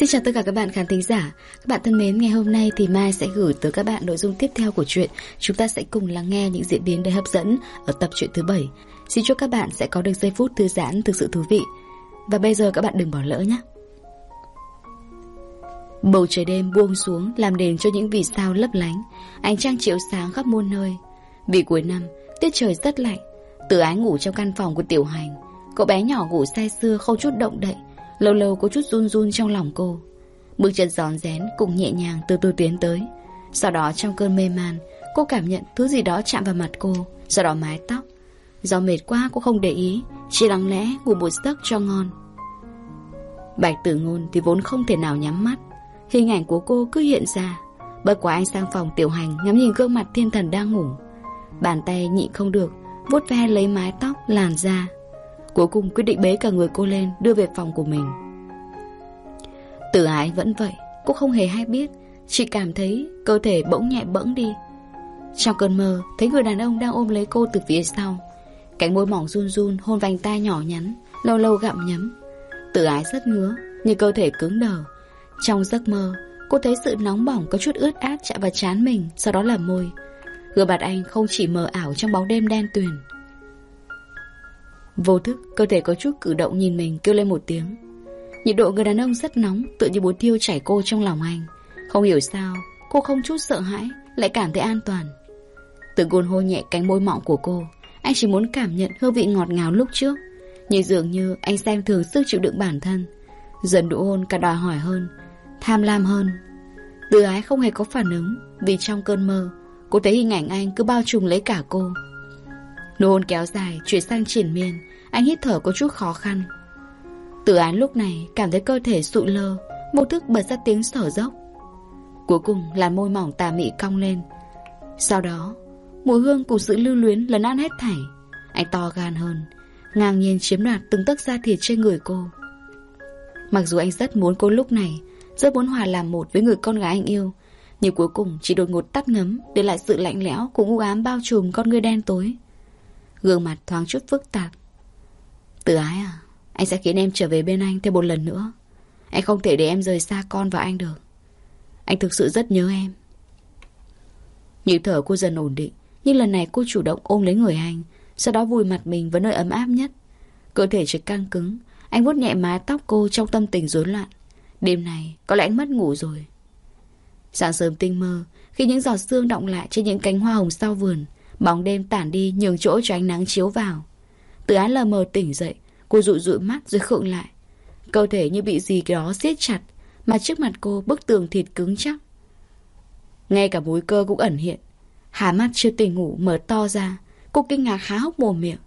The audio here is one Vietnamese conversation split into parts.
Xin chào tất cả các bạn khán thính giả. Các bạn thân mến, ngày hôm nay thì Mai sẽ gửi tới các bạn nội dung tiếp theo của chuyện Chúng ta sẽ cùng lắng nghe những diễn biến đầy hấp dẫn ở tập truyện thứ 7 Xin chúc các bạn sẽ có được giây phút thư giãn thực sự thú vị. Và bây giờ các bạn đừng bỏ lỡ nhé. Bầu trời đêm buông xuống làm đền cho những vì sao lấp lánh. Ánh trăng chiếu sáng khắp muôn nơi. Vì cuối năm, tiết trời rất lạnh. Từ ái ngủ trong căn phòng của tiểu hành Cậu bé nhỏ ngủ say sưa không chút động đậy. Lâu lâu có chút run run trong lòng cô. Bước chân giòn rén cùng nhẹ nhàng từ từ tiến tới. Sau đó trong cơn mê man, Cô cảm nhận thứ gì đó chạm vào mặt cô, Sau đó mái tóc. Do mệt quá cô không để ý, Chỉ lặng lẽ ngủ một giấc cho ngon. Bạch tử ngôn thì vốn không thể nào nhắm mắt. Hình ảnh của cô cứ hiện ra. Bất quá anh sang phòng tiểu hành Ngắm nhìn gương mặt thiên thần đang ngủ. Bàn tay nhịn không được, vuốt ve lấy mái tóc làn da. Cuối cùng quyết định bế cả người cô lên, Đưa về phòng của mình. Tử ái vẫn vậy Cô không hề hay biết. Chỉ cảm thấy cơ thể bỗng nhẹ bẫng đi. Trong cơn mơ, Thấy người đàn ông đang ôm lấy cô từ phía sau. Cánh môi mỏng run run, hôn vành tay nhỏ nhắn, Lâu lâu gặm nhấm. Tử ái rất ngứa, Nhưng cơ thể cứng đờ. Trong giấc mơ, Cô thấy sự nóng bỏng có chút ướt át chạm vào chán mình, Sau đó là môi. Gương mặt anh không chỉ mờ ảo trong bóng đêm đen tuyền. Vô thức, cơ thể có chút cử động nhìn mình kêu lên một tiếng. Nhiệt độ người đàn ông rất nóng, tự như muốn thiêu chảy cô trong lòng anh. Không hiểu sao, cô không chút sợ hãi, lại cảm thấy an toàn. từ gôn hôn nhẹ cánh môi mọng của cô, anh chỉ muốn cảm nhận hương vị ngọt ngào lúc trước. Nhưng dường như anh xem thường sức chịu đựng bản thân. Dần đủ hôn cả đòi hỏi hơn, tham lam hơn. Từ ái không hề có phản ứng, vì trong cơn mơ, cô thấy hình ảnh anh cứ bao trùm lấy cả cô. Nụ hôn kéo dài, chuyển sang triển miên, anh hít thở có chút khó khăn. Tử án lúc này cảm thấy cơ thể sụi lơ Vô thức bật ra tiếng sở dốc. Cuối cùng là môi mỏng tà mị cong lên. Sau đó, Mùi hương cùng sự lưu luyến lấn ăn hết thảy. Anh to gan hơn, Ngang nhiên chiếm đoạt từng tấc da thịt trên người cô. Mặc dù anh rất muốn cô lúc này Rất muốn hòa làm một với người con gái anh yêu, Nhưng cuối cùng chỉ đột ngột tắt ngấm Để lại sự lạnh lẽo cùng u ám bao trùm con người đen tối. Gương mặt thoáng chút phức tạp từ ái à? Anh sẽ khiến em trở về bên anh thêm một lần nữa. Anh không thể để em rời xa con và anh được. Anh thực sự rất nhớ em. Nhịp thở cô dần ổn định, Nhưng lần này cô chủ động ôm lấy người anh, Sau đó vùi mặt mình vào nơi ấm áp nhất. Cơ thể chỉ căng cứng, Anh vuốt nhẹ mái tóc cô trong tâm tình rối loạn. Đêm này, có lẽ anh mất ngủ rồi. Sáng sớm tinh mơ, Khi những giọt sương động lại trên những cánh hoa hồng sau vườn, Bóng đêm tản đi nhường chỗ cho ánh nắng chiếu vào từ án lờ mờ tỉnh dậy, Cô dụi dụi mắt rồi khựng lại. Cơ thể như bị gì đó siết chặt, Mà trước mặt cô bức tường thịt cứng chắc. Ngay cả bối cơ cũng ẩn hiện. Hà mắt chưa tỉnh ngủ mở to ra, Cô kinh ngạc há hốc mồm miệng.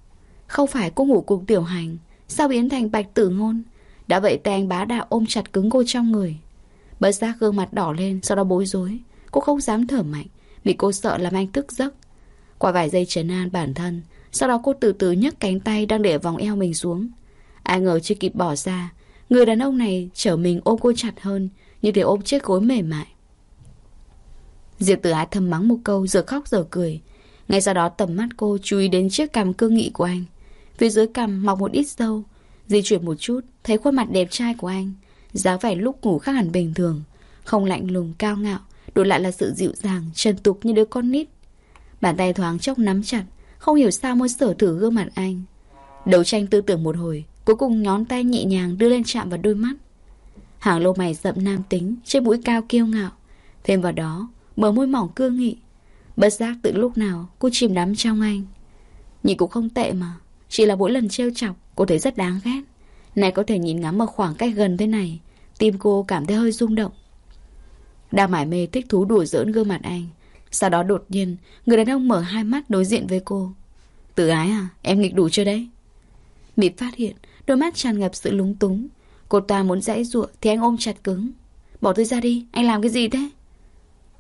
Không phải cô ngủ cùng tiểu hành, Sao biến thành bạch tử ngôn? Đã vậy tay anh bá đạo ôm chặt cứng cô trong người. Bất giác gương mặt đỏ lên, Sau đó bối rối. Cô không dám thở mạnh Vì cô sợ làm anh thức giấc. Qua vài giây trấn an bản thân sau đó cô từ từ nhấc cánh tay đang để vòng eo mình xuống. Ai ngờ chưa kịp bỏ ra, người đàn ông này chở mình ôm cô chặt hơn, như thể ôm chiếc gối mềm mại. Diệp tử ái thầm mắng một câu giờ khóc giờ cười. Ngay sau đó tầm mắt cô chú ý đến chiếc cằm cương nghị của anh. Phía dưới cằm mọc một ít dâu, Di chuyển một chút, thấy khuôn mặt đẹp trai của anh. dáng vẻ lúc ngủ khác hẳn bình thường. Không lạnh lùng, cao ngạo. Đổi lại là sự dịu dàng, trần tục như đứa con nít. Bàn tay thoáng chốc nắm chặt, không hiểu sao muốn sở thử gương mặt anh. Đấu tranh tư tưởng một hồi, Cuối cùng nhón tay nhẹ nhàng đưa lên chạm vào đôi mắt. Hàng lô mày rậm nam tính, Trên mũi cao kiêu ngạo. Thêm vào đó, mở môi mỏng cương nghị. Bất giác từ lúc nào cô chìm đắm trong anh. Nhìn cũng không tệ mà, Chỉ là mỗi lần trêu chọc, Cô thấy rất đáng ghét. Này có thể nhìn ngắm ở khoảng cách gần thế này, Tim cô cảm thấy hơi rung động. Đang mải mê thích thú đùa giỡn gương mặt anh sau đó đột nhiên, Người đàn ông mở hai mắt đối diện với cô. Tự ái à em nghịch đủ chưa đấy? Mị phát hiện, Đôi mắt tràn ngập sự lúng túng. Cô ta muốn dãy ruộng thì anh ôm chặt cứng. Bỏ tôi ra đi, anh làm cái gì thế?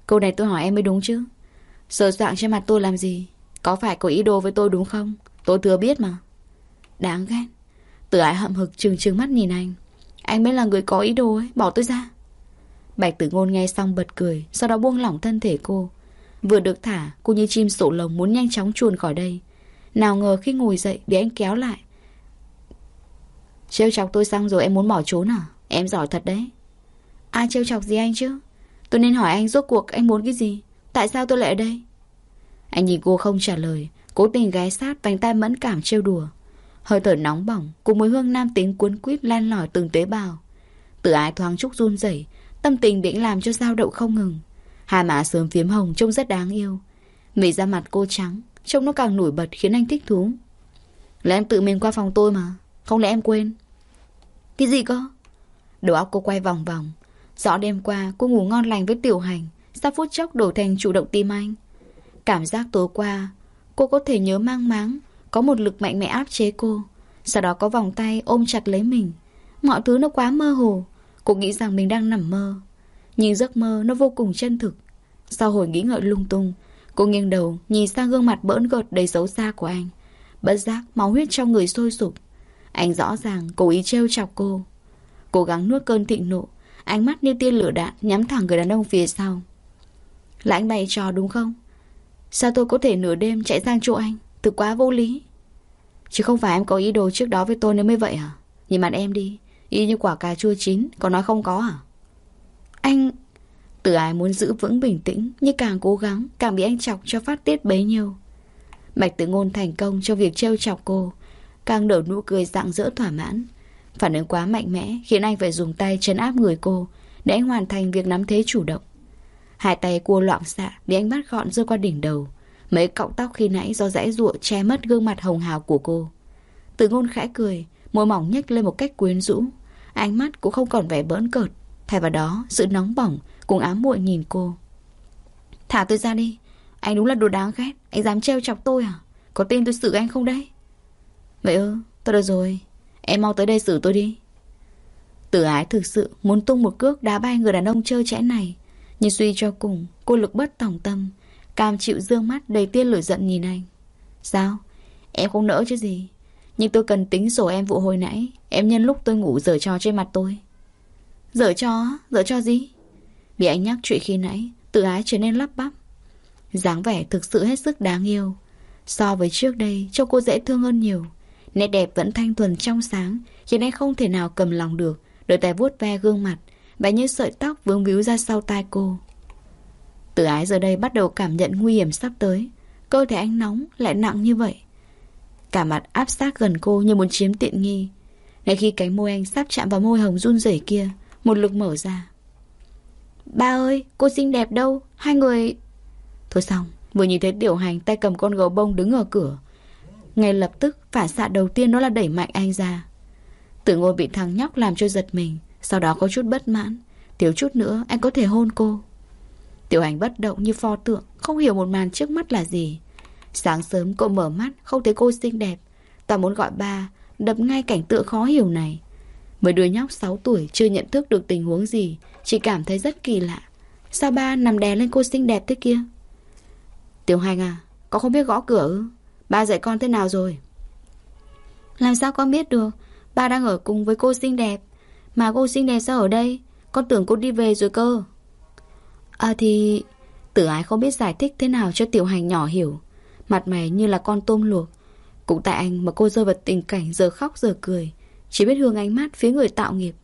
Câu này tôi hỏi em mới đúng chứ. Sờ soạn trên mặt tôi làm gì? Có phải có ý đồ với tôi đúng không? Tôi thừa biết mà. Đáng ghét. Tử ái hậm hực trừng trừng mắt nhìn anh. Anh mới là người có ý đồ ấy, Bỏ tôi ra. Bạch tử ngôn nghe xong bật cười, Sau đó buông lỏng thân thể cô. Vừa được thả, cô như chim sổ lồng muốn nhanh chóng chuồn khỏi đây. Nào ngờ khi ngồi dậy bị anh kéo lại. Trêu chọc tôi xong rồi em muốn bỏ trốn à? Em giỏi thật đấy. Ai trêu chọc gì anh chứ Tôi nên hỏi anh rốt cuộc anh muốn cái gì Tại sao tôi lại ở đây Anh nhìn cô không trả lời Cố tình ghé sát vành tay mẫn cảm trêu đùa Hơi thở nóng bỏng Cùng mùi hương nam tính cuốn quýt lan lỏi từng tế bào Tự ái thoáng chúc run rẩy Tâm tình bị làm cho dao động không ngừng Hai má sớm phiếm hồng trông rất đáng yêu. Mỉ ra mặt cô trắng, Trông nó càng nổi bật khiến anh thích thú. Là em tự mình qua phòng tôi mà, Không lẽ em quên? Cái gì cơ? Đầu óc cô quay vòng vòng. Rõ đêm qua, cô ngủ ngon lành với tiểu hành Sao phút chốc đổ thành chủ động tim anh. Cảm giác tối qua, Cô có thể nhớ mang máng, Có một lực mạnh mẽ áp chế cô. Sau đó có vòng tay ôm chặt lấy mình. Mọi thứ nó quá mơ hồ. Cô nghĩ rằng mình đang nằm mơ. Nhưng giấc mơ nó vô cùng chân thực. Sau hồi nghĩ ngợi lung tung, Cô nghiêng đầu nhìn sang gương mặt bỡn gợt đầy xấu xa của anh. Bất giác máu huyết trong người sôi sục Anh rõ ràng cố ý trêu chọc cô. Cố gắng nuốt cơn thịnh nộ, Ánh mắt như tia lửa đạn Nhắm thẳng người đàn ông phía sau. Là anh bày trò đúng không? Sao tôi có thể nửa đêm chạy sang chỗ anh? Từ quá vô lý. Chứ không phải em có ý đồ trước đó với tôi nếu mới vậy hả? Nhìn mặt em đi, Y như quả cà chua chín Còn nói không có à Anh từ ai muốn giữ vững bình tĩnh, Nhưng càng cố gắng, Càng bị anh chọc cho phát tiết bấy nhiêu. Bạch tử ngôn thành công trong việc trêu chọc cô, Càng nở nụ cười dạng dỡ thỏa mãn. Phản ứng quá mạnh mẽ, Khiến anh phải dùng tay chấn áp người cô, Để anh hoàn thành việc nắm thế chủ động. Hai tay cua loạn xạ, Bị anh bắt gọn rơi qua đỉnh đầu. Mấy cọng tóc khi nãy do rẽ ruộng che mất gương mặt hồng hào của cô. Tử ngôn khẽ cười, Môi mỏng nhếch lên một cách quyến rũ. Ánh mắt cũng không còn vẻ bỡn cợt. Thay vào đó, sự nóng bỏng Cùng ám muội nhìn cô. Thả tôi ra đi, Anh đúng là đồ đáng ghét, Anh dám trêu chọc tôi à? Có tin tôi xử anh không đấy? Vậy ư tôi được rồi, Em mau tới đây xử tôi đi. Tử ái thực sự muốn tung một cước đá bay người đàn ông chơi chẽ này, Nhưng suy cho cùng, Cô lực bất tòng tâm, Cam chịu dương mắt đầy tiên lửa giận nhìn anh. Sao? Em không nỡ chứ gì? Nhưng tôi cần tính sổ em vụ hồi nãy, Em nhân lúc tôi ngủ dở trò trên mặt tôi. Dở trò? Dở trò gì? Bị anh nhắc chuyện khi nãy, Tự ái trở nên lắp bắp. Dáng vẻ thực sự hết sức đáng yêu. So với trước đây, Trông cô dễ thương hơn nhiều. Nét đẹp vẫn thanh thuần trong sáng, Khiến anh không thể nào cầm lòng được. Đôi tay vuốt ve gương mặt Và như sợi tóc vướng víu ra sau tai cô. Tự ái giờ đây bắt đầu cảm nhận nguy hiểm sắp tới. Cơ thể anh nóng, lại nặng như vậy. Cả mặt áp sát gần cô như muốn chiếm tiện nghi. Ngay khi cánh môi anh sắp chạm vào môi hồng run rẩy kia, Một lực mở ra. Ba ơi, cô xinh đẹp đâu? Hai người... Thôi xong, vừa nhìn thấy tiểu hành tay cầm con gấu bông đứng ở cửa. Ngay lập tức phản xạ đầu tiên đó là đẩy mạnh anh ra. Tử ngôn bị thằng nhóc làm cho giật mình Sau đó có chút bất mãn. Thiếu chút nữa anh có thể hôn cô. Tiểu hành bất động như pho tượng Không hiểu một màn trước mắt là gì. Sáng sớm cô mở mắt Không thấy cô xinh đẹp. Ta muốn gọi ba Đập ngay cảnh tượng khó hiểu này. Mới đứa nhóc 6 tuổi chưa nhận thức được tình huống gì Chỉ cảm thấy rất kỳ lạ Sao ba nằm đè lên cô xinh đẹp thế kia Tiểu hành à Có không biết gõ cửa ư Ba dạy con thế nào rồi? Làm sao con biết được? Ba đang ở cùng với cô xinh đẹp. Mà cô xinh đẹp sao ở đây? Con tưởng cô đi về rồi cơ. À thì... Tử ái không biết giải thích thế nào cho tiểu hành nhỏ hiểu. Mặt mày như là con tôm luộc. Cũng tại anh mà cô rơi vào tình cảnh giờ khóc giờ cười. Chỉ biết hướng ánh mắt phía người tạo nghiệp.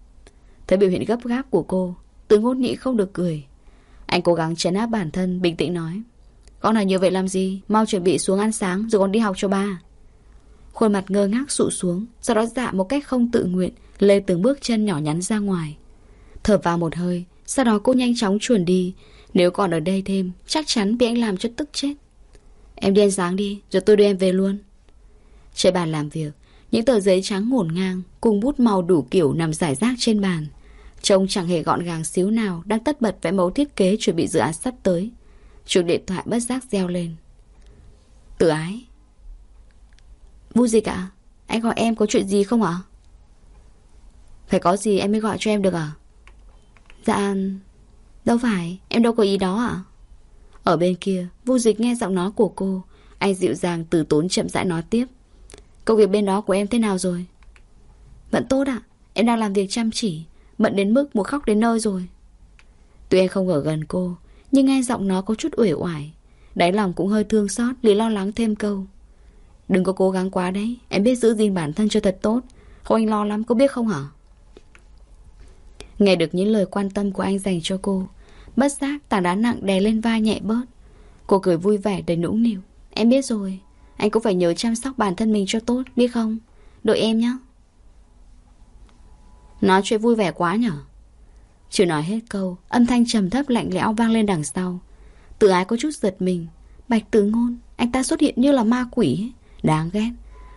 Thấy biểu hiện gấp gáp của cô, từ ngôn nhị không được cười. Anh cố gắng chấn áp bản thân, bình tĩnh nói. Con là như vậy làm gì Mau chuẩn bị xuống ăn sáng rồi con đi học cho ba Khuôn mặt ngơ ngác sụ xuống Sau đó dạ một cách không tự nguyện Lê từng bước chân nhỏ nhắn ra ngoài Thở vào một hơi Sau đó cô nhanh chóng chuồn đi Nếu còn ở đây thêm Chắc chắn bị anh làm cho tức chết Em đi ăn sáng đi Rồi tôi đưa em về luôn Trên bàn làm việc những tờ giấy trắng ngổn ngang, Cùng bút màu đủ kiểu nằm rải rác trên bàn. Trông chẳng hề gọn gàng xíu nào, Đang tất bật vẽ mẫu thiết kế chuẩn bị dự án sắp tới. Chuột điện thoại bất giác reo lên. Tử ái. Vui gì cả Anh gọi em có chuyện gì không ạ? Phải có gì em mới gọi cho em được à Dạ Đâu phải, em đâu có ý đó ạ. Ở bên kia, Vu dịch nghe giọng nói của cô, Anh dịu dàng từ tốn chậm rãi nói tiếp. Công việc bên đó của em thế nào rồi? Vẫn tốt ạ. Em đang làm việc chăm chỉ, Bận đến mức muốn khóc đến nơi rồi. Tuy em không ở gần cô, nhưng nghe giọng nó có chút uể oải. Đáy lòng cũng hơi thương xót lý lo lắng thêm câu. Đừng có cố gắng quá đấy, Em biết giữ gìn bản thân cho thật tốt. Không anh lo lắm có biết không hả? Nghe được những lời quan tâm của anh dành cho cô, Bất giác tảng đá nặng đè lên vai nhẹ bớt. Cô cười vui vẻ đầy nũng nịu. Em biết rồi. Anh cũng phải nhớ chăm sóc bản thân mình cho tốt, Biết không? Đợi em nhé Nói chuyện vui vẻ quá nhở? Chưa nói hết câu, Âm thanh trầm thấp lạnh lẽo vang lên đằng sau. Tự ái có chút giật mình. Bạch tử ngôn, Anh ta xuất hiện như là ma quỷ Đáng ghét.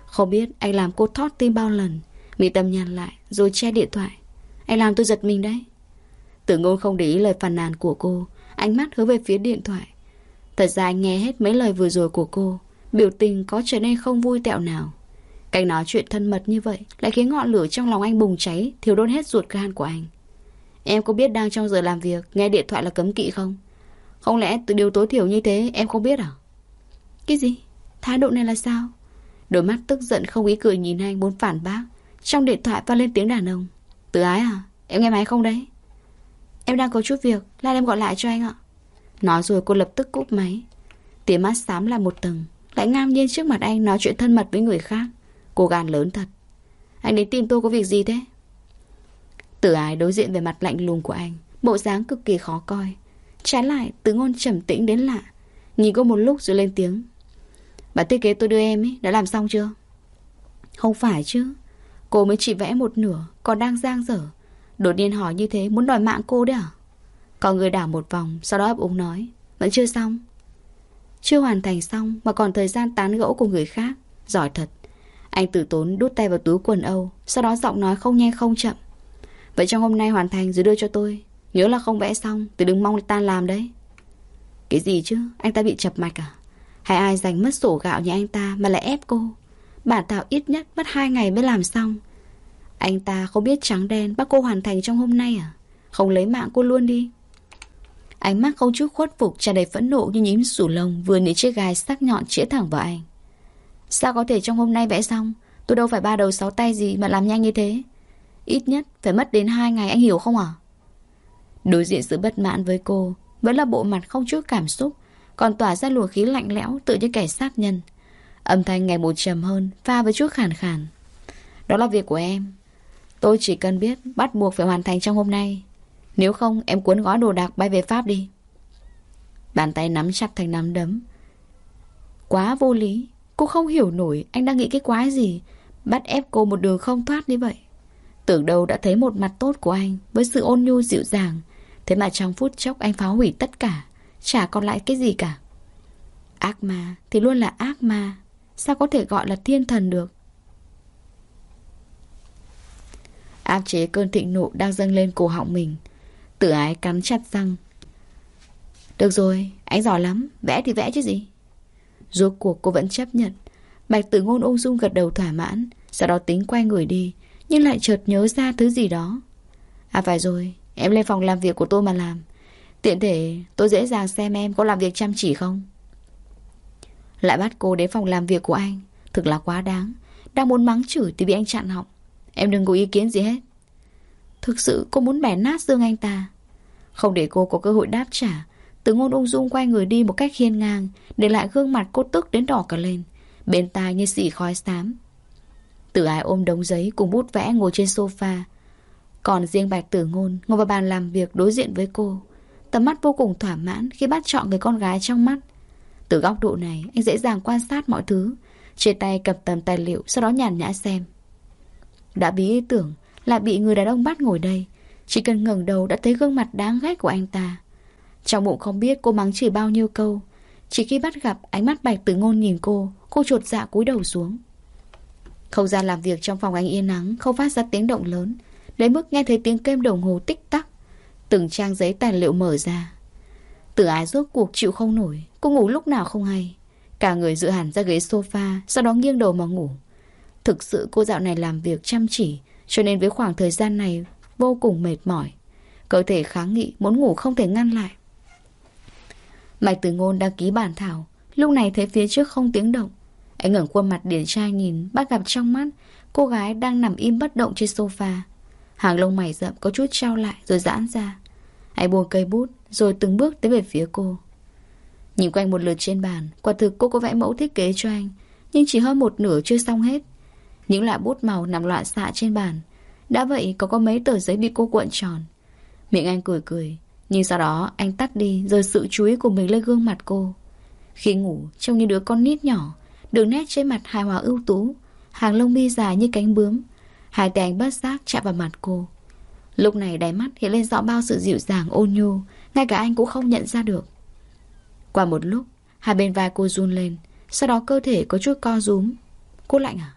Không biết anh làm cô thót tim bao lần. Mỹ tâm nhăn lại, Rồi che điện thoại. Anh làm tôi giật mình đấy. Tử ngôn không để ý lời phàn nàn của cô. Ánh mắt hướng về phía điện thoại. Thật ra anh nghe hết mấy lời vừa rồi của cô. Biểu tình có trở nên không vui tẹo nào. Cách nói chuyện thân mật như vậy Lại khiến ngọn lửa trong lòng anh bùng cháy Thiếu đốt hết ruột gan của anh. Em có biết đang trong giờ làm việc, Nghe điện thoại là cấm kỵ không? Không lẽ từ điều tối thiểu như thế em không biết à? Cái gì? Thái độ này là sao? Đôi mắt tức giận không ý cười nhìn anh muốn phản bác. Trong điện thoại vang lên tiếng đàn ông. Từ ái à? Em nghe máy không đấy? Em đang có chút việc, Lát em gọi lại cho anh ạ. Nói rồi cô lập tức cúp máy. Tiếng mắt xám là một tầng. Lại ngang nhiên trước mặt anh nói chuyện thân mật với người khác. Cô gan lớn thật. Anh đến tìm tôi có việc gì thế? Tử ái đối diện về mặt lạnh lùng của anh, Bộ dáng cực kỳ khó coi. Trái lại, từ ngôn trầm tĩnh đến lạ. Nhìn cô một lúc rồi lên tiếng. Bản thiết kế tôi đưa em ấy Đã làm xong chưa? Không phải chứ. Cô mới chỉ vẽ một nửa, Còn đang giang dở. Đột nhiên hỏi như thế, muốn đòi mạng cô đấy à? Còn người đảo một vòng, Sau đó ấp úng nói. Vẫn chưa xong. Chưa hoàn thành xong Mà còn thời gian tán gẫu của người khác. Giỏi thật. Anh tử tốn đút tay vào túi quần Âu, Sau đó giọng nói không nhanh không chậm. Vậy trong hôm nay hoàn thành rồi đưa cho tôi. Nhớ là không vẽ xong Thì đừng mong tan làm đấy. Cái gì chứ? Anh ta bị chập mạch à? Hay ai giành mất sổ gạo nhà anh ta Mà lại ép cô? Bản thảo ít nhất mất hai ngày mới làm xong. Anh ta không biết trắng đen Bắt cô hoàn thành trong hôm nay à? Không lấy mạng cô luôn đi. Ánh mắt không chút khuất phục tràn đầy phẫn nộ như nhím sủ lông vừa nỉ chiếc gai sắc nhọn chĩa thẳng vào anh. Sao có thể trong hôm nay vẽ xong? Tôi đâu phải ba đầu sáu tay gì mà làm nhanh như thế. Ít nhất phải mất đến hai ngày, anh hiểu không à? Đối diện sự bất mãn với cô Vẫn là bộ mặt không chút cảm xúc, Còn tỏa ra luồng khí lạnh lẽo tự như kẻ sát nhân Âm thanh ngày một trầm hơn, Pha với chút khàn khàn Đó là việc của em Tôi chỉ cần biết bắt buộc phải hoàn thành trong hôm nay nếu không, em cuốn gói đồ đạc bay về Pháp đi. Bàn tay nắm chặt thành nắm đấm. Quá vô lý. Cô không hiểu nổi anh đang nghĩ cái quái gì. Bắt ép cô một đường không thoát như vậy. Tưởng đâu đã thấy một mặt tốt của anh Với sự ôn nhu dịu dàng. Thế mà trong phút chốc anh phá hủy tất cả. Chả còn lại cái gì cả. Ác ma thì luôn là ác ma. Sao có thể gọi là thiên thần được? Áp chế cơn thịnh nộ đang dâng lên cổ họng mình tự ái cắn chặt răng. Được rồi, anh giỏi lắm Vẽ thì vẽ chứ gì. Rốt cuộc cô vẫn chấp nhận. Bạch tử ngôn ung dung gật đầu thỏa mãn Sau đó tính quay người đi Nhưng lại chợt nhớ ra thứ gì đó. À phải rồi Em lên phòng làm việc của tôi mà làm. Tiện thể tôi dễ dàng xem em có làm việc chăm chỉ không? Lại bắt cô đến phòng làm việc của anh Thực là quá đáng. Đang muốn mắng chửi thì bị anh chặn họng. Em đừng có ý kiến gì hết. Thực sự cô muốn bẻ nát xương anh ta. Không để cô có cơ hội đáp trả Từ ngôn ung dung quay người đi một cách hiên ngang Để lại gương mặt cô tức đến đỏ cả lên Bên tai như xỉ khói xám Tử ái ôm đống giấy cùng bút vẽ ngồi trên sofa còn riêng Bạch Tử Ngôn ngồi vào bàn làm việc đối diện với cô. Tầm mắt vô cùng thỏa mãn khi bắt chọn người con gái trong mắt. Từ góc độ này, anh dễ dàng quan sát mọi thứ. Trên tay cầm tầm tài liệu, sau đó nhàn nhã xem. Đã bí ý tưởng, lại bị người đàn ông bắt ngồi đây. Chỉ cần ngẩng đầu đã thấy gương mặt đáng ghét của anh ta. Trong bụng không biết cô mắng chửi bao nhiêu câu. Chỉ khi bắt gặp ánh mắt Bạch Tử Ngôn nhìn cô, cô trột dạ cúi đầu xuống. Không gian làm việc trong phòng anh yên nắng, không phát ra tiếng động lớn. Đến mức nghe thấy tiếng kem đồng hồ tích tắc Từng trang giấy tài liệu mở ra Tử ái rốt cuộc chịu không nổi Cô ngủ lúc nào không hay Cả người dựa hẳn ra ghế sofa Sau đó nghiêng đầu mà ngủ Thực sự cô dạo này làm việc chăm chỉ Cho nên với khoảng thời gian này Vô cùng mệt mỏi Cơ thể kháng nghị muốn ngủ không thể ngăn lại Mạch Tử Ngôn đăng ký bản thảo Lúc này thấy phía trước không tiếng động Anh ngẩng khuôn mặt điển trai nhìn Bắt gặp trong mắt Cô gái đang nằm im bất động trên sofa Hàng lông mày rậm có chút trao lại rồi giãn ra. Anh buông cây bút rồi từng bước tới về phía cô. Nhìn quanh một lượt trên bàn, quả thực cô có vẽ mẫu thiết kế cho anh, nhưng chỉ hơn một nửa chưa xong hết. Những loại bút màu nằm loạn xạ trên bàn. Đã vậy có có mấy tờ giấy bị cô cuộn tròn, Miệng anh cười cười Nhưng sau đó anh tắt đi Rồi sự chú ý của mình lên gương mặt cô. Khi ngủ trông như đứa con nít nhỏ Đường nét trên mặt hài hòa ưu tú Hàng lông mi dài như cánh bướm. Hai tay anh bất giác chạm vào mặt cô. Lúc này đáy mắt hiện lên rõ bao sự dịu dàng ôn nhu Ngay cả anh cũng không nhận ra được. Qua một lúc Hai bên vai cô run lên Sau đó cơ thể có chút co rúm. Cô lạnh à?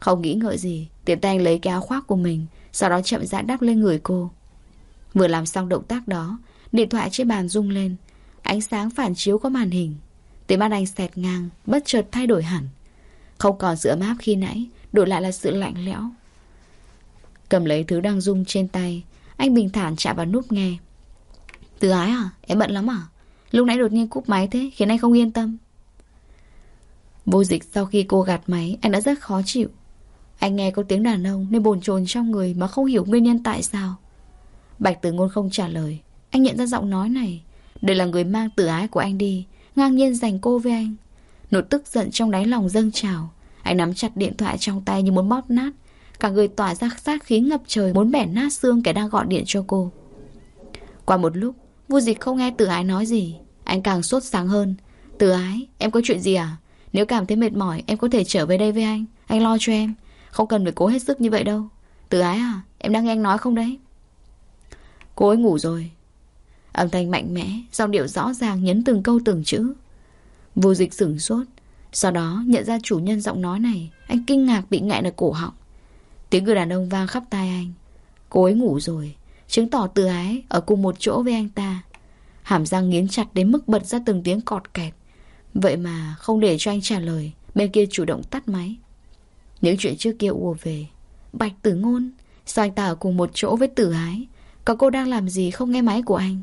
Không nghĩ ngợi gì, Tiện tay lấy cái áo khoác của mình, Sau đó chậm rãi đắp lên người cô. Vừa làm xong động tác đó, Điện thoại trên bàn rung lên. Ánh sáng phản chiếu có màn hình. Tiếng mắt anh xẹt ngang, Bất chợt thay đổi hẳn. Không còn sự ấm áp khi nãy, Đổi lại là sự lạnh lẽo. Cầm lấy thứ đang rung trên tay, Anh bình thản chạm vào nút nghe. Từ ái à? Em bận lắm à? Lúc nãy đột nhiên cúp máy thế, Khiến anh không yên tâm. Vô dịch sau khi cô gạt máy, Anh đã rất khó chịu. Anh nghe có tiếng đàn ông Nên bồn chồn trong người Mà không hiểu nguyên nhân tại sao. Bạch tử ngôn không trả lời. Anh nhận ra giọng nói này. Đây là người mang tử ái của anh đi Ngang nhiên giành cô với anh. Nỗi tức giận trong đáy lòng dâng trào. Anh nắm chặt điện thoại trong tay như muốn bóp nát. Cả người tỏa ra sát khí ngập trời Muốn bẻ nát xương kẻ đang gọi điện cho cô. Qua một lúc Vu dịch không nghe tử ái nói gì. Anh càng sốt sáng hơn. Tử ái, em có chuyện gì à? Nếu cảm thấy mệt mỏi em có thể trở về đây với anh. Anh lo cho em. Không cần phải cố hết sức như vậy đâu. Tử ái à, em đang nghe anh nói không đấy? Cô ấy ngủ rồi. Âm thanh mạnh mẽ Giọng điệu rõ ràng nhấn từng câu từng chữ. Vô dịch sửng sốt Sau đó nhận ra chủ nhân giọng nói này Anh kinh ngạc bị ngại ở cổ họng. Tiếng người đàn ông vang khắp tai anh. Cô ấy ngủ rồi Chứng tỏ từ ái ở cùng một chỗ với anh ta. Hàm răng nghiến chặt đến mức bật ra từng tiếng cọt kẹt. Vậy mà không để cho anh trả lời Bên kia chủ động tắt máy. Những chuyện trước kia ùa về Bạch tử ngôn Sao anh ta ở cùng một chỗ với tử ái có cô đang làm gì không nghe máy của anh?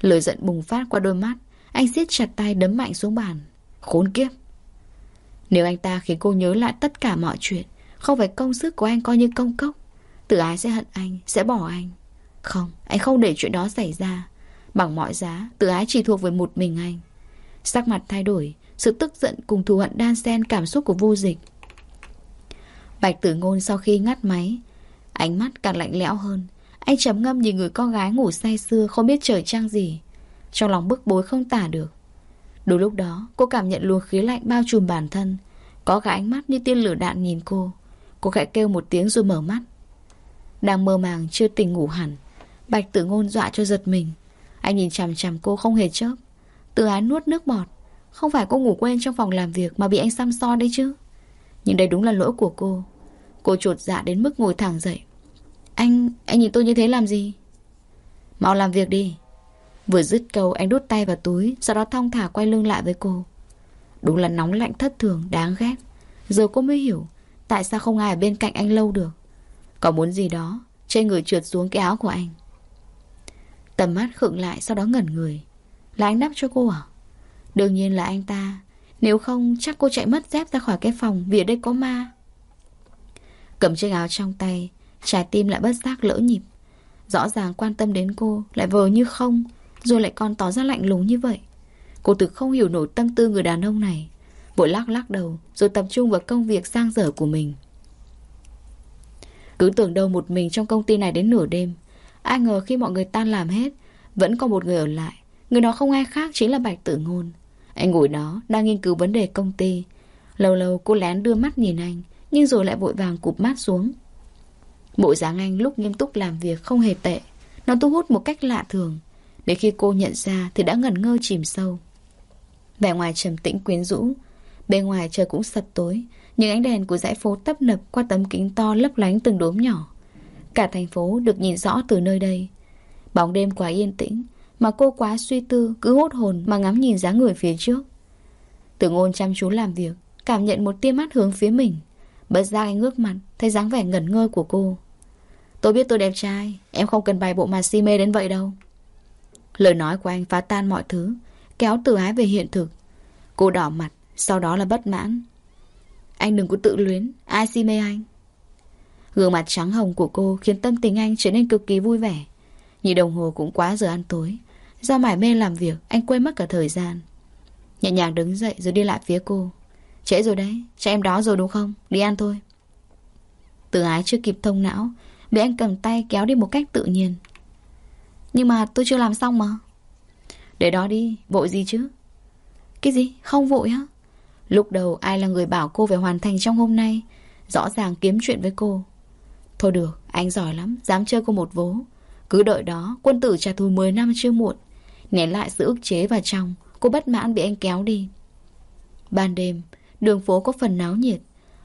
Lời giận bùng phát qua đôi mắt Anh siết chặt tay đấm mạnh xuống bàn. Khốn kiếp! Nếu anh ta khiến cô nhớ lại tất cả mọi chuyện Không phải công sức của anh coi như công cốc Tử ái sẽ hận anh Sẽ bỏ anh. Không, anh không để chuyện đó xảy ra. Bằng mọi giá, tử ái chỉ thuộc về một mình anh. Sắc mặt thay đổi Sự tức giận cùng thù hận đan xen cảm xúc của vô dịch Bạch tử ngôn sau khi ngắt máy, Ánh mắt càng lạnh lẽo hơn. Anh chấm ngâm nhìn người con gái ngủ say sưa, Không biết trời trăng gì. Trong lòng bức bối không tả được. Đúng lúc đó, cô cảm nhận luồng khí lạnh bao trùm bản thân. Có cả ánh mắt như tiên lửa đạn nhìn cô. Cô khẽ kêu một tiếng rồi mở mắt. Đang mơ màng, chưa tỉnh ngủ hẳn, Bạch tử ngôn dọa cho giật mình. Anh nhìn chằm chằm cô không hề chớp. Từ ái nuốt nước bọt. Không phải cô ngủ quên trong phòng làm việc Mà bị anh xăm so đấy chứ? Nhưng đây đúng là lỗi của cô. Cô chuột dạ đến mức ngồi thẳng dậy. Anh, anh nhìn tôi như thế làm gì? Mau làm việc đi. Vừa dứt câu anh đút tay vào túi Sau đó thong thả quay lưng lại với cô. Đúng là nóng lạnh thất thường, đáng ghét. Giờ cô mới hiểu Tại sao không ai ở bên cạnh anh lâu được. Có muốn gì đó Trên người trượt xuống cái áo của anh. Tầm mắt khựng lại sau đó ngẩn người. Là anh đắp cho cô à? Đương nhiên là anh ta. Nếu không chắc cô chạy mất dép ra khỏi cái phòng Vì ở đây có ma. Cầm chiếc áo trong tay, Trái tim lại bất giác lỡ nhịp. Rõ ràng quan tâm đến cô Lại vờ như không, Rồi lại còn tỏ ra lạnh lùng như vậy. Cô thực không hiểu nổi tâm tư người đàn ông này. Vội lắc lắc đầu, Rồi tập trung vào công việc sang dở của mình. Cứ tưởng đâu một mình trong công ty này đến nửa đêm, Ai ngờ khi mọi người tan làm hết, Vẫn còn một người ở lại. Người đó không ai khác chính là Bạch Tử Ngôn. Anh ngồi đó đang nghiên cứu vấn đề công ty. Lâu lâu cô lén đưa mắt nhìn anh nhưng rồi lại vội vàng cụp mắt xuống. Bộ dáng anh lúc nghiêm túc làm việc không hề tệ. Nó thu hút một cách lạ thường. Đến khi cô nhận ra thì đã ngẩn ngơ chìm sâu. Vẻ ngoài trầm tĩnh quyến rũ. Bên ngoài trời cũng sập tối Những ánh đèn của dãy phố tấp nập qua tấm kính to lấp lánh từng đốm nhỏ. Cả thành phố được nhìn rõ từ nơi đây. Bóng đêm quá yên tĩnh, mà cô quá suy tư, Cứ hốt hồn mà ngắm nhìn dáng người phía trước. Tử ngôn chăm chú làm việc, Cảm nhận một tia mắt hướng phía mình. Bất giác anh ngước mặt, Thấy dáng vẻ ngẩn ngơ của cô. Tôi biết tôi đẹp trai, Em không cần bày bộ mà si mê đến vậy đâu. Lời nói của anh phá tan mọi thứ, Kéo từ ái về hiện thực. Cô đỏ mặt, Sau đó là bất mãn. Anh đừng có tự luyến, Ai si mê anh? Gương mặt trắng hồng của cô Khiến tâm tình anh trở nên cực kỳ vui vẻ. Nhìn đồng hồ cũng quá giờ ăn tối. Do mải mê làm việc, Anh quên mất cả thời gian. Nhẹ nhàng đứng dậy rồi đi lại phía cô. Trễ rồi đấy Cho em đó rồi đúng không? Đi ăn thôi. Tự ái chưa kịp thông não Bị anh cầm tay kéo đi một cách tự nhiên. Nhưng mà tôi chưa làm xong mà. Để đó đi, vội gì chứ? Cái gì, không vội á? Lúc đầu ai là người bảo cô phải hoàn thành trong hôm nay Rõ ràng kiếm chuyện với cô. Thôi được, anh giỏi lắm Dám chơi cô một vố. Cứ đợi đó, quân tử trả thù 10 năm chưa muộn. Nén lại sự ức chế vào trong Cô bất mãn bị anh kéo đi. Ban đêm, đường phố có phần náo nhiệt.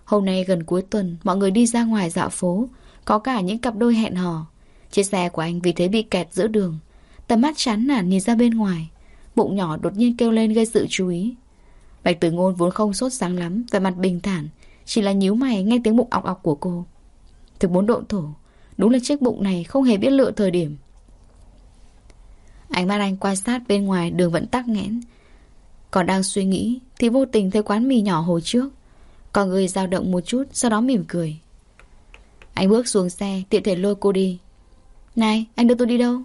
Hôm nay gần cuối tuần, Mọi người đi ra ngoài dạo phố, Có cả những cặp đôi hẹn hò. Chiếc xe của anh vì thế bị kẹt giữa đường. Tầm mắt chán nản nhìn ra bên ngoài. Bụng nhỏ đột nhiên kêu lên gây sự chú ý. Bạch tử ngôn vốn không sốt sáng lắm Về mặt bình thản, Chỉ là nhíu mày nghe tiếng bụng ọc ọc của cô. Thực muốn độn thổ, Đúng là chiếc bụng này không hề biết lựa thời điểm. Ánh mắt anh quan sát bên ngoài, đường vẫn tắc nghẽn. Còn đang suy nghĩ Thì vô tình thấy quán mì nhỏ hồi trước. Còn người dao động một chút, Sau đó mỉm cười. Anh bước xuống xe, tiện thể lôi cô đi. Này, anh đưa tôi đi đâu?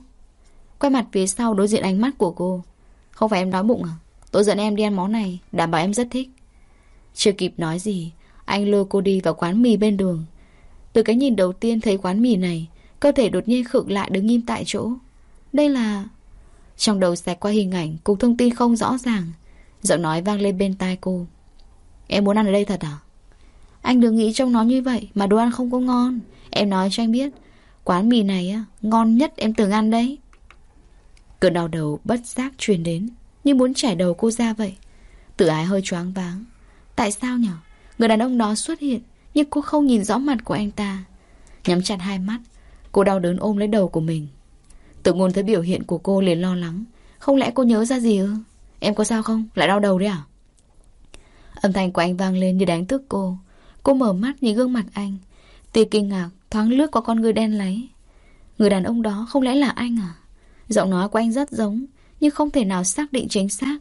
Quay mặt phía sau đối diện ánh mắt của cô. Không phải em đói bụng à? Tôi dẫn em đi ăn món này, Đảm bảo em rất thích. Chưa kịp nói gì, Anh lôi cô đi vào quán mì bên đường. Từ cái nhìn đầu tiên thấy quán mì này, Cơ thể đột nhiên khựng lại đứng im tại chỗ. Đây là... Trong đầu xẹt qua hình ảnh, Cục thông tin không rõ ràng. Giọng nói vang lên bên tai cô. Em muốn ăn ở đây thật à? Anh đừng nghĩ trong nó như vậy, Mà đồ ăn không có ngon. Em nói cho anh biết, Quán mì này á, ngon nhất em từng ăn đấy. Cơn đau đầu bất giác truyền đến, Như muốn chảy đầu cô ra vậy. Tự ái hơi choáng váng. Tại sao nhở? Người đàn ông đó xuất hiện, Nhưng cô không nhìn rõ mặt của anh ta. Nhắm chặt hai mắt, Cô đau đớn ôm lấy đầu của mình. Tự ngôn thấy biểu hiện của cô liền lo lắng. Không lẽ cô nhớ ra gì ư? Em có sao không? Lại đau đầu đấy à? Âm thanh của anh vang lên như đánh thức cô. Cô mở mắt nhìn gương mặt anh. Tia kinh ngạc, thoáng lướt qua con người đen lấy Người đàn ông đó không lẽ là anh à? Giọng nói của anh rất giống, Nhưng không thể nào xác định chính xác.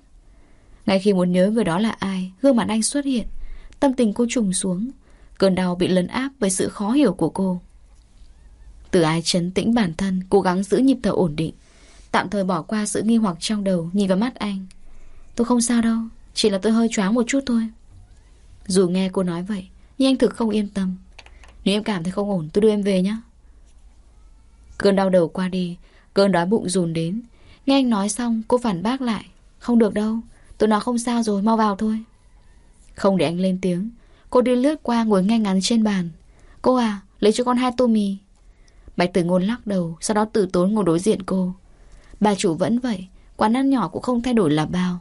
Ngay khi muốn nhớ người đó là ai, Gương mặt anh xuất hiện. Tâm tình cô trùng xuống. Cơn đau bị lấn áp bởi sự khó hiểu của cô. Từ ái chấn tĩnh bản thân, Cố gắng giữ nhịp thở ổn định. Tạm thời bỏ qua sự nghi hoặc trong đầu Nhìn vào mắt anh. Tôi không sao đâu, Chỉ là tôi hơi choáng một chút thôi. Dù nghe cô nói vậy, Nhưng anh thực không yên tâm. Nếu em cảm thấy không ổn, tôi đưa em về nhé Cơn đau đầu qua đi, Cơn đói bụng dồn đến. Nghe anh nói xong, cô phản bác lại. Không được đâu, Tôi nói không sao rồi, mau vào thôi. Không để anh lên tiếng, Cô đi lướt qua ngồi ngay ngắn trên bàn. Cô à lấy cho con hai tô mì. Bạch tử ngôn lắc đầu, Sau đó từ tốn ngồi đối diện cô. Bà chủ vẫn vậy, Quán ăn nhỏ cũng không thay đổi là bao.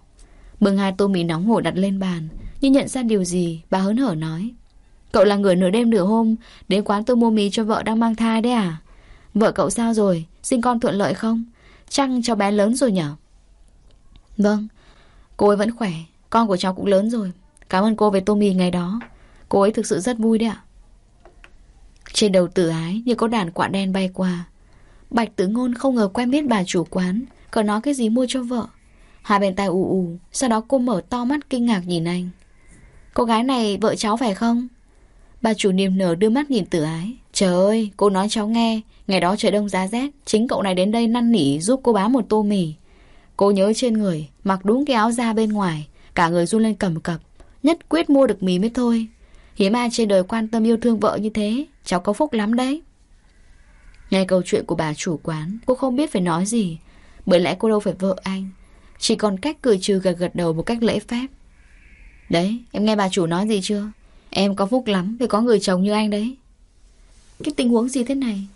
Bưng hai tô mì nóng hổi đặt lên bàn, Nhưng nhận ra điều gì, Bà hớn hở nói. Cậu là người nửa đêm nửa hôm, Đến quán tôi mua mì cho vợ đang mang thai đấy à? Vợ cậu sao rồi? Sinh con thuận lợi không? Chăng cho bé lớn rồi nhở? Vâng Cô ấy vẫn khỏe, Con của cháu cũng lớn rồi. Cảm ơn cô về tô mì ngày đó. Cô ấy thực sự rất vui đấy ạ. Trên đầu tử ái như có đàn quạ đen bay qua. Bạch tử ngôn không ngờ quen biết bà chủ quán, Còn nói cái gì mua cho vợ. Hai bên tai ù ù Sau đó cô mở to mắt kinh ngạc nhìn anh. Cô gái này vợ cháu phải không? Bà chủ niềm nở đưa mắt nhìn tử ái. Trời ơi, cô nói cháu nghe, Ngày đó trời đông giá rét, Chính cậu này đến đây năn nỉ giúp cô bá một tô mì. Cô nhớ trên người, Mặc đúng cái áo da bên ngoài, Cả người run lên cầm cập, Nhất quyết mua được mì mới thôi. Hiếm ai trên đời quan tâm yêu thương vợ như thế, Cháu có phúc lắm đấy. Nghe câu chuyện của bà chủ quán, Cô không biết phải nói gì, Bởi lẽ cô đâu phải vợ anh. Chỉ còn cách cười trừ gật gật đầu một cách lễ phép. Đấy, em nghe bà chủ nói gì chưa? Em có phúc lắm vì có người chồng như anh đấy. Cái tình huống gì thế này?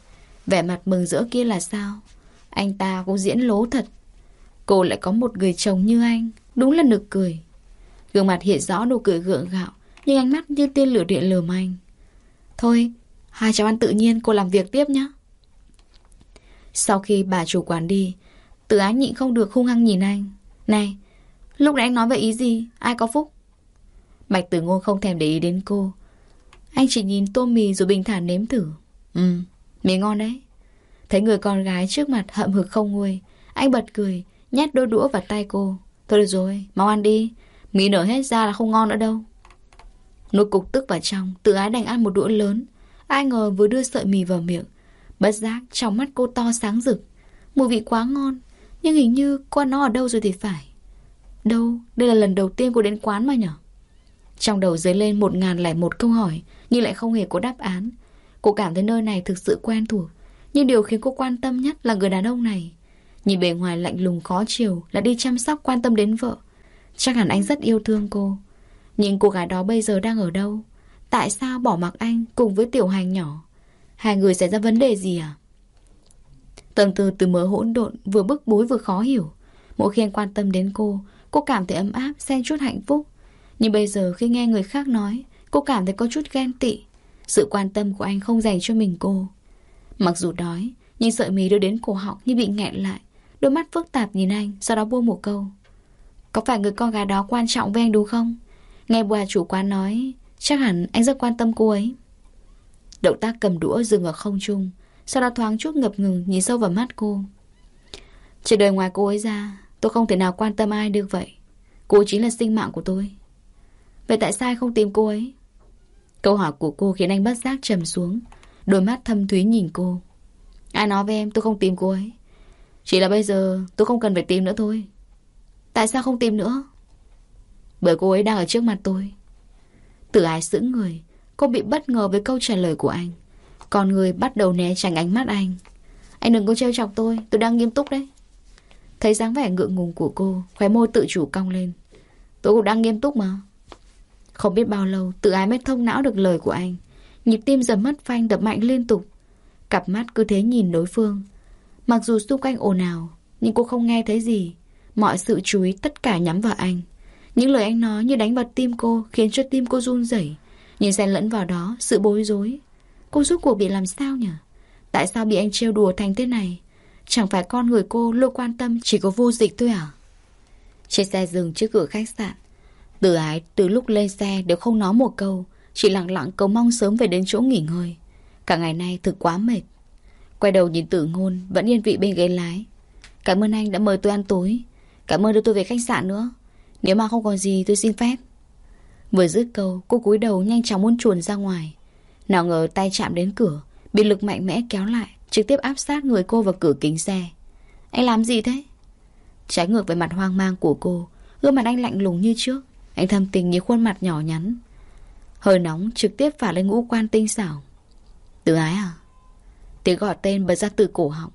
Vẻ mặt mừng rỡ kia là sao? Anh ta cũng diễn lố thật. Cô lại có một người chồng như anh. Đúng là nực cười. Gương mặt hiện rõ nụ cười gượng gạo, Nhưng ánh mắt như tiên lửa điện lừa anh Thôi, Hai cháu ăn tự nhiên, cô làm việc tiếp nhé Sau khi bà chủ quán đi Tự ái nhịn không được hung hăng nhìn anh. Này Lúc nãy anh nói vậy ý gì? Ai có phúc? Bạch tử ngôn không thèm để ý đến cô. Anh chỉ nhìn tô mì rồi bình thản nếm thử. Ừ Mì ngon đấy. Thấy người con gái trước mặt hậm hực không nguôi Anh bật cười Nhét đôi đũa vào tay cô. Thôi được rồi Mau ăn đi. Mì nở hết ra là không ngon nữa đâu. Nuốt cục tức vào trong Tự ái đành ăn một đũa lớn. Ai ngờ vừa đưa sợi mì vào miệng Bất giác trong mắt cô to sáng rực. Mùi vị quá ngon nhưng hình như qua nó ở đâu rồi thì phải? Đâu, đây là lần đầu tiên cô đến quán mà nhở? Trong đầu dấy lên một ngàn lẻ một câu hỏi Nhưng lại không hề có đáp án. Cô cảm thấy nơi này thực sự quen thuộc Nhưng điều khiến cô quan tâm nhất là người đàn ông này. Nhìn bề ngoài lạnh lùng khó chiều Là đi chăm sóc quan tâm đến vợ. Chắc hẳn anh rất yêu thương cô. Nhưng cô gái đó bây giờ đang ở đâu? Tại sao bỏ mặc anh cùng với tiểu hành nhỏ? Hai người xảy ra vấn đề gì à? Tâm tư từ mớ hỗn độn Vừa bức bối vừa khó hiểu. Mỗi khi anh quan tâm đến cô Cô cảm thấy ấm áp, xen chút hạnh phúc. Nhưng bây giờ khi nghe người khác nói Cô cảm thấy có chút ghen tị. Sự quan tâm của anh không dành cho mình cô. Mặc dù đói Nhưng sợi mì đưa đến cổ họng như bị nghẹn lại. Đôi mắt phức tạp nhìn anh Sau đó buông một câu. Có phải người con gái đó quan trọng với anh đúng không? Nghe bà chủ quán nói Chắc hẳn anh rất quan tâm cô ấy. Động tác cầm đũa dừng ở không trung sau đó thoáng chút ngập ngừng, Nhìn sâu vào mắt cô. Trên đời ngoài cô ấy ra, Tôi không thể nào quan tâm ai được vậy. Cô chính là sinh mạng của tôi. Vậy tại sao không tìm cô ấy? Câu hỏi của cô khiến anh bất giác trầm xuống, Đôi mắt thâm thúy nhìn cô. Ai nói với em tôi không tìm cô ấy? Chỉ là bây giờ tôi không cần phải tìm nữa thôi. Tại sao không tìm nữa? Bởi cô ấy đang ở trước mặt tôi. Từ ái sững người, Cô bị bất ngờ với câu trả lời của anh. Còn người bắt đầu né tránh ánh mắt anh. Anh đừng có trêu chọc tôi Tôi đang nghiêm túc đấy. Thấy dáng vẻ ngượng ngùng của cô, Khóe môi tự chủ cong lên. Tôi cũng đang nghiêm túc mà. Không biết bao lâu, tự ái mới thông não được lời của anh. Nhịp tim dần mất phanh đập mạnh liên tục. Cặp mắt cứ thế nhìn đối phương. Mặc dù xung quanh ồn ào, Nhưng cô không nghe thấy gì. Mọi sự chú ý tất cả nhắm vào anh. Những lời anh nói như đánh vào tim cô Khiến cho tim cô run rẩy. Nhìn xen lẫn vào đó, sự bối rối. Cô rút cuộc bị làm sao nhỉ? Tại sao bị anh trêu đùa thành thế này? Chẳng phải con người cô luôn quan tâm Chỉ có vô dịch thôi à? Chiếc xe dừng trước cửa khách sạn. Từ ái, từ lúc lên xe đều không nói một câu, Chỉ lặng lặng cầu mong sớm về đến chỗ nghỉ ngơi. Cả ngày nay thực quá mệt. Quay đầu nhìn tử ngôn, Vẫn yên vị bên ghế lái. Cảm ơn anh đã mời tôi ăn tối. Cảm ơn đưa tôi về khách sạn nữa. Nếu mà không còn gì, tôi xin phép. Vừa dứt câu, cô cúi đầu nhanh chóng muốn chuồn ra ngoài. Nào ngờ tay chạm đến cửa, Bị lực mạnh mẽ kéo lại, Trực tiếp áp sát người cô vào cửa kính xe. Anh làm gì thế? Trái ngược với mặt hoang mang của cô, Gương mặt anh lạnh lùng như trước, Anh thầm tình như khuôn mặt nhỏ nhắn. Hơi nóng trực tiếp phả lên ngũ quan tinh xảo. Từ ái à? Tiếng gọi tên bật ra từ cổ họng.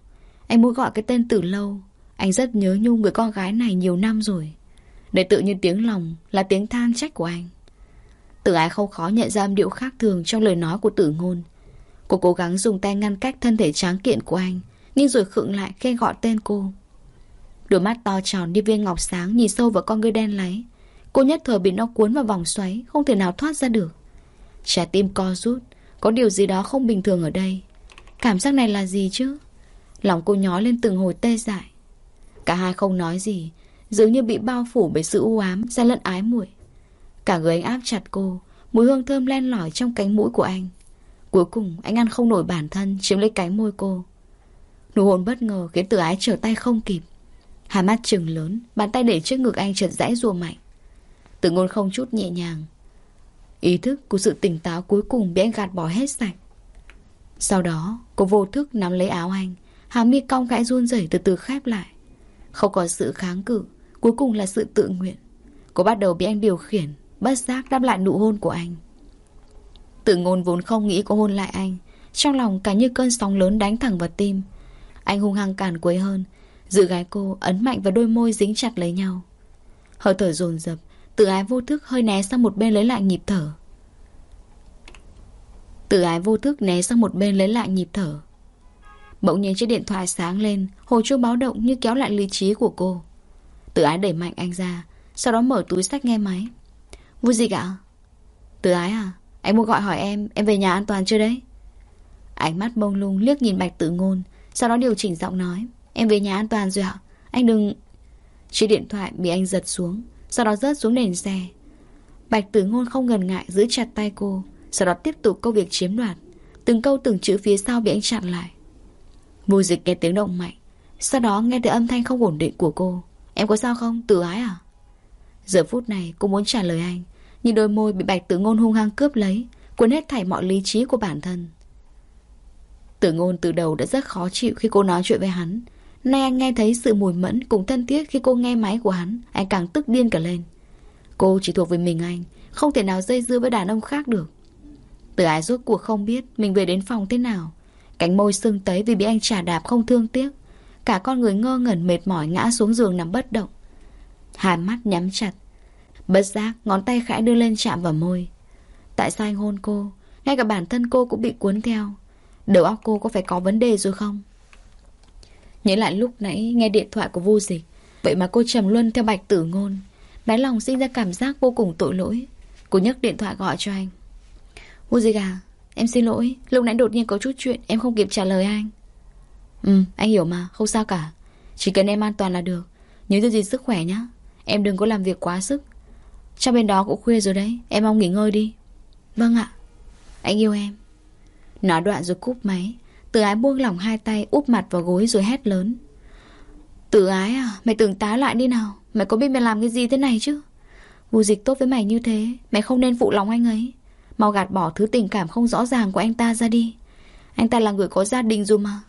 Anh muốn gọi cái tên từ lâu. Anh rất nhớ nhung người con gái này nhiều năm rồi. Để tự nhiên tiếng lòng Là tiếng than trách của anh. Tử ái không khó nhận ra âm điệu khác thường Trong lời nói của tử ngôn. Cô cố gắng dùng tay ngăn cách thân thể tráng kiện của anh, Nhưng rồi khựng lại khi gọi tên cô. Đôi mắt to tròn như viên ngọc sáng Nhìn sâu vào con ngươi đen láy. Cô nhất thời bị nó cuốn vào vòng xoáy, Không thể nào thoát ra được. Trái tim co rút, Có điều gì đó không bình thường ở đây. Cảm giác này là gì chứ? Lòng cô nhói lên từng hồi tê dại. Cả hai không nói gì, Dường như bị bao phủ bởi sự u ám Ra lẫn ái muội. Cả người anh áp chặt cô, Mùi hương thơm len lỏi trong cánh mũi của anh. Cuối cùng, anh ăn không nổi bản thân, Chiếm lấy cánh môi cô. Nụ hôn bất ngờ khiến tử ái trở tay không kịp. Hai mắt trừng lớn, Bàn tay để trước ngực anh chợt rãi rùa mạnh. Tử ngôn không chút nhẹ nhàng. Ý thức của sự tỉnh táo cuối cùng Bị anh gạt bỏ hết sạch. Sau đó, cô vô thức nắm lấy áo anh Hà mi cong gãi run rẩy từ từ khép lại. Không có sự kháng cự, Cuối cùng là sự tự nguyện. Cô bắt đầu bị anh điều khiển. Bất giác đáp lại nụ hôn của anh. Tử ngôn vốn không nghĩ có hôn lại anh. Trong lòng cả như cơn sóng lớn đánh thẳng vào tim. Anh hung hăng càn quấy hơn. Giữ gái cô ấn mạnh vào đôi môi dính chặt lấy nhau. Hơi thở dồn dập Tự ái vô thức hơi né sang một bên lấy lại nhịp thở. Tự ái vô thức né sang một bên lấy lại nhịp thở. Bỗng nhiên chiếc điện thoại sáng lên, Hồ chuông báo động như kéo lại lý trí của cô. Tự ái đẩy mạnh anh ra, Sau đó mở túi sách nghe máy. Vui gì cả Từ ái à? Anh muốn gọi hỏi em Em về nhà an toàn chưa đấy? Ánh mắt mông lung liếc nhìn Bạch Tử Ngôn, Sau đó điều chỉnh giọng nói. Em về nhà an toàn rồi ạ. Anh đừng Chiếc điện thoại bị anh giật xuống, Sau đó rớt xuống nền xe. Bạch Tử Ngôn không ngần ngại giữ chặt tay cô, Sau đó tiếp tục câu việc chiếm đoạt. Từng câu từng chữ phía sau bị anh chặn lại. Mùi dịch nghe tiếng động mạnh, Sau đó nghe thấy âm thanh không ổn định của cô. Em có sao không? Tự ái à? Giờ phút này cô muốn trả lời anh. Nhìn đôi môi bị bạch tử ngôn hung hăng cướp lấy, Cuốn hết thảy mọi lý trí của bản thân. Tử ngôn từ đầu đã rất khó chịu khi cô nói chuyện với hắn. Nay anh nghe thấy sự mùi mẫn cùng thân thiết khi cô nghe máy của hắn, Anh càng tức điên cả lên. Cô chỉ thuộc về mình anh, Không thể nào dây dưa với đàn ông khác được. Tử ái rốt cuộc không biết Mình về đến phòng thế nào. Cánh môi sưng tấy vì bị anh trả đạp không thương tiếc. Cả con người ngơ ngẩn mệt mỏi ngã xuống giường nằm bất động. Hai mắt nhắm chặt Bất giác, ngón tay khẽ đưa lên chạm vào môi. Tại sao anh hôn cô? Ngay cả bản thân cô cũng bị cuốn theo. Đầu óc cô có phải có vấn đề rồi không? Nhớ lại lúc nãy Nghe điện thoại của vô dịch. Vậy mà cô trầm luân theo bạch tử ngôn. Đáy lòng sinh ra cảm giác vô cùng tội lỗi. Cô nhấc điện thoại gọi cho anh. Vô dịch à Em xin lỗi. Lúc nãy đột nhiên có chút chuyện, Em không kịp trả lời anh. Ừ anh hiểu mà, Không sao cả. Chỉ cần em an toàn là được. Nhớ giữ gìn sức khỏe nhé Em đừng có làm việc quá sức. Trong bên đó cũng khuya rồi đấy. Em mong nghỉ ngơi đi. Vâng ạ. Anh yêu em. Nói đoạn rồi cúp máy. Từ ái buông lỏng hai tay, úp mặt vào gối rồi hét lớn. Tử ái à Mày tưởng tá lại đi nào. Mày có biết mày làm cái gì thế này chứ? Vụ dịch tốt với mày như thế, Mày không nên phụ lòng anh ấy. Mau gạt bỏ thứ tình cảm không rõ ràng của anh ta ra đi. Anh ta là người có gia đình rồi mà.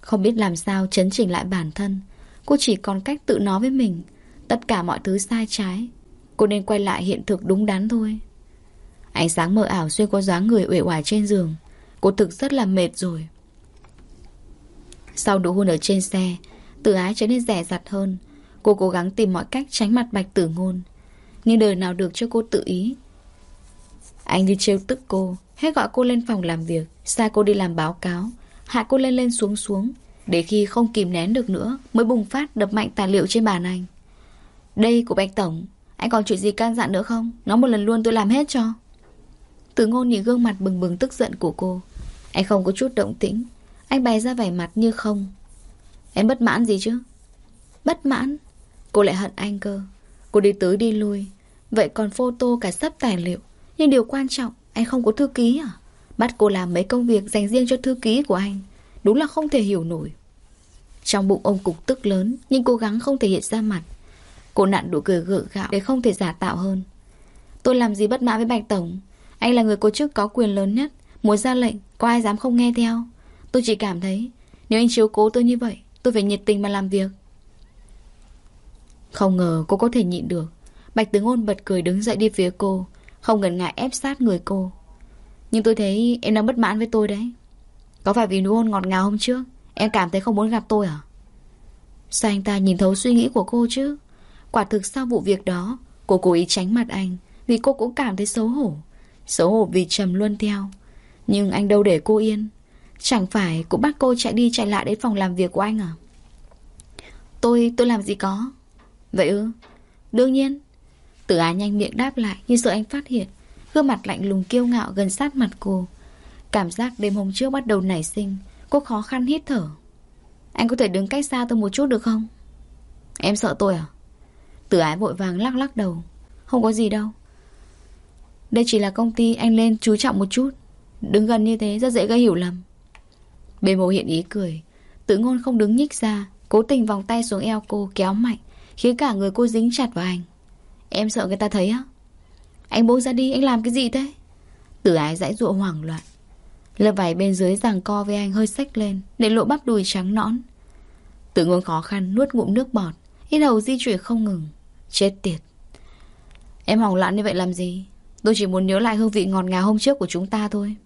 Không biết làm sao chấn chỉnh lại bản thân. Cô chỉ còn cách tự nói với mình. Tất cả mọi thứ sai trái. Cô nên quay lại hiện thực đúng đắn thôi. Ánh sáng mờ ảo xuyên qua dáng người uể oải trên giường. Cô thực rất là mệt rồi. Sau nụ hôn ở trên xe Tự ái trở nên rẻ rặt hơn. Cô cố gắng tìm mọi cách tránh mặt bạch tử ngôn. Nhưng đời nào được cho cô tự ý. Anh như trêu tức cô, Hết gọi cô lên phòng làm việc, Sai cô đi làm báo cáo, Hạ cô lên lên xuống xuống, Để khi không kìm nén được nữa Mới bùng phát đập mạnh tài liệu trên bàn anh. Đây của Bạch Tổng anh còn chuyện gì can dặn nữa không? Nói một lần luôn tôi làm hết cho. Từ ngôn nhìn gương mặt bừng bừng tức giận của cô. Anh không có chút động tĩnh. Anh bày ra vẻ mặt như không. Em bất mãn gì chứ? Bất mãn? Cô lại hận anh cơ. Cô đi tới đi lui. Vậy còn photo cả sắp tài liệu. Nhưng điều quan trọng, Anh không có thư ký à? Bắt cô làm mấy công việc dành riêng cho thư ký của anh. Đúng là không thể hiểu nổi. Trong bụng ông cục tức lớn, Nhưng cố gắng không thể hiện ra mặt. Cô nặn đủ cười gượng gạo để không thể giả tạo hơn. Tôi làm gì bất mãn với Bạch Tổng? Anh là người có chức có quyền lớn nhất, Muốn ra lệnh, Có ai dám không nghe theo? Tôi chỉ cảm thấy, Nếu anh chiếu cố tôi như vậy, Tôi phải nhiệt tình mà làm việc. Không ngờ cô có thể nhịn được. Bạch tướng ôn bật cười đứng dậy đi phía cô, Không ngần ngại ép sát người cô. Nhưng tôi thấy em đang bất mãn với tôi đấy. Có phải vì nụ hôn ngọt ngào hôm trước, Em cảm thấy không muốn gặp tôi à? Sao anh ta nhìn thấu suy nghĩ của cô chứ? Quả thực sau vụ việc đó Cô cố ý tránh mặt anh Vì cô cũng cảm thấy xấu hổ. Xấu hổ vì trầm luân theo. Nhưng anh đâu để cô yên. Chẳng phải cũng bắt cô chạy đi chạy lại đến phòng làm việc của anh à? Tôi, tôi làm gì có? Vậy ư? Đương nhiên. Tử Á nhanh miệng đáp lại như sợ anh phát hiện. Gương mặt lạnh lùng kiêu ngạo gần sát mặt cô. Cảm giác đêm hôm trước bắt đầu nảy sinh. Cô khó khăn hít thở. Anh có thể đứng cách xa tôi một chút được không? Em sợ tôi à? Tử ái vội vàng lắc lắc đầu. Không có gì đâu. Đây chỉ là công ty anh lên chú trọng một chút. Đứng gần như thế rất dễ gây hiểu lầm. Bề mộ hiện ý cười. Tử ngôn không đứng nhích ra, Cố tình vòng tay xuống eo cô kéo mạnh, Khiến cả người cô dính chặt vào anh. Em sợ người ta thấy á. Anh buông ra đi, anh làm cái gì thế? Tử ái dãy dụa hoảng loạn. Lớp vải bên dưới giằng co với anh hơi xách lên, Để lộ bắp đùi trắng nõn. Tử ngôn khó khăn nuốt ngụm nước bọt Ít hầu di chuyển không ngừng. Chết tiệt. Em hỏng loạn như vậy làm gì? Tôi chỉ muốn nhớ lại hương vị ngọt ngào hôm trước của chúng ta thôi.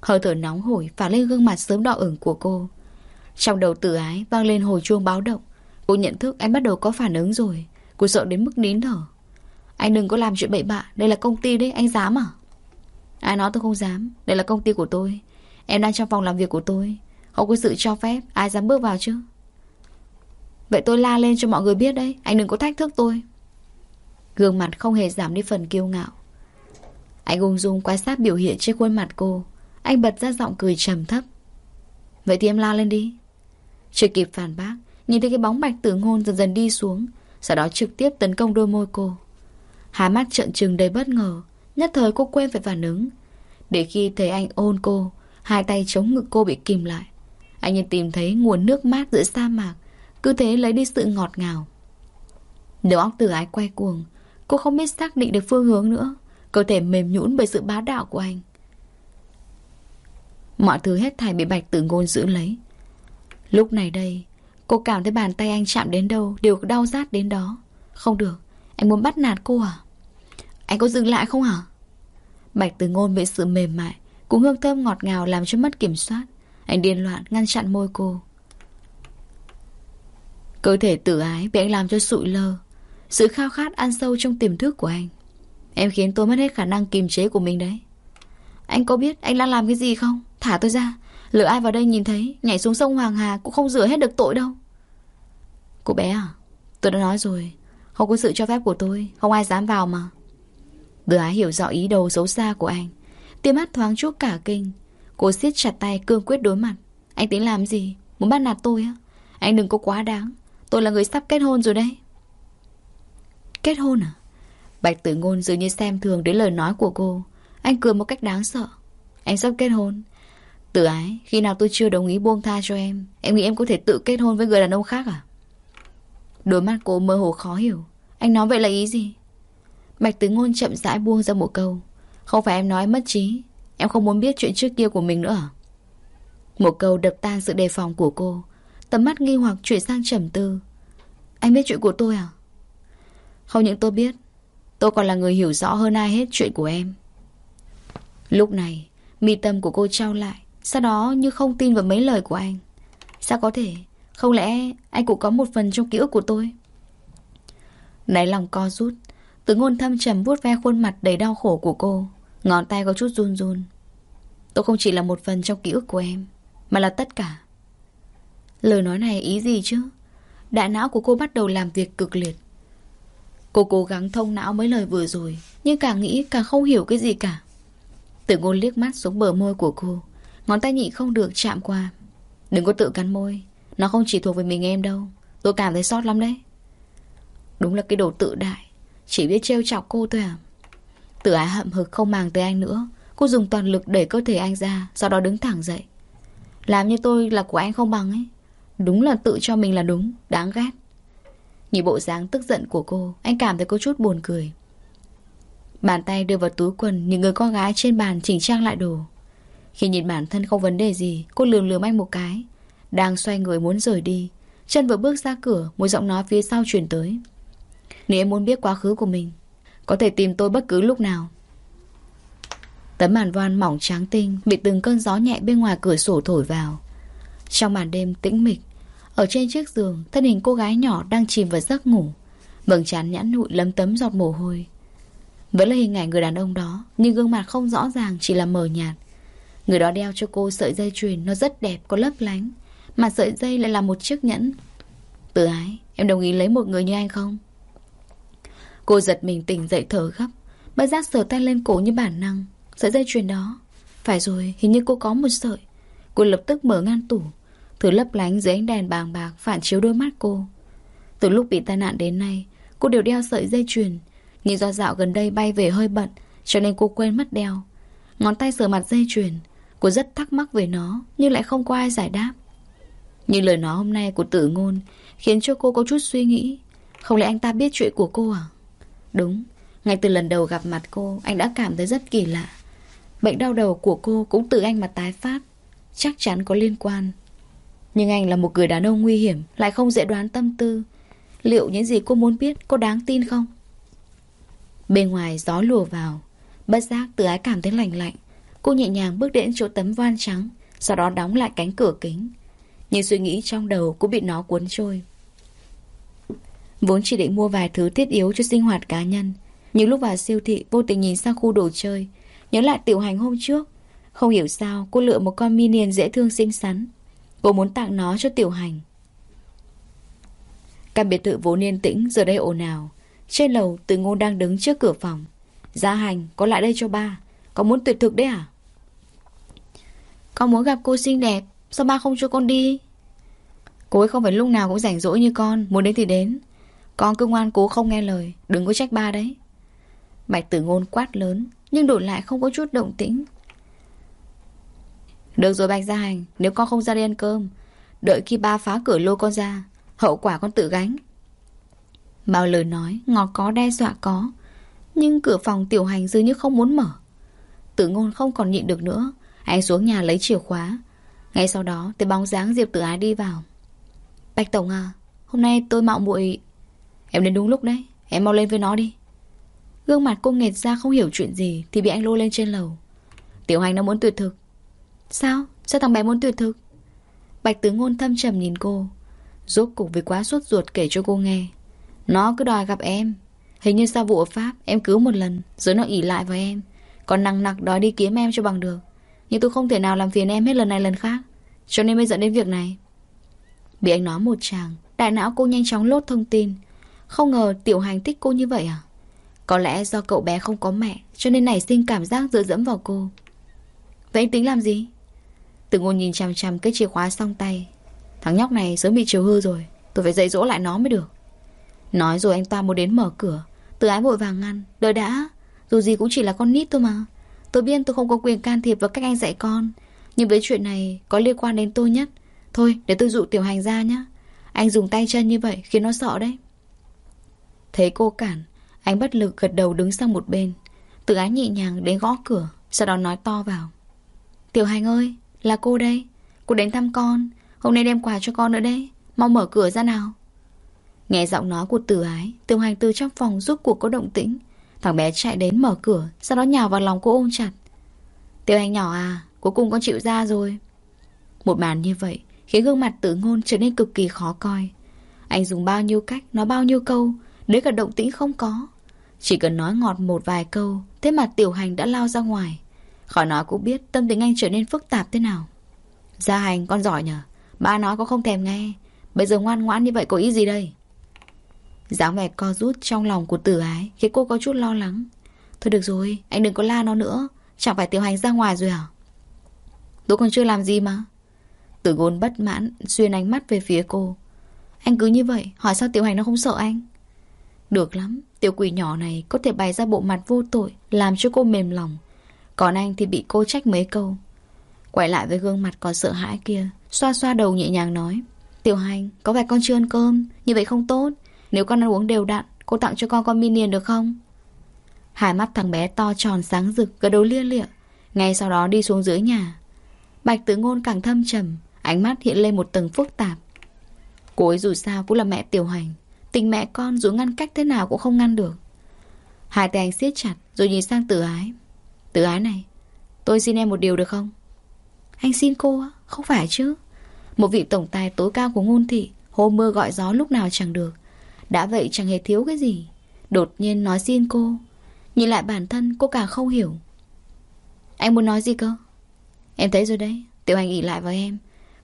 Hơi thở nóng hổi phả lên gương mặt sớm đỏ ửng của cô. Trong đầu tử ái vang lên hồi chuông báo động. Cô nhận thức anh bắt đầu có phản ứng rồi. Cô sợ đến mức nín thở. Anh đừng có làm chuyện bậy bạ. Đây là công ty đấy, anh dám à? Ai nói tôi không dám? Đây là công ty của tôi. Em đang trong phòng làm việc của tôi. Không có sự cho phép. Ai dám bước vào chứ? Vậy tôi la lên cho mọi người biết đấy, Anh đừng có thách thức tôi. Gương mặt không hề giảm đi phần kiêu ngạo. Anh ung dung quan sát biểu hiện trên khuôn mặt cô. Anh bật ra giọng cười trầm thấp. Vậy thì em la lên đi. Chưa kịp phản bác, Nhìn thấy cái bóng bạch tử ngôn dần dần đi xuống, Sau đó trực tiếp tấn công đôi môi cô. Hai mắt trợn trừng đầy bất ngờ, Nhất thời cô quên phải phản ứng. Để khi thấy anh ôn cô, Hai tay chống ngực cô bị kìm lại. Anh như tìm thấy nguồn nước mát giữa sa mạc. Cứ thế lấy đi sự ngọt ngào. Đầu óc tử ái quay cuồng, Cô không biết xác định được phương hướng nữa. Cơ thể mềm nhũn bởi sự bá đạo của anh. Mọi thứ hết thảy bị bạch tử ngôn giữ lấy. Lúc này đây, Cô cảm thấy bàn tay anh chạm đến đâu Đều đau rát đến đó. Không được, Anh muốn bắt nạt cô à? Anh có dừng lại không hả? Bạch tử ngôn bị sự mềm mại, Cũng hương thơm ngọt ngào làm cho mất kiểm soát. Anh điên loạn ngăn chặn môi cô. Cơ thể tự ái bị anh làm cho sụi lơ. Sự khao khát ăn sâu trong tiềm thức của anh. Em khiến tôi mất hết khả năng kiềm chế của mình đấy. Anh có biết anh đang làm cái gì không? Thả tôi ra. Lỡ ai vào đây nhìn thấy, Nhảy xuống sông Hoàng Hà cũng không rửa hết được tội đâu. Cô bé à Tôi đã nói rồi. Không có sự cho phép của tôi, Không ai dám vào mà. Tự ái hiểu rõ ý đồ xấu xa của anh. Tiêm mắt thoáng chút cả kinh. Cô siết chặt tay cương quyết đối mặt. Anh tính làm gì? Muốn bắt nạt tôi á? Anh đừng có quá đáng. Tôi là người sắp kết hôn rồi đấy. Kết hôn à? Bạch tử ngôn dường như xem thường đến lời nói của cô. Anh cười một cách đáng sợ. Anh sắp kết hôn. Tử ái, Khi nào tôi chưa đồng ý buông tha cho em Em nghĩ em có thể tự kết hôn với người đàn ông khác à? Đôi mắt cô mơ hồ khó hiểu. Anh nói vậy là ý gì? Bạch tử ngôn chậm rãi buông ra một câu. Không phải em nói mất trí. Em không muốn biết chuyện trước kia của mình nữa à? Một câu đập tan sự đề phòng của cô. Tầm mắt nghi hoặc chuyển sang trầm tư. Anh biết chuyện của tôi à? Không những tôi biết, Tôi còn là người hiểu rõ hơn ai hết chuyện của em. Lúc này, Mi tâm của cô trao lại, Sau đó như không tin vào mấy lời của anh. Sao có thể? Không lẽ anh cũng có một phần trong ký ức của tôi? Đáy lòng co rút, Từ ngôn thâm trầm vuốt ve khuôn mặt đầy đau khổ của cô, Ngón tay có chút run run. Tôi không chỉ là một phần trong ký ức của em, Mà là tất cả. Lời nói này ý gì chứ? Đại não của cô bắt đầu làm việc cực liệt. Cô cố gắng thông não mấy lời vừa rồi, Nhưng càng nghĩ càng không hiểu cái gì cả. Tử ngôn liếc mắt xuống bờ môi của cô. Ngón tay nhị không được chạm qua. Đừng có tự cắn môi. Nó không chỉ thuộc về mình em đâu. Tôi cảm thấy sót lắm đấy. Đúng là cái đồ tự đại. Chỉ biết trêu chọc cô thôi à. Tử ái hậm hực không màng tới anh nữa. Cô dùng toàn lực đẩy cơ thể anh ra, Sau đó đứng thẳng dậy. Làm như tôi là của anh không bằng ấy. Đúng là tự cho mình là đúng, Đáng ghét. Nhìn bộ dáng tức giận của cô, Anh cảm thấy có chút buồn cười. Bàn tay đưa vào túi quần Những người con gái trên bàn chỉnh trang lại đồ. Khi nhìn bản thân không vấn đề gì, Cô lườm lườm anh một cái. Đang xoay người muốn rời đi, Chân vừa bước ra cửa, Một giọng nói phía sau truyền tới. Nếu em muốn biết quá khứ của mình, Có thể tìm tôi bất cứ lúc nào. Tấm màn voan mỏng trắng tinh Bị từng cơn gió nhẹ bên ngoài cửa sổ thổi vào. Trong màn đêm tĩnh mịch Ở trên chiếc giường Thân hình cô gái nhỏ đang chìm vào giấc ngủ Vầng chán nhãn nụi lấm tấm giọt mồ hôi. Vẫn là hình ảnh người đàn ông đó Nhưng gương mặt không rõ ràng Chỉ là mờ nhạt. Người đó đeo cho cô sợi dây chuyền Nó rất đẹp, có lấp lánh Mà sợi dây lại là một chiếc nhẫn. Tự ái, em đồng ý lấy một người như anh không? Cô giật mình tỉnh dậy thở gấp Bất giác sờ tay lên cổ như bản năng. Sợi dây chuyền đó? Phải rồi hình như cô có một sợi. Cô lập tức mở ngăn tủ. Thứ lấp lánh dưới ánh đèn bàng bạc phản chiếu đôi mắt cô. Từ lúc bị tai nạn đến nay, Cô đều đeo sợi dây chuyền. Nhưng do dạo gần đây bay về hơi bận, Cho nên cô quên mất đeo. Ngón tay sờ mặt dây chuyền, Cô rất thắc mắc về nó, Nhưng lại không có ai giải đáp. Nhưng lời nói hôm nay của tử ngôn Khiến cho cô có chút suy nghĩ. Không lẽ anh ta biết chuyện của cô à? Đúng, Ngay từ lần đầu gặp mặt cô, Anh đã cảm thấy rất kỳ lạ. Bệnh đau đầu của cô cũng từ anh mà tái phát. Chắc chắn có liên quan. Nhưng anh là một người đàn ông nguy hiểm, Lại không dễ đoán tâm tư. Liệu những gì cô muốn biết có đáng tin không? Bên ngoài gió lùa vào, Bất giác từ ái cảm thấy lạnh lạnh. Cô nhẹ nhàng bước đến chỗ tấm van trắng, Sau đó đóng lại cánh cửa kính. Nhưng suy nghĩ trong đầu cũng bị nó cuốn trôi. Vốn chỉ định mua vài thứ thiết yếu cho sinh hoạt cá nhân, Nhưng lúc vào siêu thị vô tình nhìn sang khu đồ chơi. Nhớ lại tiểu hành hôm trước, Không hiểu sao cô lựa một con minion dễ thương xinh xắn. Cô muốn tặng nó cho tiểu hành. Căn biệt thự vốn yên tĩnh giờ đây ồn ào. Trên lầu từ ngôn đang đứng trước cửa phòng. Gia hành có lại đây cho ba. Có muốn tuyệt thực đấy à? Con muốn gặp cô xinh đẹp. Sao ba không cho con đi? Cô ấy không phải lúc nào cũng rảnh rỗi như con. Muốn đến thì đến. Con cứ ngoan cố không nghe lời. Đừng có trách ba đấy. Bạch tử ngôn quát lớn Nhưng đổi lại không có chút động tĩnh được rồi, Bạch Gia Hành. Nếu con không ra đi ăn cơm, Đợi khi ba phá cửa lôi con ra, Hậu quả con tự gánh. Bao lời nói, ngọt có, đe dọa có, Nhưng cửa phòng tiểu hành dường như không muốn mở. Tử ngôn không còn nhịn được nữa, Anh xuống nhà lấy chìa khóa. Ngay sau đó tới bóng dáng Diệp Tử Ái đi vào. Bạch Tổng à Hôm nay tôi mạo muội, Em đến đúng lúc đấy, Em mau lên với nó đi. Gương mặt cô nghệt ra không hiểu chuyện gì Thì bị anh lôi lên trên lầu. Tiểu hành nó muốn tuyệt thực Sao? Sao thằng bé muốn tuyệt thực? Bạch tướng ngôn thâm trầm nhìn cô, Rốt cục vì quá sốt ruột kể cho cô nghe. Nó cứ đòi gặp em. Hình như sau vụ ở Pháp, em cứu một lần, Rồi nó ỉ lại với em. Còn nặng nặc đòi đi kiếm em cho bằng được. Nhưng tôi không thể nào làm phiền em hết lần này lần khác. Cho nên mới dẫn đến việc này. Bị anh nói một chàng, Đại não cô nhanh chóng lốt thông tin. Không ngờ tiểu hành thích cô như vậy à? Có lẽ do cậu bé không có mẹ, Cho nên nảy sinh cảm giác dựa dẫm vào cô. Vậy anh tính làm gì? Từ ngôn nhìn chằm chằm cái chìa khóa xong tay. Thằng nhóc này sớm bị chiều hư rồi, Tôi phải dạy dỗ lại nó mới được. Nói rồi anh ta muốn đến mở cửa. Từ ái vội vàng ngăn, Đợi đã, Dù gì cũng chỉ là con nít thôi mà. Tôi biết tôi không có quyền can thiệp vào cách anh dạy con, Nhưng với chuyện này có liên quan đến tôi nhất. Thôi, để tôi dụ tiểu hành ra nhé Anh dùng tay chân như vậy khiến nó sợ đấy. Thấy cô cản, Anh bất lực gật đầu đứng sang một bên. Từ ái nhẹ nhàng đến gõ cửa, Sau đó nói to vào. Tiểu hành ơi là cô đây. Cô đến thăm con. Hôm nay đem quà cho con nữa đấy. Mau mở cửa ra nào. Nghe giọng nói của tử ái Tiểu hành từ trong phòng giúp cuộc có động tĩnh. Thằng bé chạy đến mở cửa, Sau đó nhào vào lòng cô ôm chặt. Tiểu hành nhỏ à Cuối cùng con chịu ra rồi. Một màn như vậy, Khiến gương mặt tử ngôn trở nên cực kỳ khó coi. Anh dùng bao nhiêu cách Nói bao nhiêu câu Đấy cả động tĩnh không có. Chỉ cần nói ngọt một vài câu, Thế mà tiểu hành đã lao ra ngoài. Khỏi nói cũng biết tâm tình anh trở nên phức tạp thế nào. Gia hành, con giỏi nhờ. Ba nói có không thèm nghe. Bây giờ ngoan ngoãn như vậy có ý gì đây? Dáng vẻ co rút trong lòng của tử ái Khiến cô có chút lo lắng. Thôi được rồi, anh đừng có la nó nữa. Chẳng phải tiểu hành ra ngoài rồi à? Tôi còn chưa làm gì mà. Tử ngôn bất mãn, Xuyên ánh mắt về phía cô. Anh cứ như vậy, hỏi sao tiểu hành nó không sợ anh? Được lắm, Tiểu quỷ nhỏ này có thể bày ra bộ mặt vô tội, Làm cho cô mềm lòng. Còn anh thì bị cô trách mấy câu. Quay lại với gương mặt còn sợ hãi kia, Xoa xoa đầu nhẹ nhàng nói, Tiểu hành, có vẻ con chưa ăn cơm? Như vậy không tốt. Nếu con ăn uống đều đặn, Cô tặng cho con con minion được không? Hai mắt thằng bé to tròn sáng rực, Gật đầu lia lịa. Ngay sau đó đi xuống dưới nhà. Bạch tử ngôn càng thâm trầm, Ánh mắt hiện lên một tầng phức tạp. Cô ấy dù sao cũng là mẹ tiểu hành, Tình mẹ con dù ngăn cách thế nào cũng không ngăn được. Hai tay anh siết chặt, Rồi nhìn sang tử ái. Tự ái này, Tôi xin em một điều được không? Anh xin cô á, Không phải chứ. Một vị tổng tài tối cao của ngôn thị, Hô mưa gọi gió lúc nào chẳng được. Đã vậy chẳng hề thiếu cái gì. Đột nhiên nói xin cô. Nhìn lại bản thân, cô càng không hiểu. Anh muốn nói gì cơ? Em thấy rồi đấy, Tiểu hành ỉ lại vào em.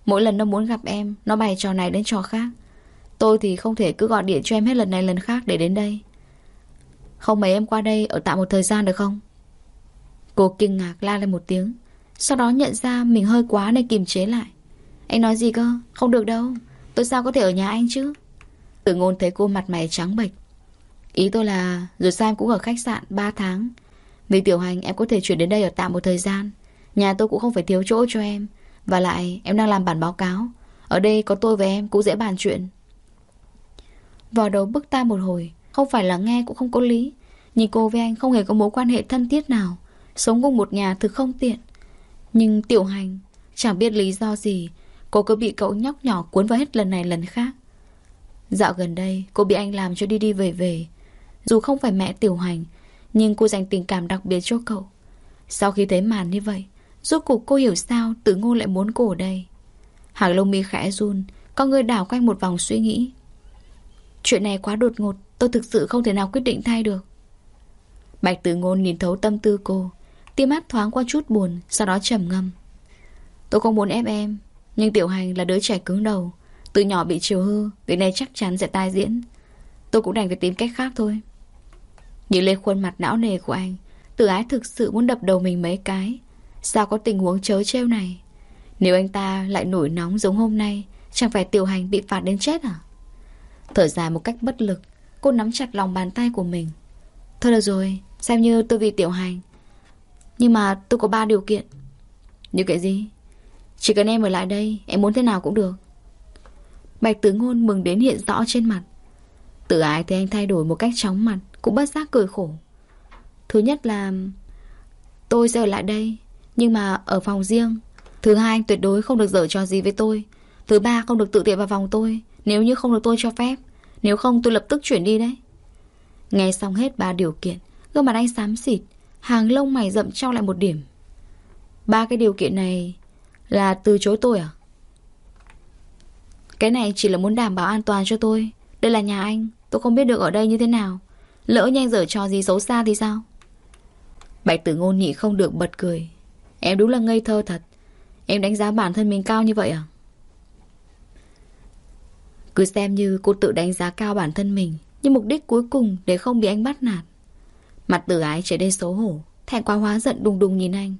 Mỗi lần nó muốn gặp em, Nó bày trò này đến trò khác. Tôi thì không thể cứ gọi điện cho em hết lần này lần khác để đến đây. Không mấy em qua đây ở tạm một thời gian được không? Cô kinh ngạc la lên một tiếng. Sau đó nhận ra mình hơi quá nên kiềm chế lại. Anh nói gì cơ? Không được đâu. Tôi sao có thể ở nhà anh chứ? Tử ngôn thấy cô mặt mày trắng bệch. Ý tôi là Rồi sao em cũng ở khách sạn 3 tháng. Vì tiểu hành, em có thể chuyển đến đây ở tạm một thời gian. Nhà tôi cũng không phải thiếu chỗ cho em. Và lại, em đang làm bản báo cáo. Ở đây có tôi và em cũng dễ bàn chuyện. Vò đầu bức ta một hồi. Không phải là nghe cũng không có lý. Nhìn cô với anh không hề có mối quan hệ thân thiết nào. Sống cùng một nhà thực không tiện. Nhưng tiểu hành, Chẳng biết lý do gì, Cô cứ bị cậu nhóc nhỏ cuốn vào hết lần này lần khác. Dạo gần đây, Cô bị anh làm cho đi đi về về. Dù không phải mẹ tiểu hành, Nhưng cô dành tình cảm đặc biệt cho cậu. Sau khi thấy màn như vậy, Rốt cuộc cô hiểu sao Tử ngôn lại muốn cô ở đây. Hàng lông mi khẽ run, Con người đảo quanh một vòng suy nghĩ. Chuyện này quá đột ngột, Tôi thực sự không thể nào quyết định thay được. Bạch tử ngôn nhìn thấu tâm tư cô tiêm mắt thoáng qua chút buồn, Sau đó trầm ngâm. Tôi không muốn ép em, Nhưng tiểu hành là đứa trẻ cứng đầu. Từ nhỏ bị chiều hư Việc này chắc chắn sẽ tai diễn. Tôi cũng đành phải tìm cách khác thôi. Nhìn lên khuôn mặt não nề của anh, Tự ái thực sự muốn đập đầu mình mấy cái. Sao có tình huống chớ trêu này? Nếu anh ta lại nổi nóng giống hôm nay, Chẳng phải tiểu hành bị phạt đến chết à? Thở dài một cách bất lực, Cô nắm chặt lòng bàn tay của mình. Thôi được rồi, Xem như tôi vì tiểu hành nhưng mà tôi có ba điều kiện. Như cái gì? Chỉ cần em ở lại đây, Em muốn thế nào cũng được. Bạch tử ngôn mừng đến hiện rõ trên mặt. Tự ái thì anh thay đổi một cách chóng mặt Cũng bất giác cười khổ. Thứ nhất là, Tôi sẽ ở lại đây, Nhưng mà ở phòng riêng. Thứ hai, anh tuyệt đối không được dở trò gì với tôi. Thứ ba, không được tự tiện vào phòng tôi, Nếu như không được tôi cho phép. Nếu không, tôi lập tức chuyển đi đấy. Nghe xong hết ba điều kiện, Gương mặt anh xám xịt Hàng lông mày rậm trao lại một điểm. Ba cái điều kiện này Là từ chối tôi à? Cái này chỉ là muốn đảm bảo an toàn cho tôi. Đây là nhà anh, Tôi không biết được ở đây như thế nào. Lỡ nhanh dở trò gì xấu xa thì sao? Bạch tử ngôn nhị không được bật cười. Em đúng là ngây thơ thật. Em đánh giá bản thân mình cao như vậy à? Cứ xem như cô tự đánh giá cao bản thân mình, Nhưng mục đích cuối cùng để không bị anh bắt nạt. Mặt tử ái trở nên xấu hổ, Thẹn quá hóa giận đùng đùng nhìn anh.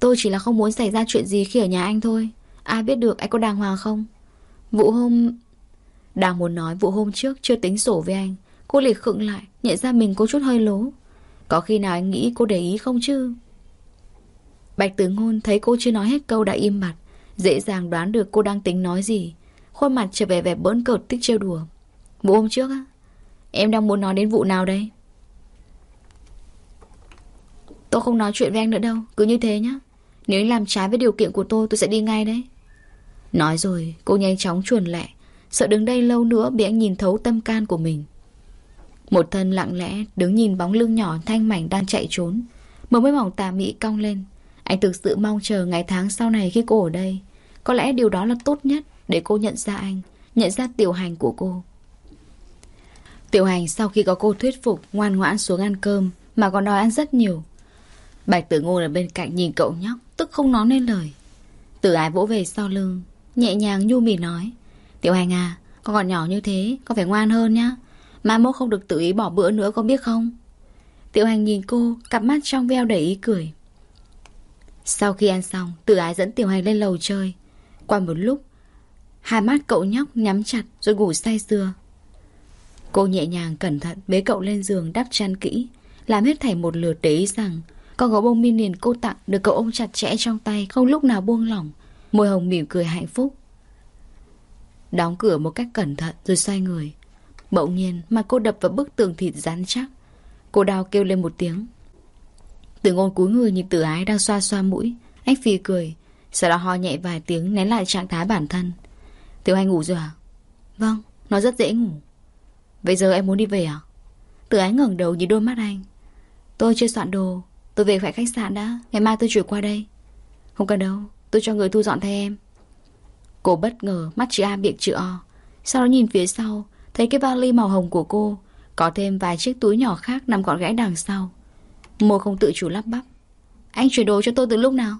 Tôi chỉ là không muốn xảy ra chuyện gì khi ở nhà anh thôi. Ai biết được anh có đàng hoàng không? Vụ hôm, Đang muốn nói vụ hôm trước chưa tính sổ với anh, Cô liệt khựng lại Nhận ra mình có chút hơi lố. Có khi nào anh nghĩ cô để ý không chứ? Bạch tử ngôn thấy cô chưa nói hết câu đã im mặt, Dễ dàng đoán được cô đang tính nói gì. Khuôn mặt trở về vẻ bỡn cợt tích trêu đùa. Vụ hôm trước á, Em đang muốn nói đến vụ nào đây? Tôi không nói chuyện với anh nữa đâu, Cứ như thế nhá. Nếu anh làm trái với điều kiện của tôi tôi sẽ đi ngay đấy. Nói rồi, cô nhanh chóng chuồn lẹ, Sợ đứng đây lâu nữa bị anh nhìn thấu tâm can của mình. Một thân lặng lẽ đứng nhìn bóng lưng nhỏ thanh mảnh đang chạy trốn. Mở mới mỏng tà mị cong lên. Anh thực sự mong chờ ngày tháng sau này khi cô ở đây. Có lẽ điều đó là tốt nhất Để cô nhận ra anh, Nhận ra tiểu hành của cô. Tiểu hành sau khi có cô thuyết phục Ngoan ngoãn xuống ăn cơm Mà còn đòi ăn rất nhiều Bạch tử ngôn ở bên cạnh nhìn cậu nhóc, Tức không nói nên lời. Tử ái vỗ về sau lưng, Nhẹ nhàng nhu mì nói, Tiểu hành à Con còn nhỏ như thế, Con phải ngoan hơn nhá. Mai mốt không được tự ý bỏ bữa nữa, con biết không? Tiểu hành nhìn cô, Cặp mắt trong veo đầy ý cười. Sau khi ăn xong, Tử ái dẫn tiểu hành lên lầu chơi. Qua một lúc, Hai mắt cậu nhóc nhắm chặt Rồi ngủ say sưa. Cô nhẹ nhàng cẩn thận bế cậu lên giường đắp chăn kỹ, Làm hết thảy một lượt để ý rằng con gấu bông mini cô tặng Được cậu ôm chặt chẽ trong tay Không lúc nào buông lỏng. Môi hồng mỉm cười hạnh phúc. Đóng cửa một cách cẩn thận rồi xoay người. Bỗng nhiên mà cô đập vào bức tường thịt rắn chắc. Cô đau kêu lên một tiếng. Từ ngôn cúi người nhìn tử ái đang xoa xoa mũi. Anh phì cười Sau đó ho nhẹ vài tiếng nén lại trạng thái bản thân. Tiểu anh ngủ rồi à? Vâng, nó rất dễ ngủ. Vậy giờ em muốn đi về à? Tử ái ngẩng đầu nhìn đôi mắt anh. Tôi chưa soạn đồ. Tôi về phải khách sạn đã. Ngày mai tôi chuyển qua đây. Không cần đâu. Tôi cho người thu dọn thay em. Cô bất ngờ mắt chữ A miệng chữ O. Sau đó nhìn phía sau, Thấy cái vali màu hồng của cô, Có thêm vài chiếc túi nhỏ khác nằm gọn gẽ đằng sau. Môi không tự chủ lắp bắp. Anh chuyển đồ cho tôi từ lúc nào?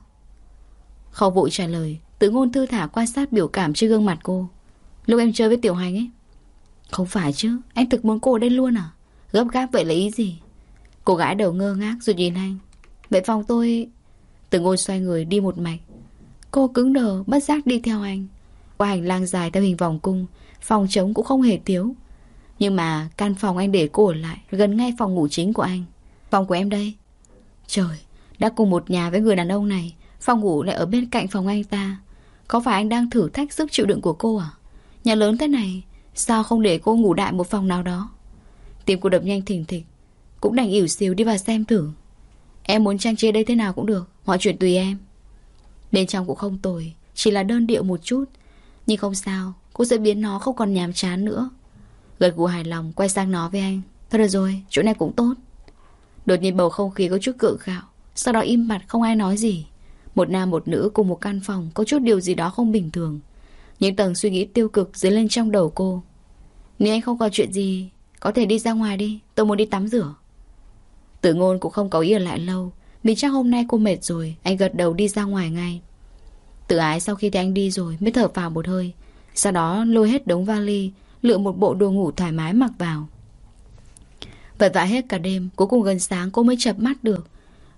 Khâu vội trả lời Tự ngôn thư thả quan sát biểu cảm trên gương mặt cô. Lúc em chơi với tiểu hành ấy. Không phải chứ, Anh thực muốn cô ở đây luôn à? Gấp gáp vậy là ý gì? Cô gái đầu ngơ ngác rồi nhìn anh. Vậy phòng tôi Từ ngôn xoay người đi một mạch. Cô cứng đờ bất giác đi theo anh. Qua hành lang dài theo hình vòng cung Phòng trống cũng không hề thiếu. Nhưng mà căn phòng anh để cô ở lại Gần ngay phòng ngủ chính của anh. Phòng của em đây. Trời, đã cùng một nhà với người đàn ông này Phòng ngủ lại ở bên cạnh phòng anh ta. Có phải anh đang thử thách sức chịu đựng của cô à? Nhà lớn thế này Sao không để cô ngủ đại một phòng nào đó? Tim cô đập nhanh thình thịch. Cũng đành ỉu xìu đi vào xem thử. Em muốn trang trí đây thế nào cũng được, Mọi chuyện tùy em. Bên trong cũng không tồi, Chỉ là đơn điệu một chút. Nhưng không sao, Cô sẽ biến nó không còn nhàm chán nữa. Gật gù hài lòng, quay sang nó với anh. Thôi được rồi, chỗ này cũng tốt. Đột nhiên bầu không khí có chút cự gạo Sau đó im bặt không ai nói gì. Một nam một nữ cùng một căn phòng Có chút điều gì đó không bình thường. Những tầng suy nghĩ tiêu cực dấy lên trong đầu cô. Nếu anh không có chuyện gì, Có thể đi ra ngoài đi, Tôi muốn đi tắm rửa. Tử ngôn cũng không có ý ở lại lâu. Vì chắc hôm nay cô mệt rồi Anh gật đầu đi ra ngoài ngay. Tự ái sau khi thấy anh đi rồi Mới thở vào một hơi. Sau đó lôi hết đống vali Lựa một bộ đồ ngủ thoải mái mặc vào. Vật vã hết cả đêm Cuối cùng gần sáng cô mới chập mắt được.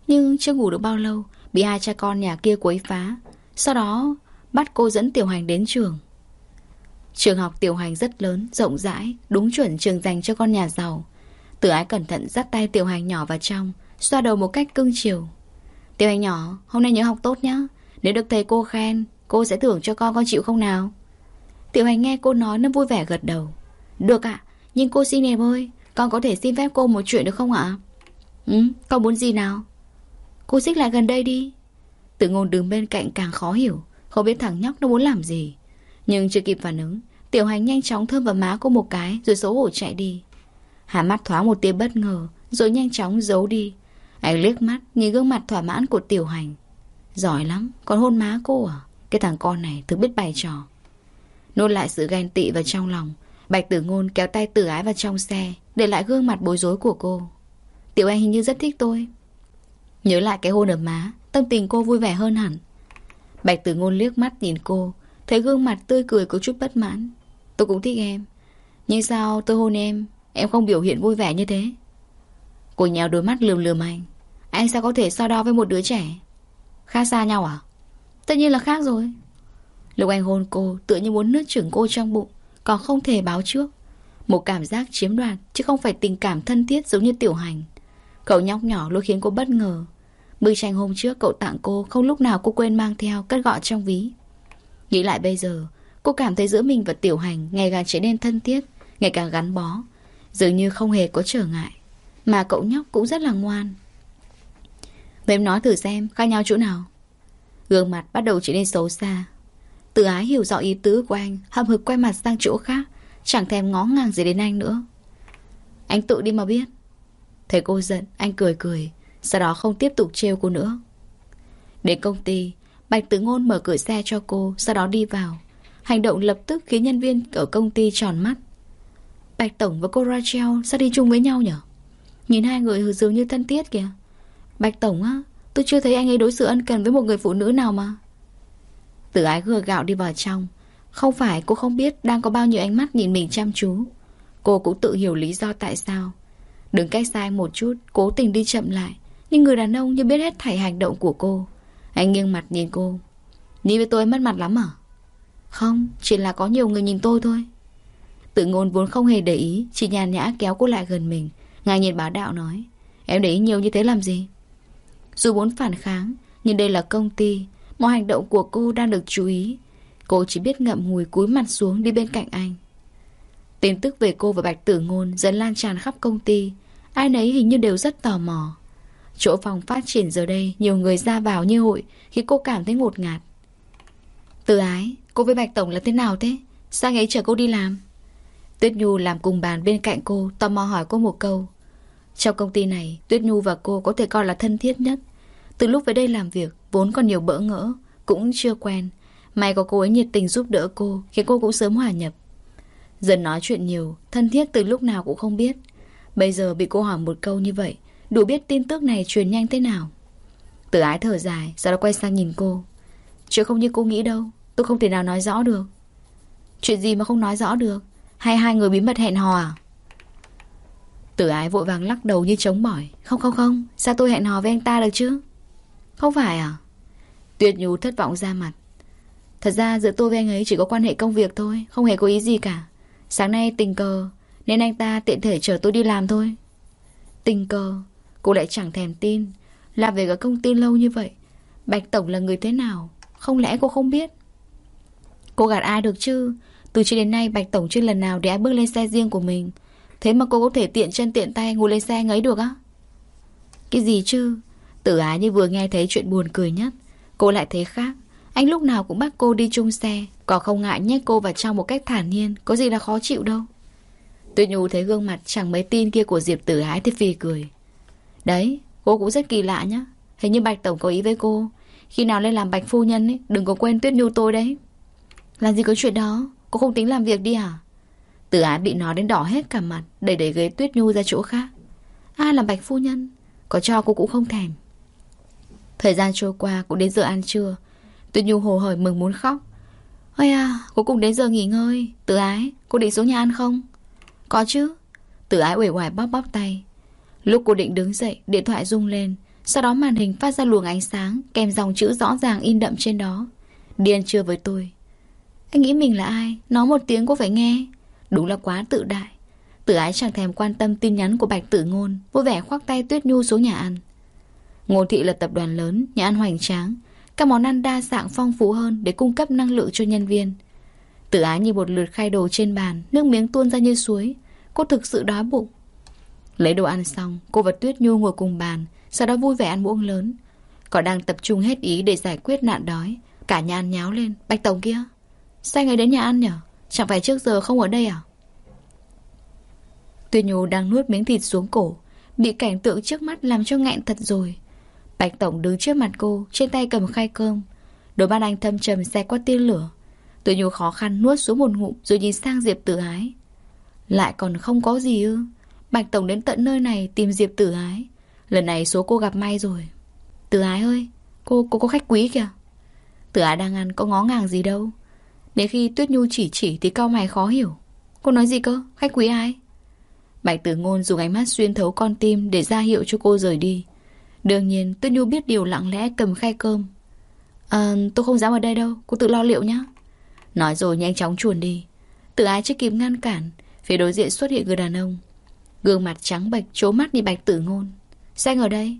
Nhưng chưa ngủ được bao lâu Bị hai cha con nhà kia quấy phá. Sau đó bắt cô dẫn tiểu hành đến trường. Trường học tiểu hành rất lớn, rộng rãi Đúng chuẩn trường dành cho con nhà giàu. Tử ái cẩn thận dắt tay tiểu hành nhỏ vào trong, Xoa đầu một cách cưng chiều. Tiểu hành nhỏ, Hôm nay nhớ học tốt nhá. Nếu được thầy cô khen, Cô sẽ thưởng cho con con chịu không nào? Tiểu hành nghe cô nói nó vui vẻ gật đầu. Được ạ, Nhưng cô xin em ơi, Con có thể xin phép cô một chuyện được không ạ? Ừ con muốn gì nào? Cô xích lại gần đây đi. Tự ngôn đứng bên cạnh càng khó hiểu, Không biết thằng nhóc nó muốn làm gì. Nhưng chưa kịp phản ứng, Tiểu hành nhanh chóng thơm vào má cô một cái, Rồi xấu hổ chạy đi. Hà mắt thoáng một tia bất ngờ, Rồi nhanh chóng giấu đi. Anh liếc mắt nhìn gương mặt thỏa mãn của tiểu hành. Giỏi lắm, Còn hôn má cô à? Cái thằng con này thực biết bày trò. Nôn lại sự ghen tị vào trong lòng, Bạch tử ngôn kéo tay tử ái vào trong xe, Để lại gương mặt bối rối của cô. Tiểu anh hình như rất thích tôi. Nhớ lại cái hôn ở má, Tâm tình cô vui vẻ hơn hẳn. Bạch tử ngôn liếc mắt nhìn cô, Thấy gương mặt tươi cười có chút bất mãn. Tôi cũng thích em. Nhưng sao tôi hôn em? Em không biểu hiện vui vẻ như thế. Cô nhéo đôi mắt lườm lườm anh. Anh sao có thể so đo với một đứa trẻ? Khác xa nhau à? Tất nhiên là khác rồi. Lúc anh hôn cô, tựa như muốn nước chửng cô trong bụng, Còn không thể báo trước. Một cảm giác chiếm đoạt, Chứ không phải tình cảm thân thiết giống như tiểu hành. Cậu nhóc nhỏ luôn khiến cô bất ngờ. Bức tranh hôm trước cậu tặng cô Không lúc nào cô quên mang theo Cất gọn trong ví. Nghĩ lại bây giờ, Cô cảm thấy giữa mình và tiểu hành Ngày càng trở nên thân thiết, Ngày càng gắn bó. Dường như không hề có trở ngại, Mà cậu nhóc cũng rất là ngoan. Vậy em nói thử xem, Khác nhau chỗ nào? Gương mặt bắt đầu trở nên xấu xa. Tự ái hiểu rõ ý tứ của anh, Hậm hực quay mặt sang chỗ khác, Chẳng thèm ngó ngàng gì đến anh nữa. Anh tự đi mà biết. Thấy cô giận, anh cười cười, Sau đó không tiếp tục trêu cô nữa. Đến công ty, Bạch Tử Ngôn mở cửa xe cho cô, Sau đó đi vào. Hành động lập tức khiến nhân viên ở công ty tròn mắt. Bạch Tổng và cô Rachel Sao đi chung với nhau nhở? Nhìn hai người dường như thân thiết kìa. Bạch Tổng á Tôi chưa thấy anh ấy đối xử ân cần với một người phụ nữ nào mà. Tử ái gừa gạo đi vào trong Không phải cô không biết Đang có bao nhiêu ánh mắt nhìn mình chăm chú. Cô cũng tự hiểu lý do tại sao. Đứng cách xa một chút Cố tình đi chậm lại Nhưng người đàn ông như biết hết thảy hành động của cô. Anh nghiêng mặt nhìn cô. Nhìn với tôi mất mặt lắm à? Không, chỉ là có nhiều người nhìn tôi thôi. Tự ngôn vốn không hề để ý, Chỉ nhàn nhã kéo cô lại gần mình. Ngài nhìn bá đạo nói, Em để ý nhiều như thế làm gì? Dù muốn phản kháng, Nhưng đây là công ty, Mọi hành động của cô đang được chú ý. Cô chỉ biết ngậm ngùi cúi mặt xuống đi bên cạnh anh. Tin tức về cô và Bạch Tử Ngôn dần lan tràn khắp công ty. Ai nấy hình như đều rất tò mò. Chỗ phòng phát triển giờ đây, Nhiều người ra vào như hội, Khi cô cảm thấy ngột ngạt. Từ ái, Cô với Bạch Tổng là thế nào thế? Sao anh ấy chở cô đi làm? Tuyết Nhu làm cùng bàn bên cạnh cô, Tò mò hỏi cô một câu. Trong công ty này, Tuyết Nhu và cô có thể coi là thân thiết nhất. Từ lúc về đây làm việc, Vốn còn nhiều bỡ ngỡ, Cũng chưa quen. May có cô ấy nhiệt tình giúp đỡ cô, Khiến cô cũng sớm hòa nhập. Dần nói chuyện nhiều, Thân thiết từ lúc nào cũng không biết. Bây giờ bị cô hỏi một câu như vậy, Đủ biết tin tức này truyền nhanh thế nào? Tử ái thở dài, Sau đó quay sang nhìn cô. Chuyện không như cô nghĩ đâu, Tôi không thể nào nói rõ được. Chuyện gì mà không nói rõ được? Hay hai người bí mật hẹn hò à? Tử ái vội vàng lắc đầu như chống mỏi. Không không không. Sao tôi hẹn hò với anh ta được chứ? Không phải à? Tuyệt nhú thất vọng ra mặt. Thật ra giữa tôi với anh ấy chỉ có quan hệ công việc thôi, Không hề có ý gì cả. Sáng nay tình cờ, Nên anh ta tiện thể chở tôi đi làm thôi. Tình cờ, Cô lại chẳng thèm tin. Làm việc ở công ty lâu như vậy, Bạch Tổng là người thế nào? Không lẽ cô không biết? Cô gạt ai được chứ? Từ trước đến nay, Bạch Tổng chưa lần nào để ai bước lên xe riêng của mình. Thế mà cô có thể tiện chân tiện tay ngồi lên xe ngấy được á? Cái gì chứ? Tử ái như vừa nghe thấy chuyện buồn cười nhất. Cô lại thấy khác. Anh lúc nào cũng bắt cô đi chung xe. Còn không ngại nhét cô vào trong một cách thản nhiên, Có gì là khó chịu đâu. Tuyết Nhu thấy gương mặt chẳng mấy tin kia của Diệp Tử Ái thì phì cười. Đấy, cô cũng rất kỳ lạ nhá. Hình như Bạch Tổng có ý với cô. Khi nào lên làm Bạch Phu Nhân ấy, Đừng có quên Tuyết Nhu tôi đấy. Làm gì có chuyện đó? Cô không tính làm việc đi à Tử Ái bị nói đến đỏ hết cả mặt, Đẩy đẩy ghế Tuyết Nhu ra chỗ khác. Ai làm Bạch Phu Nhân? Có cho cô cũng không thèm. Thời gian trôi qua cũng đến giờ ăn trưa. Tuyết Nhu hồ hởi mừng muốn khóc. Ôi à cuối cùng đến giờ nghỉ ngơi. Tử ái, cô định xuống nhà ăn không? Có chứ. Tử ái uể oải bóp bóp tay. Lúc cô định đứng dậy, điện thoại rung lên. Sau đó màn hình phát ra luồng ánh sáng, Kèm dòng chữ rõ ràng in đậm trên đó. Đi ăn trưa với tôi. Anh nghĩ mình là ai? Nói một tiếng cũng phải nghe. Đúng là quá tự đại. Tử ái chẳng thèm quan tâm tin nhắn của Bạch Tử Ngôn Vui vẻ khoác tay Tuyết Nhu xuống nhà ăn. Ngô Thị là tập đoàn lớn, nhà ăn hoành tráng. Các món ăn đa dạng phong phú hơn Để cung cấp năng lượng cho nhân viên. Tử ái như một lượt khai đồ trên bàn Nước miếng tuôn ra như suối. Cô thực sự đói bụng. Lấy đồ ăn xong Cô và Tuyết Nhu ngồi cùng bàn Sau đó vui vẻ ăn muỗng lớn. Còn đang tập trung hết ý để giải quyết nạn đói Cả nhà ăn nháo lên Bạch Tổng kia. Sao ngày đến nhà ăn nhở? Chẳng phải trước giờ không ở đây à? Tuyên Nhu đang nuốt miếng thịt xuống cổ, Bị cảnh tượng trước mắt làm cho ngẹn thật rồi. Bạch Tổng đứng trước mặt cô, Trên tay cầm khay cơm. Đôi mắt anh thâm trầm xe qua tia lửa. Tuyên nhu khó khăn nuốt xuống một ngụm Rồi nhìn sang Diệp tử ái. Lại còn không có gì ư? Bạch Tổng đến tận nơi này tìm Diệp tử ái. Lần này số cô gặp may rồi. Tử ái ơi, Cô cô có khách quý kìa. Tử ái đang ăn có ngó ngàng gì đâu. Đến khi Tuyết Nhu chỉ chỉ thì cao mày khó hiểu. Cô nói gì cơ? Khách quý ai? Bạch tử ngôn dùng ánh mắt xuyên thấu con tim Để ra hiệu cho cô rời đi. Đương nhiên, Tuyết Nhu biết điều lặng lẽ cầm khay cơm. À tôi không dám ở đây đâu, Cô tự lo liệu nhá. Nói rồi nhanh chóng chuồn đi. Tự ái chưa kịp ngăn cản, Phía đối diện xuất hiện người đàn ông. Gương mặt trắng bệch trố mắt đi bạch tử ngôn. Xanh ở đây.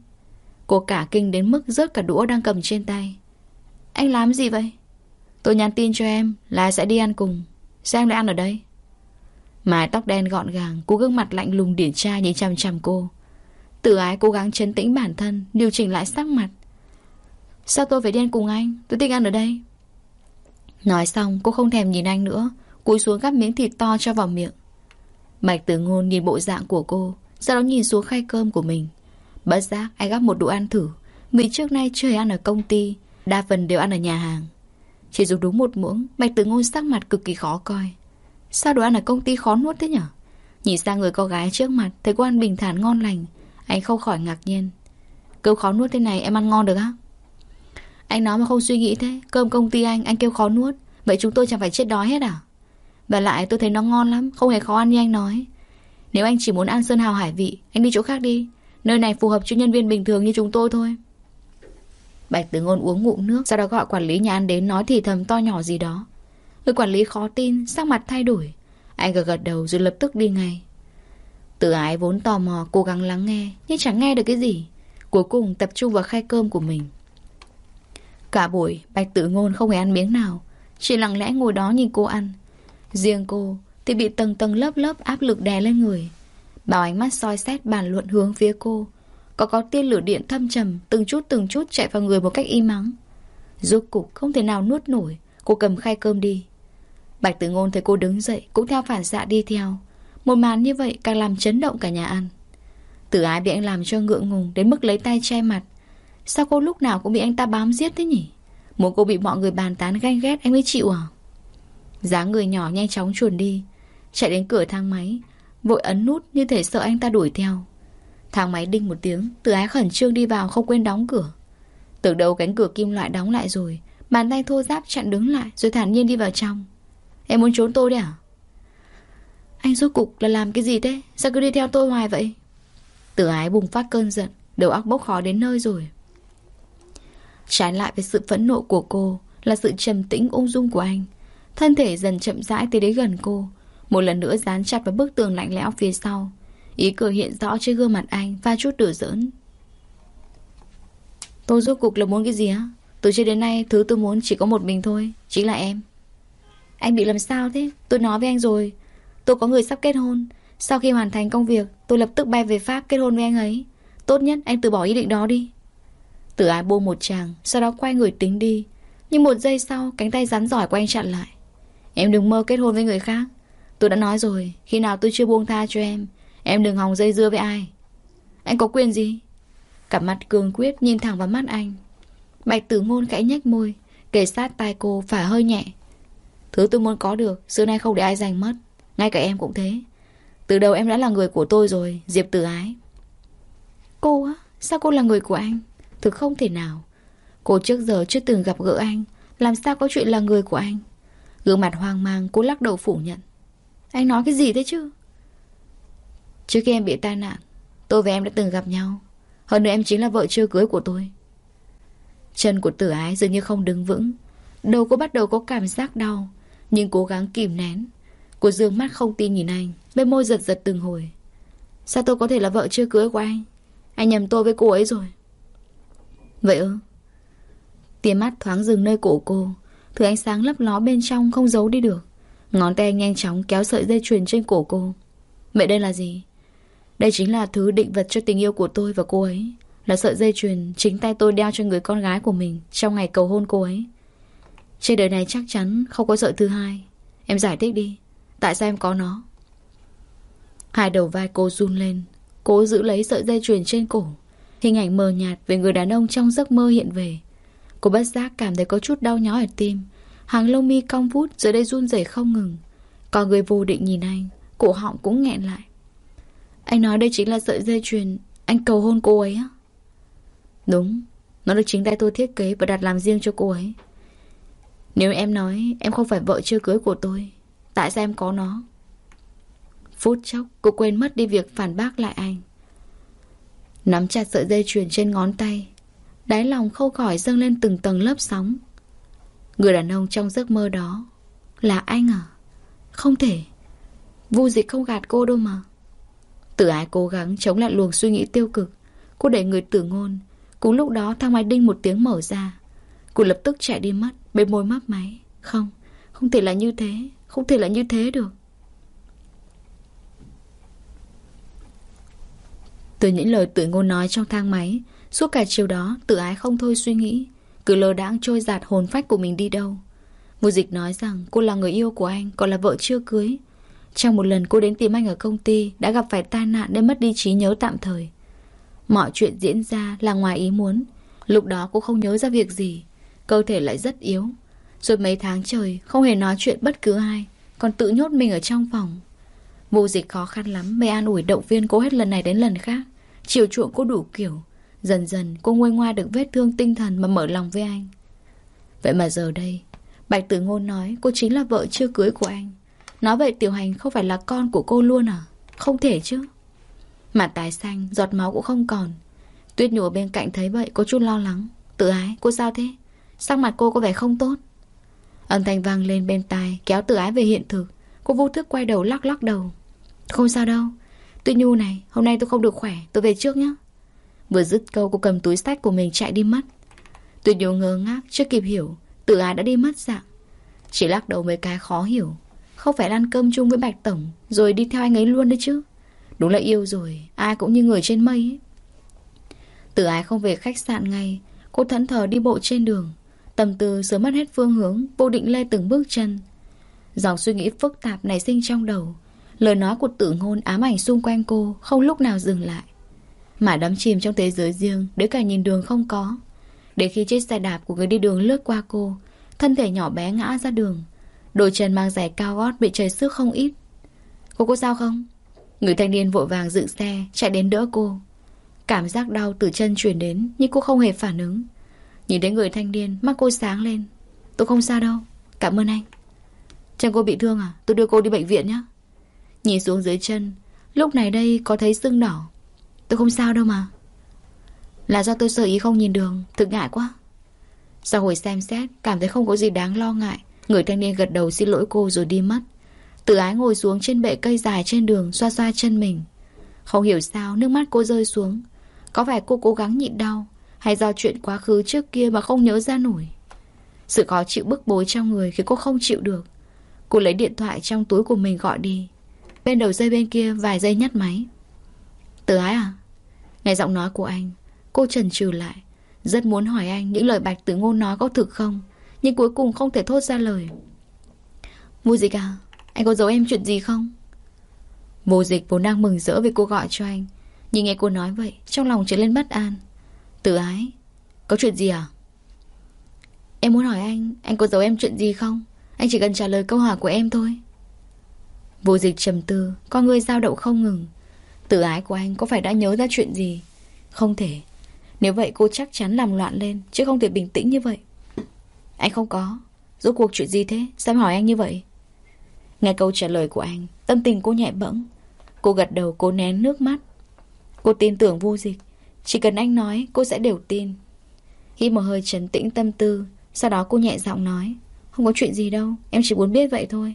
Cô cả kinh đến mức rớt cả đũa đang cầm trên tay. Anh làm gì vậy? Tôi nhắn tin cho em là sẽ đi ăn cùng. Sao em lại ăn ở đây? Mái tóc đen gọn gàng Cô gương mặt lạnh lùng điển trai nhìn chằm chằm cô. Tự ái cố gắng chấn tĩnh bản thân, Điều chỉnh lại sắc mặt. Sao tôi phải đi ăn cùng anh? Tôi thích ăn ở đây. Nói xong, cô không thèm nhìn anh nữa, Cúi xuống gắp miếng thịt to cho vào miệng. Bạch tử ngôn nhìn bộ dạng của cô, Sau đó nhìn xuống khay cơm của mình. Bất giác, anh gắp một đồ ăn thử. Vì trước nay chưa hề ăn ở công ty, Đa phần đều ăn ở nhà hàng. Chỉ dùng đúng một muỗng Bạch tử ngôn sắc mặt cực kỳ khó coi. Sao đồ ăn ở công ty khó nuốt thế nhở? Nhìn sang người con gái trước mặt, Thấy cô ăn bình thản ngon lành, Anh không khỏi ngạc nhiên. Cơm khó nuốt thế này em ăn ngon được á? Anh nói mà không suy nghĩ thế, Cơm công ty anh anh kêu khó nuốt. Vậy chúng tôi chẳng phải chết đói hết à? Và lại tôi thấy nó ngon lắm, Không hề khó ăn như anh nói. Nếu anh chỉ muốn ăn sơn hào hải vị, Anh đi chỗ khác đi. Nơi này phù hợp cho nhân viên bình thường như chúng tôi thôi. Bạch tử ngôn uống ngụm nước, Sau đó gọi quản lý nhà ăn đến nói thì thầm to nhỏ gì đó. Người quản lý khó tin, Sắc mặt thay đổi. Anh gật gật đầu rồi lập tức đi ngay. Tử ái vốn tò mò, cố gắng lắng nghe, Nhưng chẳng nghe được cái gì. Cuối cùng tập trung vào khay cơm của mình. Cả buổi, Bạch tử ngôn không hề ăn miếng nào. Chỉ lặng lẽ ngồi đó nhìn cô ăn. Riêng cô thì bị tầng tầng lớp lớp áp lực đè lên người. Bảo ánh mắt soi xét bàn luận hướng phía cô. Có có tiên lửa điện thâm trầm, Từng chút từng chút chạy vào người một cách im mắng Rốt cục không thể nào nuốt nổi, Cô cầm khay cơm đi. Bạch tử ngôn thấy cô đứng dậy, Cũng theo phản xạ đi theo. Một màn như vậy càng làm chấn động cả nhà ăn. Tử ái bị anh làm cho ngượng ngùng Đến mức lấy tay che mặt. Sao cô lúc nào cũng bị anh ta bám giết thế nhỉ? Muốn cô bị mọi người bàn tán ganh ghét Anh mới chịu à? Dáng người nhỏ nhanh chóng chuồn đi, Chạy đến cửa thang máy, Vội ấn nút như thể sợ anh ta đuổi theo. Thang máy đinh một tiếng, Từ ái khẩn trương đi vào không quên đóng cửa. Tưởng đầu cánh cửa kim loại đóng lại rồi, Bàn tay thô giáp chặn đứng lại Rồi thản nhiên đi vào trong. Em muốn trốn tôi đấy à? Anh rốt cục là làm cái gì thế? Sao cứ đi theo tôi hoài vậy? Tử ái bùng phát cơn giận, Đầu óc bốc khó đến nơi rồi. Trái lại với sự phẫn nộ của cô Là sự trầm tĩnh ung dung của anh. Thân thể dần chậm rãi tới đến gần cô, Một lần nữa dán chặt vào bức tường lạnh lẽo phía sau. Ý cười hiện rõ trên gương mặt anh Và chút đùa giỡn. Tôi rốt cuộc là muốn cái gì á? Từ trước đến nay, thứ tôi muốn chỉ có một mình thôi, Chính là em. Anh bị làm sao thế? Tôi nói với anh rồi. Tôi có người sắp kết hôn. Sau khi hoàn thành công việc, Tôi lập tức bay về Pháp kết hôn với anh ấy. Tốt nhất anh từ bỏ ý định đó đi. Tử ái buông một chàng, Sau đó quay người tính đi. Nhưng một giây sau, cánh tay rắn giỏi của anh chặn lại. Em đừng mơ kết hôn với người khác. Tôi đã nói rồi, Khi nào tôi chưa buông tha cho em Em đừng hòng dây dưa với ai. Anh có quyền gì? Cặp mặt cường quyết nhìn thẳng vào mắt anh. Bạch tử ngôn khẽ nhếch môi kể sát tai cô phải hơi nhẹ. Thứ tôi muốn có được, Xưa nay không để ai giành mất. Ngay cả em cũng thế. Từ đầu em đã là người của tôi rồi, Diệp tử ái. Cô á, Sao cô là người của anh? Thực không thể nào. Cô trước giờ chưa từng gặp gỡ anh. Làm sao có chuyện là người của anh? Gương mặt hoang mang, cô lắc đầu phủ nhận. Anh nói cái gì thế chứ? Trước khi em bị tai nạn, Tôi và em đã từng gặp nhau. Hơn nữa em chính là vợ chưa cưới của tôi. Chân của tử ái dường như không đứng vững. Đầu cô bắt đầu có cảm giác đau, Nhưng cố gắng kìm nén. Cô dương mắt không tin nhìn anh, Bên môi giật giật từng hồi. Sao tôi có thể là vợ chưa cưới của anh? Anh nhầm tôi với cô ấy rồi. Vậy ư? Tia mắt thoáng dừng nơi cổ cô, Thứ ánh sáng lấp ló bên trong không giấu đi được. Ngón tay nhanh chóng kéo sợi dây chuyền trên cổ cô. Vậy đây là gì? Đây chính là thứ định vật cho tình yêu của tôi và cô ấy. Là sợi dây chuyền chính tay tôi đeo cho người con gái của mình Trong ngày cầu hôn cô ấy. Trên đời này chắc chắn không có sợi thứ hai. Em giải thích đi. Tại sao em có nó? Hai đầu vai cô run lên. Cố giữ lấy sợi dây chuyền trên cổ. Hình ảnh mờ nhạt về người đàn ông trong giấc mơ hiện về. Cô bất giác cảm thấy có chút đau nhói ở tim. Hàng lông mi cong vút, Dưới đây run rẩy không ngừng. Còn người vô định nhìn anh. Cổ họng cũng nghẹn lại. Anh nói đây chính là sợi dây chuyền Anh cầu hôn cô ấy á. Đúng, Nó được chính tay tôi thiết kế và đặt làm riêng cho cô ấy. Nếu em nói Em không phải vợ chưa cưới của tôi, Tại sao em có nó? Phút chốc, cô quên mất đi việc phản bác lại anh. Nắm chặt sợi dây chuyền trên ngón tay, Đáy lòng khâu khỏi dâng lên từng tầng lớp sóng. Người đàn ông trong giấc mơ đó Là anh à? Không thể, Vu dịch không gạt cô đâu mà. Tử ái cố gắng chống lại luồng suy nghĩ tiêu cực. Cô đẩy người tử ngôn. Cùng lúc đó thang máy đinh một tiếng mở ra. Cô lập tức chạy đi mất Bên môi mấp máy. Không, không thể là như thế. Không thể là như thế được. Từ những lời tự ngôn nói trong thang máy Suốt cả chiều đó tự ái không thôi suy nghĩ. Cứ lơ đãng trôi giạt hồn phách của mình đi đâu. Mùa dịch nói rằng cô là người yêu của anh Còn là vợ chưa cưới. Trong một lần cô đến tìm anh ở công ty, Đã gặp phải tai nạn nên mất đi trí nhớ tạm thời. Mọi chuyện diễn ra là ngoài ý muốn. Lúc đó cô không nhớ ra việc gì. Cơ thể lại rất yếu. Rồi mấy tháng trời, không hề nói chuyện bất cứ ai. Còn tự nhốt mình ở trong phòng. Mù dịch khó khăn lắm mẹ an ủi động viên cô hết lần này đến lần khác. Chiều chuộng cô đủ kiểu. Dần dần, cô nguôi ngoa được vết thương tinh thần Mà mở lòng với anh. Vậy mà giờ đây, Bạch tử ngôn nói cô chính là vợ chưa cưới của anh. Nói vậy tiểu hành không phải là con của cô luôn à? Không thể chứ. Mặt tái xanh, giọt máu cũng không còn. Tuyết nhủ bên cạnh thấy vậy, có chút lo lắng. Tự ái, cô sao thế? Sắc mặt cô có vẻ không tốt. Âm thanh vang lên bên tai, Kéo tự ái về hiện thực. Cô vô thức quay đầu lắc lắc đầu. Không sao đâu. Tuyết nhu này, hôm nay tôi không được khỏe, Tôi về trước nhé Vừa dứt câu, cô cầm túi sách của mình chạy đi mất. Tuyệt nhu ngơ ngác, chưa kịp hiểu, Tự ái đã đi mất dạng. Chỉ lắc đầu mấy cái khó hiểu. Không phải ăn cơm chung với Bạch Tổng, Rồi đi theo anh ấy luôn đấy chứ. Đúng là yêu rồi, Ai cũng như người trên mây ấy. Tử ái không về khách sạn ngay, Cô thẫn thờ đi bộ trên đường. Tầm tư sớm mất hết phương hướng, Vô định lê từng bước chân. Dòng suy nghĩ phức tạp nảy sinh trong đầu. Lời nói của tử ngôn ám ảnh xung quanh cô Không lúc nào dừng lại. Mãi đắm chìm trong thế giới riêng Để cả nhìn đường không có. Để khi chiếc xe đạp của người đi đường lướt qua cô, Thân thể nhỏ bé ngã ra đường. Đôi chân mang giày cao gót bị trời sức không ít. Cô có sao không? Người thanh niên vội vàng dựng xe, Chạy đến đỡ cô. Cảm giác đau từ chân chuyển đến, Nhưng cô không hề phản ứng. Nhìn thấy người thanh niên, mắt cô sáng lên. Tôi không sao đâu. Cảm ơn anh. Chân cô bị thương à? Tôi đưa cô đi bệnh viện nhé Nhìn xuống dưới chân, Lúc này đây có thấy sưng đỏ. Tôi không sao đâu mà. Là do tôi sợ ý không nhìn đường, Thực ngại quá. Sau hồi xem xét, Cảm thấy không có gì đáng lo ngại. Người thanh niên gật đầu xin lỗi cô rồi đi mất. Tự ái ngồi xuống trên bệ cây dài trên đường, Xoa xoa chân mình. Không hiểu sao nước mắt cô rơi xuống. Có vẻ cô cố gắng nhịn đau, Hay do chuyện quá khứ trước kia mà không nhớ ra nổi. Sự khó chịu bức bối trong người Khiến cô không chịu được. Cô lấy điện thoại trong túi của mình gọi đi. Bên đầu dây bên kia vài giây nhắt máy. Tự ái à? Nghe giọng nói của anh, Cô trần trừ lại. Rất muốn hỏi anh những lời bạch tử ngôn nói có thực không? Nhưng cuối cùng không thể thốt ra lời Mua dịch à, anh có giấu em chuyện gì không? Vô dịch vốn đang mừng rỡ vì cô gọi cho anh Nhưng nghe cô nói vậy Trong lòng trở lên bất an Tự ái Có chuyện gì à? Em muốn hỏi anh Anh có giấu em chuyện gì không? Anh chỉ cần trả lời câu hỏi của em thôi Vô dịch trầm tư Con người dao động không ngừng Tự ái của anh có phải đã nhớ ra chuyện gì? Không thể Nếu vậy cô chắc chắn làm loạn lên Chứ không thể bình tĩnh như vậy anh không có. Rốt cuộc chuyện gì thế? Sao hỏi anh như vậy? Nghe câu trả lời của anh, Tâm tình cô nhẹ bẫng. Cô gật đầu, cố nén nước mắt. Cô tin tưởng vô dịch. Chỉ cần anh nói, cô sẽ đều tin. Khi một hơi trấn tĩnh tâm tư, Sau đó cô nhẹ giọng nói, Không có chuyện gì đâu, Em chỉ muốn biết vậy thôi.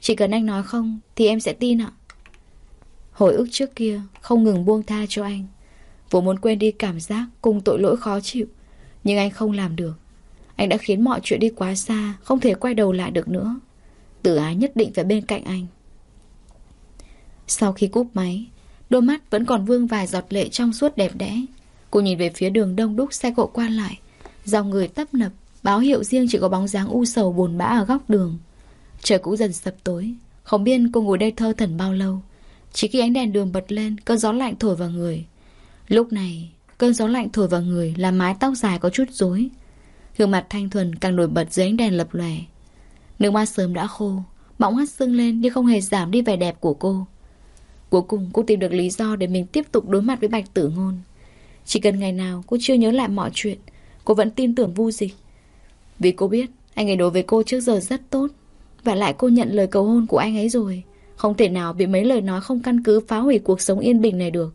Chỉ cần anh nói không, Thì em sẽ tin ạ. Hồi ức trước kia Không ngừng buông tha cho anh. Vô muốn quên đi cảm giác Cùng tội lỗi khó chịu, Nhưng anh không làm được. Anh đã khiến mọi chuyện đi quá xa, Không thể quay đầu lại được nữa. Tử ái nhất định phải bên cạnh anh. Sau khi cúp máy, Đôi mắt vẫn còn vương vài giọt lệ trong suốt đẹp đẽ. Cô nhìn về phía đường đông đúc xe cộ qua lại, Dòng người tấp nập, Báo hiệu riêng chỉ có bóng dáng u sầu buồn bã ở góc đường. Trời cũng dần sập tối, Không biết cô ngồi đây thơ thần bao lâu. Chỉ khi ánh đèn đường bật lên, Cơn gió lạnh thổi vào người. Lúc này, Cơn gió lạnh thổi vào người Làm mái tóc dài có chút rối. Gương mặt thanh thuần càng nổi bật dưới ánh đèn lập lòe. Nước mắt sớm đã khô Bỗng hắt sưng lên nhưng không hề giảm đi vẻ đẹp của cô. Cuối cùng, cô tìm được lý do để mình tiếp tục đối mặt với Bạch Tử Ngôn. Chỉ cần ngày nào cô chưa nhớ lại mọi chuyện, Cô vẫn tin tưởng vu dịch. Vì cô biết, anh ấy đối với cô trước giờ rất tốt, Và lại cô nhận lời cầu hôn của anh ấy rồi. Không thể nào bị mấy lời nói không căn cứ phá hủy cuộc sống yên bình này được.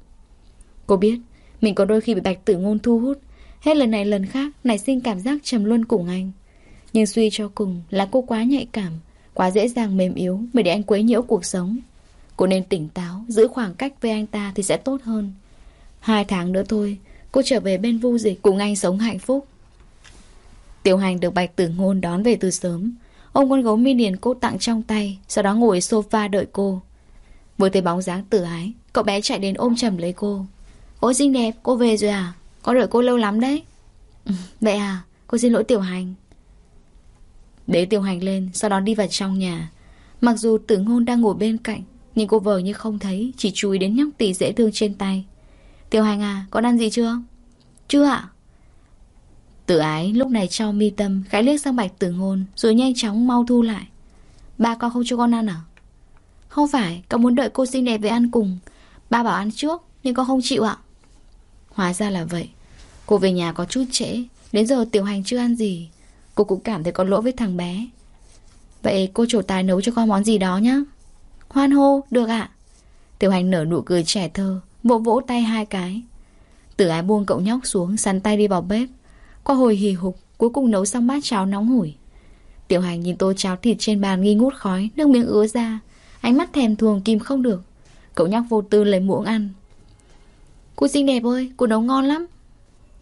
Cô biết, Mình có đôi khi bị Bạch Tử Ngôn thu hút Hết lần này lần khác nảy sinh cảm giác trầm luân cùng anh Nhưng suy cho cùng là cô quá nhạy cảm Quá dễ dàng mềm yếu Mới để anh quấy nhiễu cuộc sống. Cô nên tỉnh táo Giữ khoảng cách với anh ta thì sẽ tốt hơn. Hai tháng nữa thôi Cô trở về bên vu dịch cùng anh sống hạnh phúc. Tiểu hành được Bạch Tử Ngôn đón về từ sớm. Ông con gấu minion cô tặng trong tay Sau đó ngồi sofa đợi cô. Vừa thấy bóng dáng tử ái Cậu bé chạy đến ôm chầm lấy cô. Ôi xinh đẹp, cô về rồi à? Có đợi cô lâu lắm đấy. Ừ, Vậy à, cô xin lỗi Tiểu Hành. Bế Tiểu Hành lên Sau đó đi vào trong nhà. Mặc dù tử ngôn đang ngồi bên cạnh Nhưng cô vờ như không thấy Chỉ chú ý đến nhóc tỷ dễ thương trên tay. Tiểu Hành à, con ăn gì chưa? Chưa ạ. Tử ái lúc này cho mi tâm Khẽ liếc sang bạch tử ngôn Rồi nhanh chóng mau thu lại. Ba con không cho con ăn à? Không phải, con muốn đợi cô xinh đẹp về ăn cùng. Ba bảo ăn trước Nhưng con không chịu ạ. Hóa ra là vậy. Cô về nhà có chút trễ. Đến giờ tiểu hành chưa ăn gì. Cô cũng cảm thấy có lỗi với thằng bé. Vậy cô chủ tài nấu cho con món gì đó nhá. Hoan hô, được ạ. Tiểu hành nở nụ cười trẻ thơ Vỗ vỗ tay hai cái. Tử ái buông cậu nhóc xuống Sắn tay đi vào bếp. Qua hồi hì hục Cuối cùng nấu xong bát cháo nóng hổi. Tiểu hành nhìn tô cháo thịt trên bàn nghi ngút khói Nước miếng ứa ra. Ánh mắt thèm thuồng kìm không được. Cậu nhóc vô tư lấy muỗng ăn. Cô xinh đẹp ơi, cô nấu ngon lắm.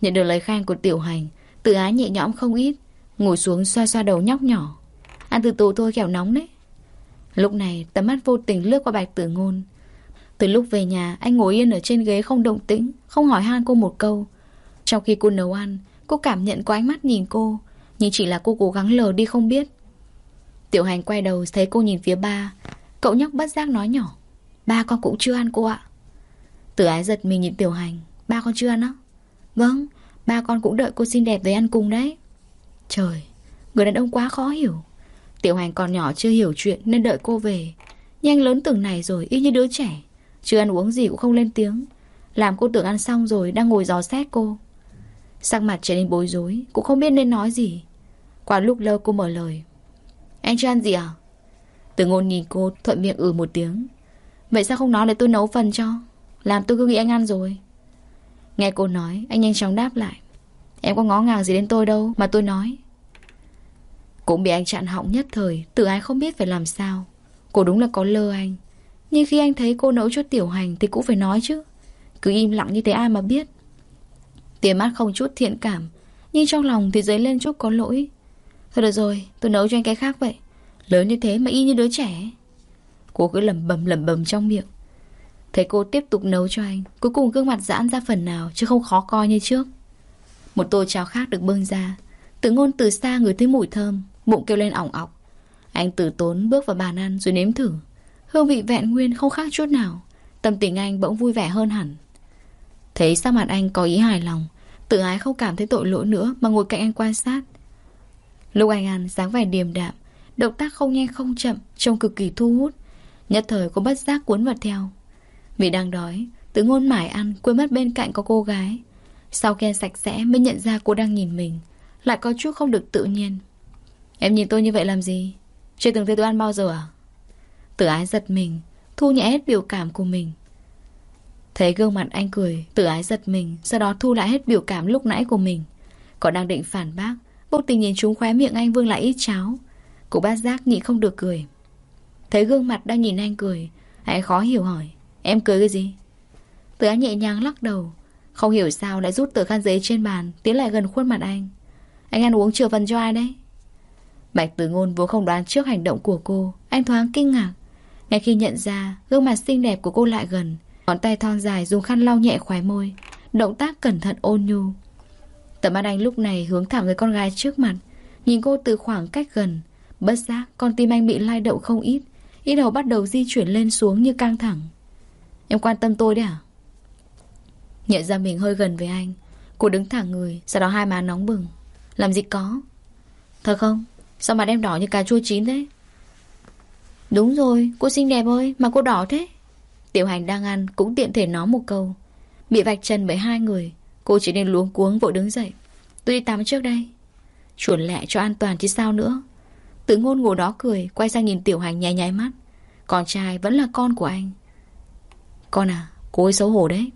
Nhận được lời khen của tiểu hành Tự ái nhẹ nhõm không ít Ngồi xuống xoa xoa đầu nhóc nhỏ. Ăn từ từ thôi kẻo nóng đấy. Lúc này tầm mắt vô tình lướt qua bạch tử ngôn. Từ lúc về nhà Anh ngồi yên ở trên ghế không động tĩnh Không hỏi han cô một câu. Trong khi cô nấu ăn Cô cảm nhận có ánh mắt nhìn cô Nhưng chỉ là cô cố gắng lờ đi không biết. Tiểu hành quay đầu thấy cô nhìn phía ba Cậu nhóc bất giác nói nhỏ Ba con cũng chưa ăn cô ạ. Tử ái giật mình nhìn tiểu hành, Ba con chưa ăn á? Vâng Ba con cũng đợi cô xinh đẹp về ăn cùng đấy. Trời, Người đàn ông quá khó hiểu. Tiểu hành còn nhỏ chưa hiểu chuyện nên đợi cô về. Nhanh lớn từng này rồi, y như đứa trẻ. Chưa ăn uống gì cũng không lên tiếng. Làm cô tưởng ăn xong rồi đang ngồi gió xét cô. Sắc mặt trở nên bối rối, Cũng không biết nên nói gì. Qua lúc lâu cô mở lời. Anh chưa ăn gì à? Từ ngôn nhìn cô, thuận miệng ừ một tiếng. Vậy sao không nói để tôi nấu phần cho? Làm tôi cứ nghĩ anh ăn rồi. Nghe cô nói, Anh nhanh chóng đáp lại. Em có ngó ngàng gì đến tôi đâu, Mà tôi nói. Cũng bị anh chặn họng nhất thời, Tự ái không biết phải làm sao. Cô đúng là có lơ anh. Nhưng khi anh thấy cô nấu cho tiểu hành Thì cũng phải nói chứ. Cứ im lặng như thế ai mà biết. Tiếng mắt không chút thiện cảm, Nhưng trong lòng thì dấy lên chút có lỗi. Thôi được rồi, tôi nấu cho anh cái khác vậy. Lớn như thế mà y như đứa trẻ. Cô cứ lầm bầm lầm bầm trong miệng. Thấy cô tiếp tục nấu cho anh, Cuối cùng gương mặt giãn ra phần nào Chứ không khó coi như trước. Một tô cháo khác được bưng ra. Tự ngôn từ xa người thấy mùi thơm, Bụng kêu lên ỏng ọc. Anh từ tốn bước vào bàn ăn rồi nếm thử. Hương vị vẹn nguyên không khác chút nào. Tâm tình anh bỗng vui vẻ hơn hẳn. Thấy sắc mặt anh có ý hài lòng, Tự ái không cảm thấy tội lỗi nữa Mà ngồi cạnh anh quan sát. Lúc anh ăn, dáng vẻ điềm đạm, Động tác không nhanh không chậm, Trông cực kỳ thu hút. Nhất thời cô bất giác cuốn vào theo vì đang đói, Tự ngôn mải ăn, Quên mất bên cạnh có cô gái. Sau khi sạch sẽ mới nhận ra cô đang nhìn mình, Lại có chút không được tự nhiên. Em nhìn tôi như vậy làm gì? Chưa từng thấy tôi ăn bao giờ à? Tử ái giật mình, Thu nhẹ hết biểu cảm của mình. Thấy gương mặt anh cười Tử ái giật mình, Sau đó thu lại hết biểu cảm lúc nãy của mình. Còn đang định phản bác Vô tình nhìn chúng khóe miệng anh vương lại ít cháo. Cô bát giác nhị không được cười. Thấy gương mặt đang nhìn anh cười hãy khó hiểu hỏi. Em cười cái gì? Từ An nhẹ nhàng lắc đầu. Không hiểu sao lại rút tờ khăn giấy trên bàn, Tiến lại gần khuôn mặt anh. Anh ăn uống chừa phần cho ai đấy? Bạch tử ngôn vốn không đoán trước hành động của cô. Anh thoáng kinh ngạc. Ngay khi nhận ra gương mặt xinh đẹp của cô lại gần, Ngón tay thon dài dùng khăn lau nhẹ khóe môi, Động tác cẩn thận ôn nhu. Tầm mắt anh lúc này hướng thẳng người con gái trước mặt. Nhìn cô từ khoảng cách gần, Bất giác con tim anh bị lai động không ít ít đầu bắt đầu di chuyển lên xuống như căng thẳng. Em quan tâm tôi đấy à? Nhận ra mình hơi gần với anh, Cô đứng thẳng người, Sau đó hai má nóng bừng. Làm gì có. Thật không? Sao mà em đỏ như cà chua chín thế? Đúng rồi, Cô xinh đẹp ơi, Mà cô đỏ thế. Tiểu hành đang ăn, Cũng tiện thể nói một câu. Bị vạch chân bởi hai người, Cô chỉ nên luống cuống vội đứng dậy. Tôi đi tắm trước đây. Chuẩn lẹ cho an toàn chứ sao nữa. Tử ngôn ngồi đó cười, Quay sang nhìn tiểu hành nháy nháy mắt. Con trai vẫn là con của anh. Con à Cô ấy xấu hổ đấy.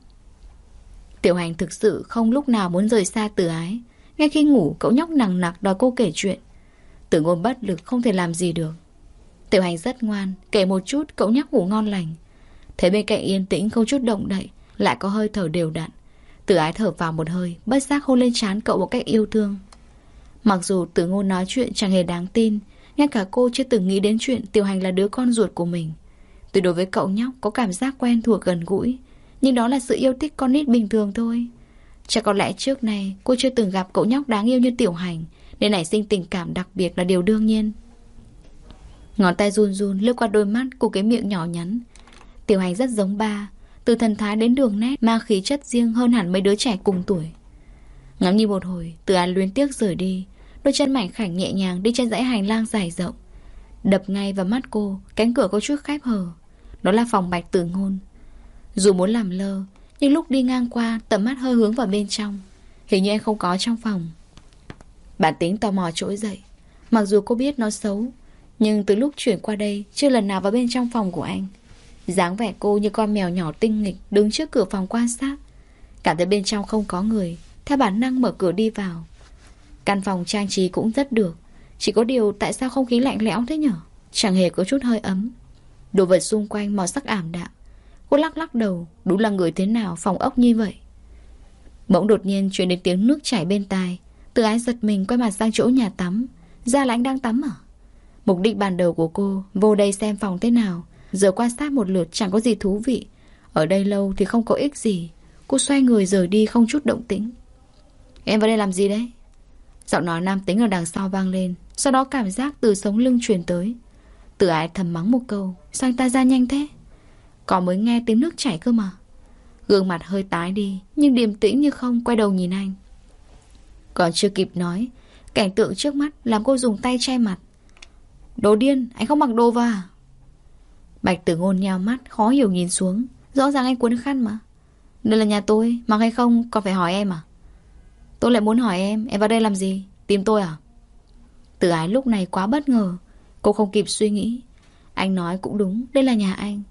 Tiểu hành thực sự không lúc nào muốn rời xa từ ái. Ngay khi ngủ, cậu nhóc nặng nặc đòi cô kể chuyện. Tử ngôn bất lực không thể làm gì được. Tiểu hành rất ngoan, Kể một chút, cậu nhóc ngủ ngon lành. Thấy bên cạnh yên tĩnh không chút động đậy, Lại có hơi thở đều đặn. Tử ái thở vào một hơi, Bất giác hôn lên trán cậu một cách yêu thương. Mặc dù tử ngôn nói chuyện chẳng hề đáng tin Ngay cả cô chưa từng nghĩ đến chuyện Tiểu hành là đứa con ruột của mình. Tôi đối với cậu nhóc có cảm giác quen thuộc gần gũi, Nhưng đó là sự yêu thích con nít bình thường thôi. Chắc có lẽ trước này Cô chưa từng gặp cậu nhóc đáng yêu như Tiểu hành, Nên nảy sinh tình cảm đặc biệt là điều đương nhiên. Ngón tay run run lướt qua đôi mắt của cái miệng nhỏ nhắn. Tiểu hành rất giống ba, Từ thần thái đến đường nét, Mang khí chất riêng hơn hẳn mấy đứa trẻ cùng tuổi. Ngắm như một hồi, Từ an luyến tiếc rời đi, Đôi chân mảnh khảnh nhẹ nhàng đi trên dãy hành lang dài rộng. Đập ngay vào mắt cô, Cánh cửa có chút khép hờ. Đó là phòng bạch tử ngôn. Dù muốn làm lơ, Nhưng lúc đi ngang qua, tầm mắt hơi hướng vào bên trong. Hình như anh không có trong phòng. Bản tính tò mò trỗi dậy. Mặc dù cô biết nó xấu, Nhưng từ lúc chuyển qua đây, Chưa lần nào vào bên trong phòng của anh. Dáng vẻ cô như con mèo nhỏ tinh nghịch Đứng trước cửa phòng quan sát. Cảm thấy bên trong không có người, Theo bản năng mở cửa đi vào. Căn phòng trang trí cũng rất được, Chỉ có điều tại sao không khí lạnh lẽo thế nhở? Chẳng hề có chút hơi ấm. Đồ vật xung quanh màu sắc ảm đạm. Cô lắc lắc đầu, Đúng là người thế nào phòng ốc như vậy? Bỗng đột nhiên truyền đến tiếng nước chảy bên tai. Từ ái giật mình quay mặt sang chỗ nhà tắm. Ra lãnh đang tắm à? Mục đích ban đầu của cô, Vô đây xem phòng thế nào. Giờ quan sát một lượt chẳng có gì thú vị. Ở đây lâu thì không có ích gì. Cô xoay người rời đi không chút động tĩnh. Em vào đây làm gì đấy? Giọng nói nam tính ở đằng sau vang lên, Sau đó cảm giác từ sống lưng truyền tới. Tự ái thầm mắng một câu Sao anh ta ra nhanh thế. Có mới nghe tiếng nước chảy cơ mà. Gương mặt hơi tái đi, Nhưng điềm tĩnh như không, quay đầu nhìn anh. Còn chưa kịp nói, Cảnh tượng trước mắt làm cô dùng tay che mặt. Đồ điên, Anh không mặc đồ vào à? Bạch tử ngôn nhào mắt, khó hiểu nhìn xuống. Rõ ràng anh cuốn khăn mà. Đây là nhà tôi, Mặc hay không còn phải hỏi em à? Tôi lại muốn hỏi em Em vào đây làm gì? Tìm tôi à? Tử ái lúc này quá bất ngờ. Cô không kịp suy nghĩ. Anh nói cũng đúng Đây là nhà anh.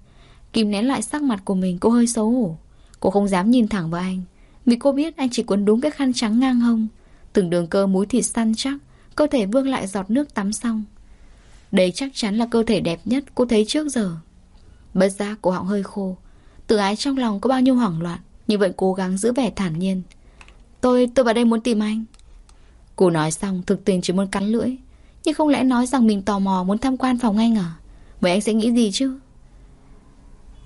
Kìm nén lại sắc mặt của mình Cô hơi xấu hổ. Cô không dám nhìn thẳng vào anh Vì cô biết anh chỉ quấn đúng cái khăn trắng ngang hông. Từng đường cơ múi thịt săn chắc Cơ thể vương lại giọt nước tắm xong. Đây chắc chắn là cơ thể đẹp nhất cô thấy trước giờ. Bất giác cổ họng hơi khô. Tự ái trong lòng có bao nhiêu hoảng loạn Nhưng vẫn cố gắng giữ vẻ thản nhiên. Tôi, tôi vào đây muốn tìm anh. Cô nói xong thực tình chỉ muốn cắn lưỡi. Nhưng không lẽ nói rằng mình tò mò muốn tham quan phòng anh à? Vậy anh sẽ nghĩ gì chứ?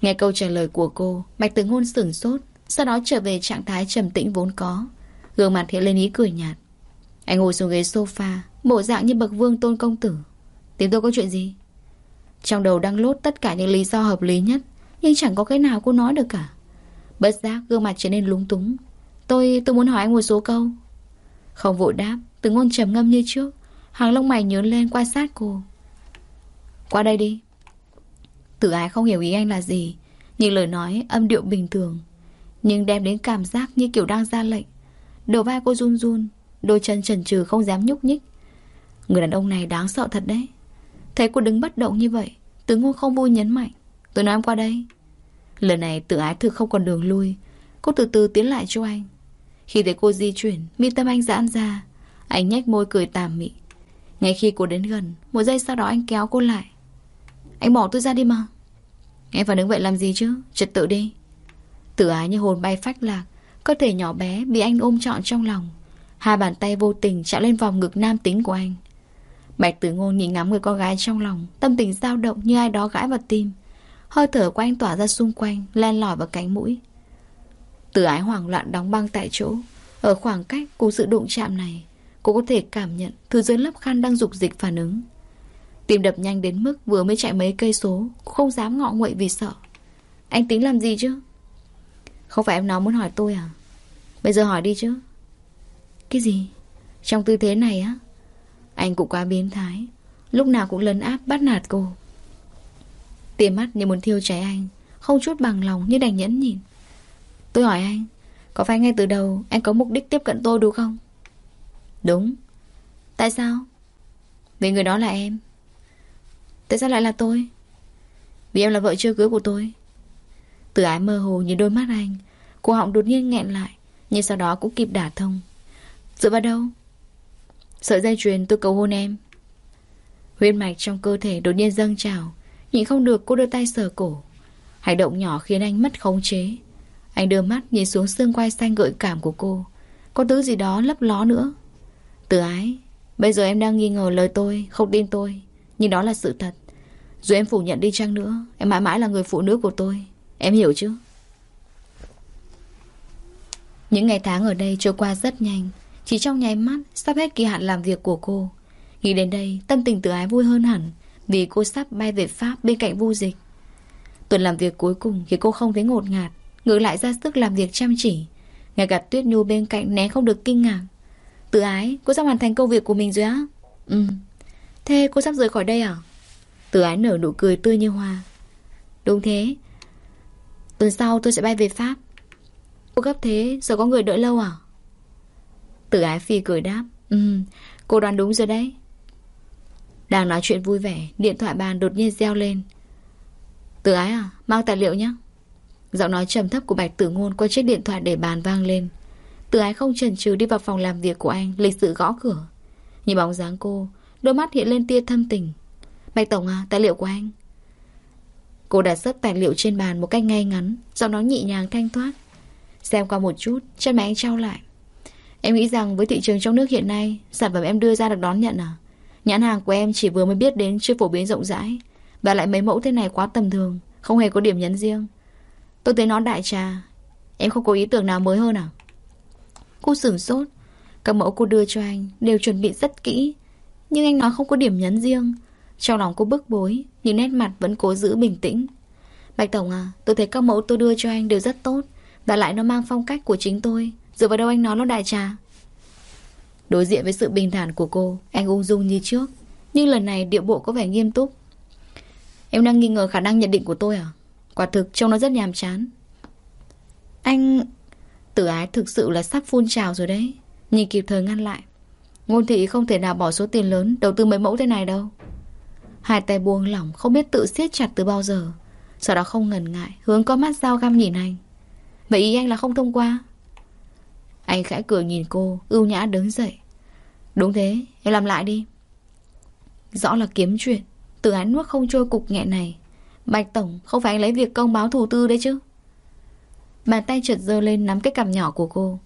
Nghe câu trả lời của cô Bạch Tử Ngôn sửng sốt Sau đó trở về trạng thái trầm tĩnh vốn có. Gương mặt hiện lên ý cười nhạt. Anh ngồi xuống ghế sofa Bộ dạng như bậc vương tôn công tử. Tìm tôi có chuyện gì? Trong đầu đang lốt tất cả những lý do hợp lý nhất Nhưng chẳng có cái nào cô nói được cả. Bất giác gương mặt trở nên lúng túng. Tôi, tôi muốn hỏi anh một số câu. Không vội đáp Từ ngôn trầm ngâm như trước. Hàng lông mày nhớ lên quan sát cô. Qua đây đi. Tử ái không hiểu ý anh là gì, Nhưng lời nói âm điệu bình thường, Nhưng đem đến cảm giác như kiểu đang ra lệnh. Đầu vai cô run run, Đôi chân trần trừ không dám nhúc nhích. Người đàn ông này đáng sợ thật đấy. Thấy cô đứng bất động như vậy, Tử ngôn không vui nhấn mạnh. Tôi nói em qua đây. Lần này tự ái thực không còn đường lui. Cô từ từ tiến lại cho anh. Khi thấy cô di chuyển, Mi tâm anh giãn ra. Anh nhếch môi cười tà mị. Ngay khi cô đến gần, Một giây sau đó anh kéo cô lại. Anh bỏ tôi ra đi mà. Em phải đứng vậy làm gì chứ? Trật tự đi. Tử ái như hồn bay phách lạc, Cơ thể nhỏ bé bị anh ôm trọn trong lòng. Hai bàn tay vô tình chạm lên vòng ngực nam tính của anh. Bạch tử ngôn nhìn ngắm người con gái trong lòng, Tâm tình dao động như ai đó gãi vào tim. Hơi thở của anh tỏa ra xung quanh, Len lỏi vào cánh mũi. Tử ái hoảng loạn đóng băng tại chỗ. Ở khoảng cách của sự đụng chạm này Cô có thể cảm nhận Thứ dưới lớp khăn đang dục dịch phản ứng. Tim đập nhanh đến mức vừa mới chạy mấy cây số Cô không dám ngọ nguậy vì sợ. Anh tính làm gì chứ? Không phải em nó muốn hỏi tôi à? Bây giờ hỏi đi chứ. Cái gì? Trong tư thế này á? Anh cũng quá biến thái. Lúc nào cũng lấn áp bắt nạt cô. Tiền mắt như muốn thiêu cháy anh, Không chút bằng lòng như đành nhẫn nhịn. Tôi hỏi anh, Có phải ngay từ đầu anh có mục đích tiếp cận tôi đúng không? Đúng. Tại sao? Vì người đó là em. Tại sao lại là tôi? Vì em là vợ chưa cưới của tôi. Từ ái mơ hồ nhìn đôi mắt anh Cô họng đột nhiên nghẹn lại, Nhưng sau đó cũng kịp đả thông. Dựa vào đâu? Sợi dây chuyền tôi cầu hôn em. Huyết mạch trong cơ thể đột nhiên dâng trào Nhìn không được cô đưa tay sờ cổ. Hành động nhỏ khiến anh mất khống chế. Anh đưa mắt nhìn xuống xương quai xanh gợi cảm của cô. Có thứ gì đó lấp ló nữa. Từ ái. Bây giờ em đang nghi ngờ lời tôi, Không tin tôi. Nhưng đó là sự thật. Dù em phủ nhận đi chăng nữa, Em mãi mãi là người phụ nữ của tôi. Em hiểu chứ? Những ngày tháng ở đây trôi qua rất nhanh. Chỉ trong nháy mắt, Sắp hết kỳ hạn làm việc của cô. Nghĩ đến đây, tâm tình từ ái vui hơn hẳn, Vì cô sắp bay về Pháp bên cạnh vu dịch. Tuần làm việc cuối cùng Khi cô không thấy ngột ngạt, Ngược lại ra sức làm việc chăm chỉ. Ngay cả Tuyết Nhu bên cạnh né không được kinh ngạc. Từ ái, Cô sắp hoàn thành công việc của mình rồi á. Ừ. Thế cô sắp rời khỏi đây à? Từ ái nở nụ cười tươi như hoa. Đúng thế. Tuần sau tôi sẽ bay về Pháp. Cô gấp thế Giờ có người đợi lâu à? Từ ái phi cười đáp. Ừ Cô đoán đúng rồi đấy. Đang nói chuyện vui vẻ, Điện thoại bàn đột nhiên reo lên. Từ ái à Mang tài liệu nhé Giọng nói trầm thấp của Bạch Tử Ngôn qua chiếc điện thoại để bàn vang lên. Từ ái không chần chừ đi vào phòng làm việc của anh, Lịch sự gõ cửa. Nhìn bóng dáng cô, Đôi mắt hiện lên tia thâm tình. Bạch Tổng à tài liệu của anh? Cô đặt xếp tài liệu trên bàn một cách ngay ngắn, Giọng nói nhị nhàng thanh thoát. Xem qua một chút Chân mày anh trao lại. Em nghĩ rằng với thị trường trong nước hiện nay, Sản phẩm em đưa ra được đón nhận à? Nhãn hàng của em chỉ vừa mới biết đến chưa phổ biến rộng rãi, Và lại mấy mẫu thế này quá tầm thường, Không hề có điểm nhấn riêng. Tôi thấy nó đại trà, Em không có ý tưởng nào mới hơn à? Cô sửng sốt. Các mẫu cô đưa cho anh đều chuẩn bị rất kỹ, Nhưng anh nói không có điểm nhấn riêng. Trong lòng cô bức bối Nhưng nét mặt vẫn cố giữ bình tĩnh. Bạch Tổng à Tôi thấy các mẫu tôi đưa cho anh đều rất tốt, Và lại nó mang phong cách của chính tôi. Dựa vào đâu anh nói nó đại trà? Đối diện với sự bình thản của cô, Anh ung dung như trước, Nhưng lần này điệu bộ có vẻ nghiêm túc. Em đang nghi ngờ khả năng nhận định của tôi à? Quả thực trông nó rất nhàm chán. Anh Tử ái thực sự là sắp phun trào rồi đấy. Nhìn kịp thời ngăn lại. Ngôn thị không thể nào bỏ số tiền lớn Đầu tư mấy mẫu thế này đâu. Hai tay buông lỏng không biết tự siết chặt từ bao giờ. Sau đó không ngần ngại Hướng có mắt dao găm nhìn anh. Vậy ý anh là không thông qua? Anh khẽ cười nhìn cô Ưu nhã đứng dậy. Đúng thế, em làm lại đi. Rõ là kiếm chuyện. Tự án nuốt không trôi cục nghẹn này. Bạch Tổng không phải anh lấy việc công báo thủ tư đấy chứ? Bàn tay trượt dơ lên nắm cái cằm nhỏ của cô.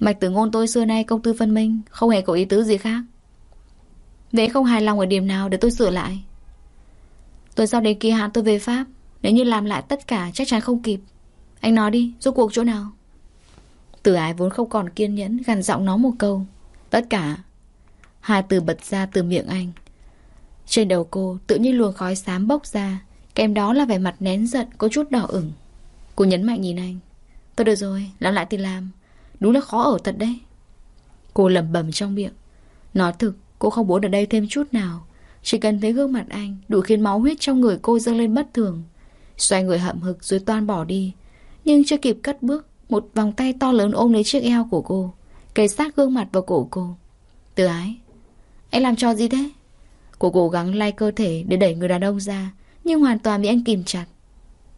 Mạch tử ngôn tôi xưa nay công tư phân minh Không hề có ý tứ gì khác. Vậy không hài lòng ở điểm nào để tôi sửa lại. Tuần sau đến kỳ hạn tôi về Pháp Nếu như làm lại tất cả chắc chắn không kịp. Anh nói đi, rốt cuộc chỗ nào? Tử ái vốn không còn kiên nhẫn Gằn giọng nó một câu. Tất cả. Hai từ bật ra từ miệng anh. Trên đầu cô tự nhiên luồng khói xám bốc ra Kèm đó là vẻ mặt nén giận Có chút đỏ ửng. Cô nhấn mạnh nhìn anh. Tôi được rồi, làm lại thì làm. Đúng là khó ở thật đấy. Cô lẩm bẩm trong miệng. Nói thực, cô không muốn ở đây thêm chút nào. Chỉ cần thấy gương mặt anh Đủ khiến máu huyết trong người cô dâng lên bất thường. Xoay người hậm hực rồi toan bỏ đi. Nhưng chưa kịp cất bước Một vòng tay to lớn ôm lấy chiếc eo của cô Kề sát gương mặt vào cổ cô. Từ ái Anh làm cho gì thế? Cô cố gắng lay cơ thể để đẩy người đàn ông ra Nhưng hoàn toàn bị anh kìm chặt.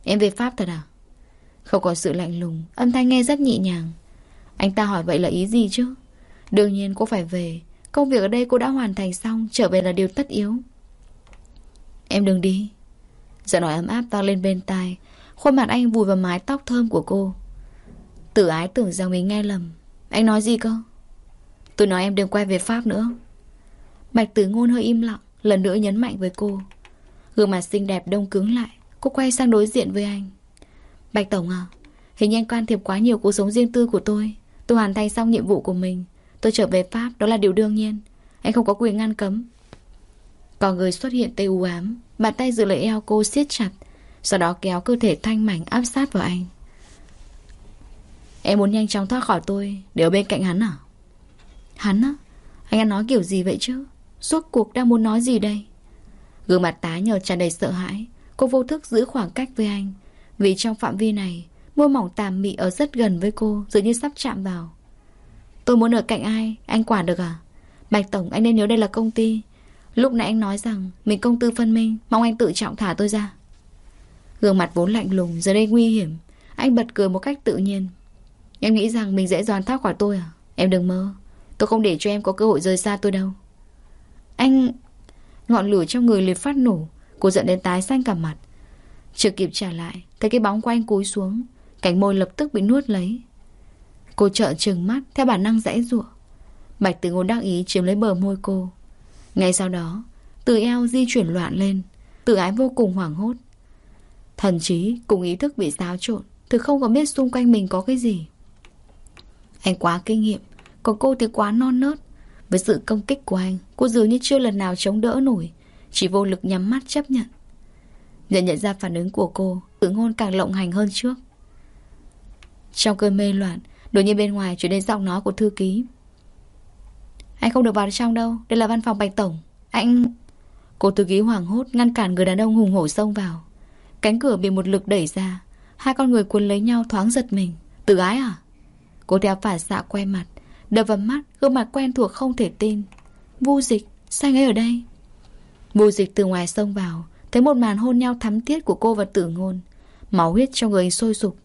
Em về Pháp thật à? Không có sự lạnh lùng, Âm thanh nghe rất nhẹ nhàng. Anh ta hỏi vậy là ý gì chứ? Đương nhiên cô phải về. Công việc ở đây cô đã hoàn thành xong, Trở về là điều tất yếu. Em đừng đi. Giọng nói ấm áp to lên bên tai. Khuôn mặt anh vùi vào mái tóc thơm của cô. Tử ái tưởng rằng mình nghe lầm. Anh nói gì cơ? Tôi nói em đừng quay về Pháp nữa. Bạch tử ngôn hơi im lặng, Lần nữa nhấn mạnh với cô. Gương mặt xinh đẹp đông cứng lại, Cô quay sang đối diện với anh. Bạch Tổng à Hình như anh can thiệp quá nhiều cuộc sống riêng tư của tôi. Tôi hoàn thành xong nhiệm vụ của mình, Tôi trở về Pháp, đó là điều đương nhiên. Anh không có quyền ngăn cấm. Còn người xuất hiện tê u ám, Bàn tay giữ lấy eo cô siết chặt, Sau đó kéo cơ thể thanh mảnh áp sát vào anh. Em muốn nhanh chóng thoát khỏi tôi, Để ở bên cạnh hắn à? Hắn á? Anh ăn nói kiểu gì vậy chứ? Suốt cuộc đang muốn nói gì đây? Gương mặt tái nhờ tràn đầy sợ hãi, Cô vô thức giữ khoảng cách với anh vì trong phạm vi này, Môi mỏng tàm mị ở rất gần với cô, Dường như sắp chạm vào. Tôi muốn ở cạnh ai? Anh quản được à? Bạch Tổng, anh nên nhớ đây là công ty. Lúc nãy anh nói rằng Mình công tư phân minh, Mong anh tự trọng thả tôi ra. Gương mặt vốn lạnh lùng, Giờ đây nguy hiểm. Anh bật cười một cách tự nhiên. Em nghĩ rằng mình dễ dòn thoát khỏi tôi à? Em đừng mơ. Tôi không để cho em có cơ hội rời xa tôi đâu. Anh, Ngọn lửa trong người liệt phát nổ. Cô giận đến tái xanh cả mặt. Chưa kịp trả lại, Thấy cái bóng của anh cúi xuống, Cánh môi lập tức bị nuốt lấy. Cô trợn trừng mắt Theo bản năng dãy giụa. Bạch tử ngôn đắc ý chiếm lấy bờ môi cô. Ngay sau đó, Từ eo di chuyển loạn lên, Tự ái vô cùng hoảng hốt. Thần trí cùng ý thức bị xáo trộn, Thực không có biết xung quanh mình có cái gì. Anh quá kinh nghiệm, Còn cô thì quá non nớt. Với sự công kích của anh, Cô dường như chưa lần nào chống đỡ nổi, Chỉ vô lực nhắm mắt chấp nhận. Nhận nhận ra phản ứng của cô Tự ngôn càng lộng hành hơn trước. Trong cơn mê loạn, Đột nhiên bên ngoài chuyển đến giọng nói của thư ký. Anh không được vào trong đâu, Đây là văn phòng Bạch Tổng. Anh... Cô thư ký hoảng hốt ngăn cản người đàn ông hùng hổ xông vào. Cánh cửa bị một lực đẩy ra, Hai con người cuốn lấy nhau thoáng giật mình. Tự ái à? Cô theo phản xạ quay mặt, Đập vào mắt gương mặt quen thuộc không thể tin. Vu dịch, Sao anh ấy ở đây? Vu dịch từ ngoài xông vào Thấy một màn hôn nhau thắm thiết của cô và tử ngôn, Máu huyết trong người sôi sục.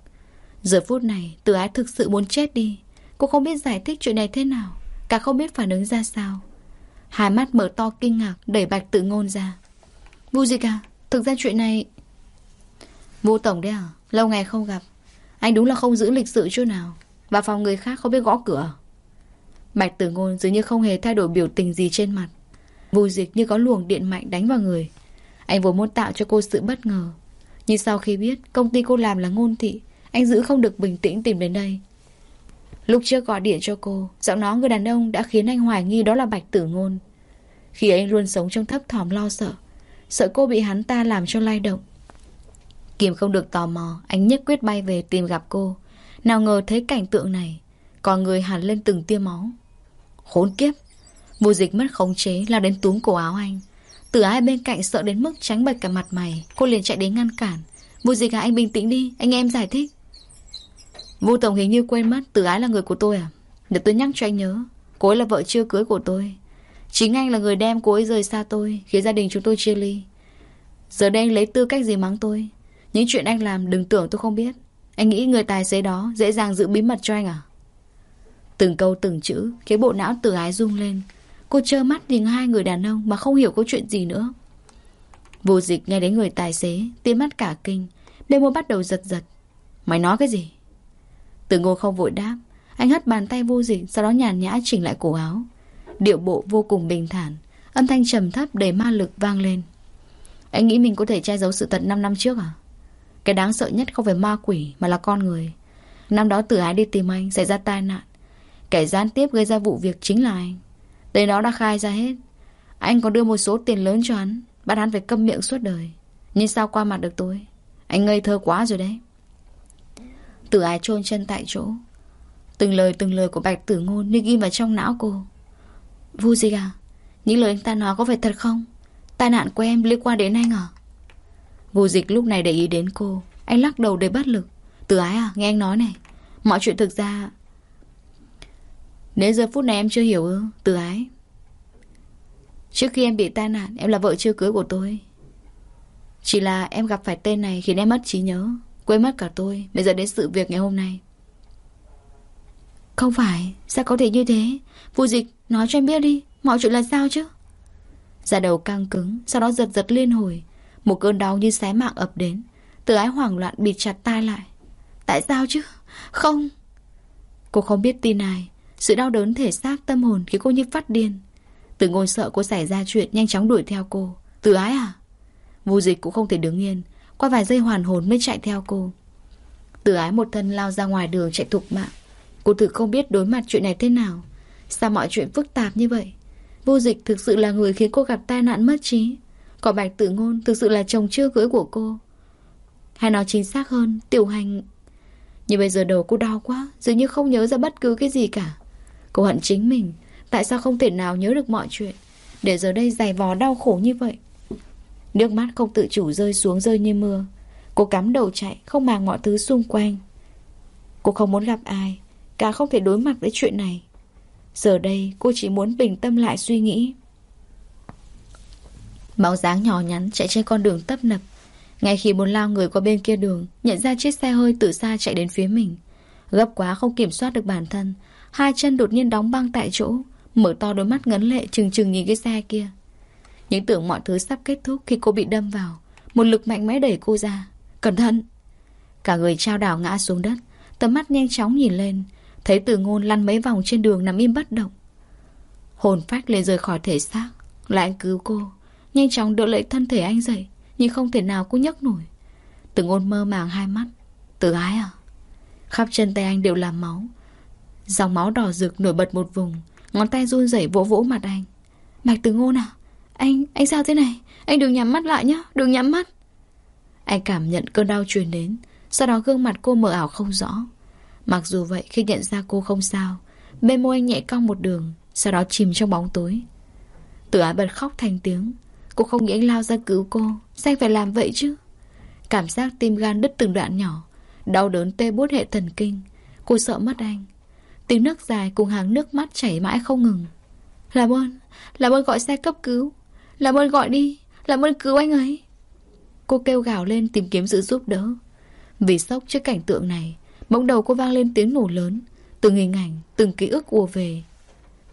Giờ phút này, Tử ái thực sự muốn chết đi. Cô không biết giải thích chuyện này thế nào, Cả không biết phản ứng ra sao. Hai mắt mở to kinh ngạc, Đẩy bạch tự ngôn ra. Vu gì cả Thực ra chuyện này Vu tổng đấy à Lâu ngày không gặp. Anh đúng là không giữ lịch sự chút nào Và phòng người khác không biết gõ cửa. Bạch tử ngôn dường như không hề thay đổi biểu tình gì trên mặt. Vu dịch như có luồng điện mạnh đánh vào người. Anh vốn muốn tạo cho cô sự bất ngờ. Nhưng sau khi biết công ty cô làm là ngôn thị, Anh giữ không được bình tĩnh tìm đến đây. Lúc trước gọi điện cho cô, Giọng nói người đàn ông đã khiến anh hoài nghi đó là Bạch Tử Ngôn. Khi anh luôn sống trong thấp thỏm lo sợ Sợ cô bị hắn ta làm cho lay động. Kiềm không được tò mò, Anh nhất quyết bay về tìm gặp cô. Nào ngờ thấy cảnh tượng này Còn người hẳn lên từng tia máu. Khốn kiếp! Vô dịch mất khống chế, lao đến túm cổ áo anh. Từ ai bên cạnh sợ đến mức tránh bạch cả mặt mày, Cô liền chạy đến ngăn cản. Vô gì cả anh bình tĩnh đi, Anh em giải thích. Vu Tổng hình như quên mất Từ ái là người của tôi à? Để tôi nhắc cho anh nhớ, Cô ấy là vợ chưa cưới của tôi. Chính anh là người đem cô ấy rời xa tôi, Khiến gia đình chúng tôi chia ly. Giờ đây anh lấy tư cách gì mắng tôi? Những chuyện anh làm đừng tưởng tôi không biết. Anh nghĩ người tài xế đó dễ dàng giữ bí mật cho anh à? Từng câu từng chữ Khiến bộ não từ ái rung lên. Cô trơ mắt nhìn hai người đàn ông Mà không hiểu có chuyện gì nữa. Vô dịch nghe đến người tài xế Tiến mắt cả kinh. Đêm môi bắt đầu giật giật. Mày nói cái gì? Từ ngô không vội đáp, Anh hất bàn tay vô dịch, Sau đó nhàn nhã chỉnh lại cổ áo. Điệu bộ vô cùng bình thản, Âm thanh trầm thấp đầy ma lực vang lên. Anh nghĩ mình có thể che giấu sự thật 5 năm trước à? Cái đáng sợ nhất không phải ma quỷ, Mà là con người. Năm đó tử ái đi tìm anh, Xảy ra tai nạn. Kẻ gián tiếp gây ra vụ việc chính là anh tên đó đã khai ra hết. Anh còn đưa một số tiền lớn cho hắn, Bắt hắn phải câm miệng suốt đời. Nhưng sao qua mặt được tôi? Anh ngây thơ quá rồi đấy. Tử ái chôn chân tại chỗ. Từng lời từng lời của Bạch Tử Ngôn Như ghi vào trong não cô. Vu gì à Những lời anh ta nói có phải thật không? Tai nạn của em liên quan đến anh à? Vô dịch lúc này để ý đến cô. Anh lắc đầu đầy bất lực. Tử ái à nghe anh nói này. Mọi chuyện thực ra Đến giờ phút này em chưa hiểu ư Tử ái. Trước khi em bị tai nạn, Em là vợ chưa cưới của tôi. Chỉ là em gặp phải tên này khiến em mất trí nhớ, Quên mất cả tôi Bây giờ đến sự việc ngày hôm nay. Không phải, Sao có thể như thế? Vu dịch, nói cho em biết đi, Mọi chuyện là sao chứ? Da đầu căng cứng, Sau đó giật giật liên hồi. Một cơn đau như xé mạng ập đến. Từ ái hoảng loạn bịt chặt tai lại. Tại sao chứ? Không. Cô không biết tin ai. Sự đau đớn thể xác, tâm hồn khiến cô như phát điên. Từ ngôn sợ cô xảy ra chuyện, Nhanh chóng đuổi theo cô. Từ ái à? Vô dịch cũng không thể đứng yên. Qua vài giây hoàn hồn mới chạy theo cô. Từ ái một thân lao ra ngoài đường chạy thục mạng. Cô thực không biết đối mặt chuyện này thế nào. Sao mọi chuyện phức tạp như vậy? Vô dịch thực sự là người khiến cô gặp tai nạn mất trí. Còn bạch tử ngôn thực sự là chồng chưa cưới của cô. Hay nói chính xác hơn, Tiểu hành. Nhưng bây giờ đầu cô đau quá, Dường như không nhớ ra bất cứ cái gì cả. Cô hận chính mình. Tại sao không thể nào nhớ được mọi chuyện? Để giờ đây dày vò đau khổ như vậy. Nước mắt không tự chủ rơi xuống rơi như mưa. Cô cắm đầu chạy, Không màng mọi thứ xung quanh. Cô không muốn gặp ai, Cả không thể đối mặt với chuyện này. Giờ đây, cô chỉ muốn bình tâm lại suy nghĩ. Bóng dáng nhỏ nhắn chạy trên con đường tấp nập. Ngay khi muốn lao người qua bên kia đường, Nhận ra chiếc xe hơi từ xa chạy đến phía mình. Gấp quá không kiểm soát được bản thân Hai chân đột nhiên đóng băng tại chỗ, Mở to đôi mắt ngấn lệ chừng chừng nhìn cái xe kia. Những tưởng mọi thứ sắp kết thúc Khi cô bị đâm vào, Một lực mạnh mẽ đẩy cô ra. Cẩn thận! Cả người trao đảo ngã xuống đất, Tầm mắt nhanh chóng nhìn lên, Thấy từ ngôn lăn mấy vòng trên đường nằm im bất động. Hồn phách lên rời khỏi thể xác, Lại anh cứu cô, Nhanh chóng đỡ lấy thân thể anh dậy, Nhưng không thể nào cô nhấc nổi. Từ ngôn mơ màng hai mắt. Từ ái à? Khắp chân tay anh đều là máu Dòng máu đỏ rực nổi bật một vùng Ngón tay run rẩy vỗ vỗ mặt anh. Mạch từ ngôn à? Anh, anh sao thế này? Anh đừng nhắm mắt lại nhá, đừng nhắm mắt. Anh cảm nhận cơn đau truyền đến Sau đó gương mặt cô mờ ảo không rõ. Mặc dù vậy khi nhận ra cô không sao Bên môi anh nhẹ cong một đường Sau đó chìm trong bóng tối. Tử ái bật khóc thành tiếng Cô không nghĩ anh lao ra cứu cô Sao anh phải làm vậy chứ? Cảm giác tim gan đứt từng đoạn nhỏ Đau đớn tê bút hệ thần kinh. Cô sợ mất anh. Tiếng nước dài cùng hàng nước mắt chảy mãi không ngừng. Làm ơn Làm ơn gọi xe cấp cứu. Làm ơn gọi đi Làm ơn cứu anh ấy. Cô kêu gào lên tìm kiếm sự giúp đỡ. Vì sốc trước cảnh tượng này Bỗng đầu cô vang lên tiếng nổ lớn Từng hình ảnh, từng ký ức ùa về.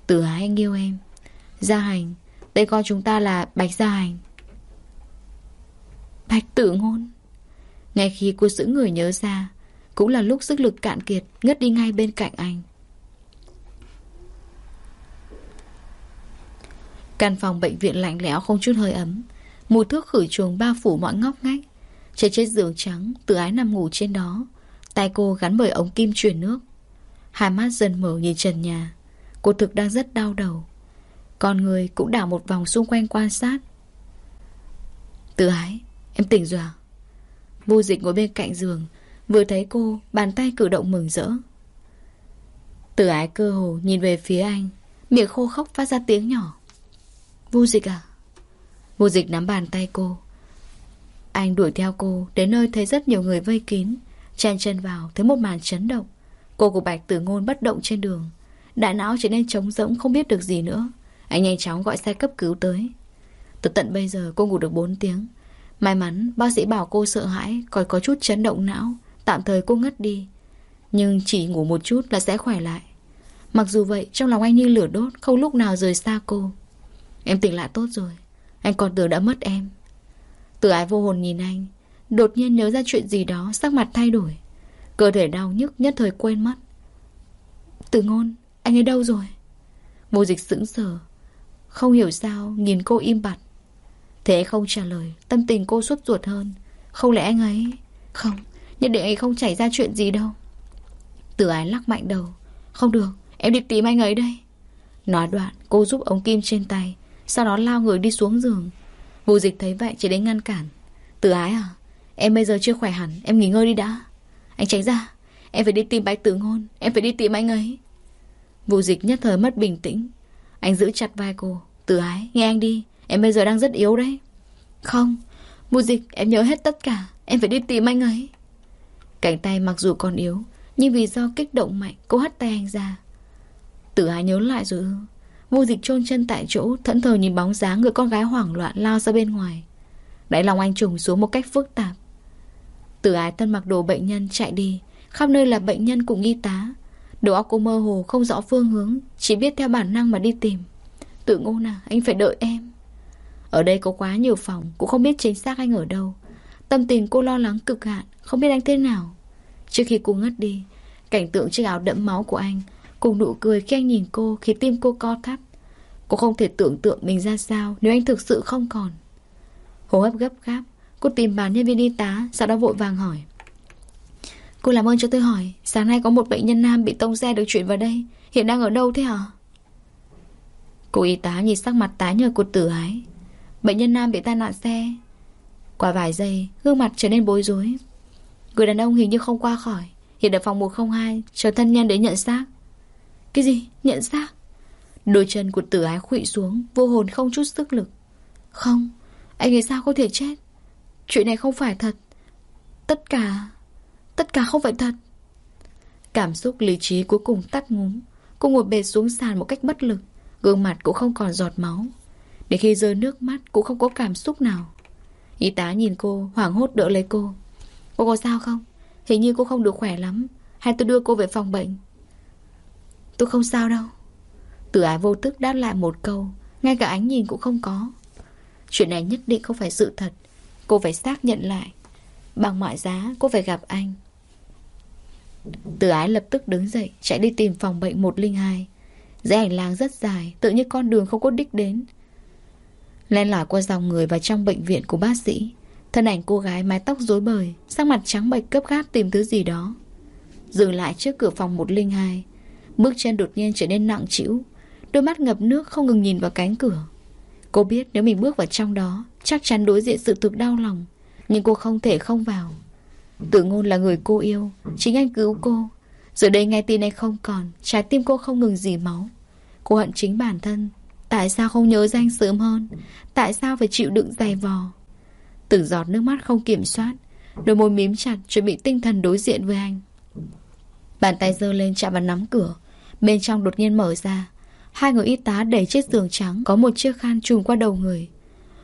Từ ái anh yêu em. Gia hành Đây con chúng ta là Bạch Gia hành. Bạch tự ngôn. Ngay khi cô giữ người nhớ ra Cũng là lúc sức lực cạn kiệt Ngất đi ngay bên cạnh anh. Căn phòng bệnh viện lạnh lẽo không chút hơi ấm. Mùi thuốc khử trùng bao phủ mọi ngóc ngách. Trên chiếc giường trắng Tự ái nằm ngủ trên đó. Tay cô gắn bởi ống kim truyền nước. Hai mắt dần mở nhìn trần nhà. Cô thực đang rất đau đầu. Con người cũng đảo một vòng xung quanh quan sát. Tự ái, Em tỉnh rồi à? Vô dịch ngồi bên cạnh giường, Vừa thấy cô, Bàn tay cử động mừng rỡ. Tự ái cơ hồ nhìn về phía anh. Miệng khô khóc phát ra tiếng nhỏ. Vô dịch à? Vô dịch nắm bàn tay cô. Anh đuổi theo cô Đến nơi thấy rất nhiều người vây kín, Chen chân vào thấy một màn chấn động. Cô của Bạch Tử Ngôn bất động trên đường. Đại não trở nên trống rỗng, không biết được gì nữa. Anh nhanh chóng gọi xe cấp cứu tới. Từ tận bây giờ cô ngủ được 4 tiếng. May mắn, bác sĩ bảo cô sợ hãi, Còn có chút chấn động não. Tạm thời cô ngất đi. Nhưng chỉ ngủ một chút là sẽ khỏe lại. Mặc dù vậy, trong lòng anh như lửa đốt, Không lúc nào rời xa cô. Em tỉnh lại tốt rồi. Anh còn tưởng đã mất em. Từ ái vô hồn nhìn anh, Đột nhiên nhớ ra chuyện gì đó, Sắc mặt thay đổi. Cơ thể đau nhức nhất thời quên mất. Từ ngôn, Anh ấy đâu rồi? Vô dịch sững sờ, Không hiểu sao nhìn cô im bặt. Thế không trả lời, Tâm tình cô suốt ruột hơn. Không lẽ anh ấy? Không, Nhất định ấy không xảy ra chuyện gì đâu. Tử ái lắc mạnh đầu. Không được, Em đi tìm anh ấy đây. Nói đoạn, cô giúp ống kim trên tay sau đó lao người đi xuống giường. Vô dịch thấy vậy chỉ đến ngăn cản. Tử ái à Em bây giờ chưa khỏe hẳn, Em nghỉ ngơi đi đã. Anh tránh ra, Em phải đi tìm bái tử ngôn, Em phải đi tìm anh ấy. Vụ dịch nhất thời mất bình tĩnh. Anh giữ chặt vai cô. Tử ái, nghe anh đi, Em bây giờ đang rất yếu đấy. Không Vụ dịch, em nhớ hết tất cả, Em phải đi tìm anh ấy. Cánh tay mặc dù còn yếu, Nhưng vì do kích động mạnh, Cô hất tay anh ra. Tử ái nhớ lại rồi Vô dịch chôn chân tại chỗ, Thẫn thờ nhìn bóng dáng người con gái hoảng loạn lao ra bên ngoài. Đại lòng anh trùng xuống một cách phức tạp. Tử ái tân mặc đồ bệnh nhân chạy đi. Khắp nơi là bệnh nhân cùng y tá. Đầu óc cô mơ hồ, không rõ phương hướng, Chỉ biết theo bản năng mà đi tìm. Tự ngôn à anh phải đợi em. Ở đây có quá nhiều phòng, Cũng không biết chính xác anh ở đâu. Tâm tình cô lo lắng cực hạn, Không biết anh thế nào. Trước khi cô ngất đi, Cảnh tượng chiếc áo đẫm máu của anh Cùng nụ cười khi anh nhìn cô khiến tim cô co thắt. Cô không thể tưởng tượng mình ra sao Nếu anh thực sự không còn. Hô hấp gấp gáp, Cô tìm bàn nhân viên y tá, Sau đó vội vàng hỏi. Cô làm ơn cho tôi hỏi, Sáng nay có một bệnh nhân nam bị tông xe được chuyển vào đây, Hiện đang ở đâu thế hả? Cô y tá nhìn sắc mặt tái nhợt của tử ái. Bệnh nhân nam bị tai nạn xe. Qua vài giây, Gương mặt trở nên bối rối. Người đàn ông hình như không qua khỏi, Hiện ở phòng 102 Chờ thân nhân đến nhận xác. Cái gì? Nhận xác? Đôi chân của tử ái khụy xuống Vô hồn không chút sức lực. Không, anh ấy sao có thể chết? Chuyện này không phải thật. Tất cả Tất cả không phải thật. Cảm xúc lý trí cuối cùng tắt ngúm. Cô ngồi bệt xuống sàn một cách bất lực. Gương mặt cũng không còn giọt máu. Để khi rơi nước mắt cũng không có cảm xúc nào. Y tá nhìn cô hoảng hốt đỡ lấy cô. Cô có sao không? Hình như cô không được khỏe lắm. Hay tôi đưa cô về phòng bệnh? Tôi không sao đâu. Tử ái vô thức đáp lại một câu, Ngay cả ánh nhìn cũng không có. Chuyện này nhất định không phải sự thật. Cô phải xác nhận lại. Bằng mọi giá, cô phải gặp anh. Tử ái lập tức đứng dậy, Chạy đi tìm phòng bệnh 102 Dãy hành lang rất dài, Tự như con đường không có đích đến. Len lỏi qua dòng người vào trong bệnh viện của bác sĩ. Thân ảnh cô gái mái tóc rối bời, Sắc mặt trắng bệch cấp gáp tìm thứ gì đó. Dừng lại trước cửa phòng 102 Bước chân đột nhiên trở nên nặng trĩu. Đôi mắt ngập nước không ngừng nhìn vào cánh cửa. Cô biết nếu mình bước vào trong đó, Chắc chắn đối diện sự thực đau lòng. Nhưng cô không thể không vào. Tử ngôn là người cô yêu, Chính anh cứu cô. Giờ đây nghe tin anh không còn, Trái tim cô không ngừng dì máu. Cô hận chính bản thân. Tại sao không nhớ danh sớm hơn? Tại sao phải chịu đựng dày vò? Từng giọt nước mắt không kiểm soát. Đôi môi mím chặt, chuẩn bị tinh thần đối diện với anh. Bàn tay giơ lên chạm vào nắm cửa. Bên trong đột nhiên mở ra. Hai người y tá đẩy chiếc giường trắng Có một chiếc khăn trùm qua đầu người.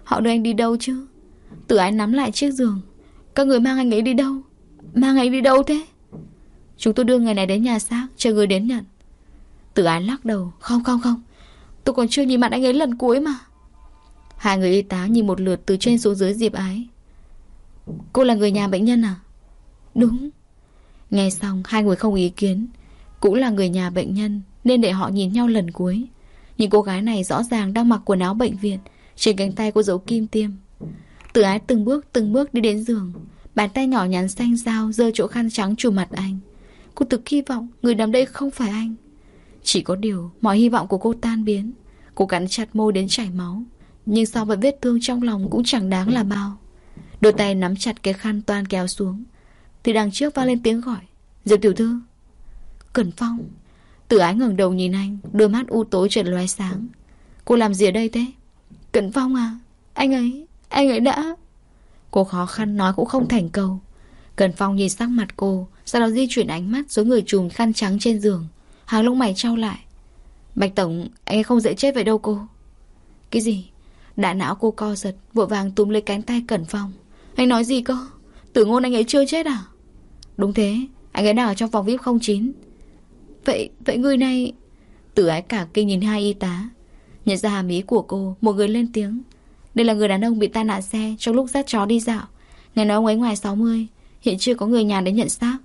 Họ đưa anh đi đâu chứ? Tử ái nắm lại chiếc giường. Các người mang anh ấy đi đâu? Mang anh ấy đi đâu thế? Chúng tôi đưa người này đến nhà xác, Chờ người đến nhận. Tử ái lắc đầu. Không không không. Tôi còn chưa nhìn mặt anh ấy lần cuối mà. Hai người y tá nhìn một lượt từ trên xuống dưới Diệp Ái. Cô là người nhà bệnh nhân à? Đúng. Nghe xong, hai người không ý kiến. Cũng là người nhà bệnh nhân, Nên để họ nhìn nhau lần cuối. Nhưng cô gái này rõ ràng đang mặc quần áo bệnh viện, Trên cánh tay có dấu kim tiêm. Tử ái từng bước từng bước đi đến giường, Bàn tay nhỏ nhắn xanh dao dơ chỗ khăn trắng trùm mặt anh. Cô thực hy vọng người nằm đây không phải anh. Chỉ có điều mọi hy vọng của cô tan biến, Cô cắn chặt môi đến chảy máu. Nhưng so với vết thương trong lòng cũng chẳng đáng là bao. Đôi tay nắm chặt cái khăn toan kéo xuống. Thì đằng trước vang lên tiếng gọi. Diệp tiểu thư Cẩn Phong. Tử ái ngẩng đầu nhìn anh, Đôi mắt u tối chợt loé sáng. Cô làm gì ở đây thế? Cẩn Phong à? Anh ấy Anh ấy đã. Cô khó khăn nói cũng không thành câu. Cẩn Phong nhìn sắc mặt cô, Sau đó di chuyển ánh mắt xuống người chùm khăn trắng trên giường. Hàng lông mày trao lại. Bạch Tổng, Anh ấy không dễ chết vậy đâu cô. Cái gì? Đã não cô co giật, Vội vàng túm lấy cánh tay Cẩn Phong. Anh nói gì cơ? Tử ngôn anh ấy chưa chết à? Đúng thế, Anh ấy đang ở trong phòng VIP 09 Vậy vậy người này? Tử ái cả kinh nhìn hai y tá. Nhận ra hàm ý của cô, Một người lên tiếng. Đây là người đàn ông bị tai nạn xe Trong lúc dắt chó đi dạo. Ngày nói ông ấy ngoài 60 Hiện chưa có người nhà đến nhận xác.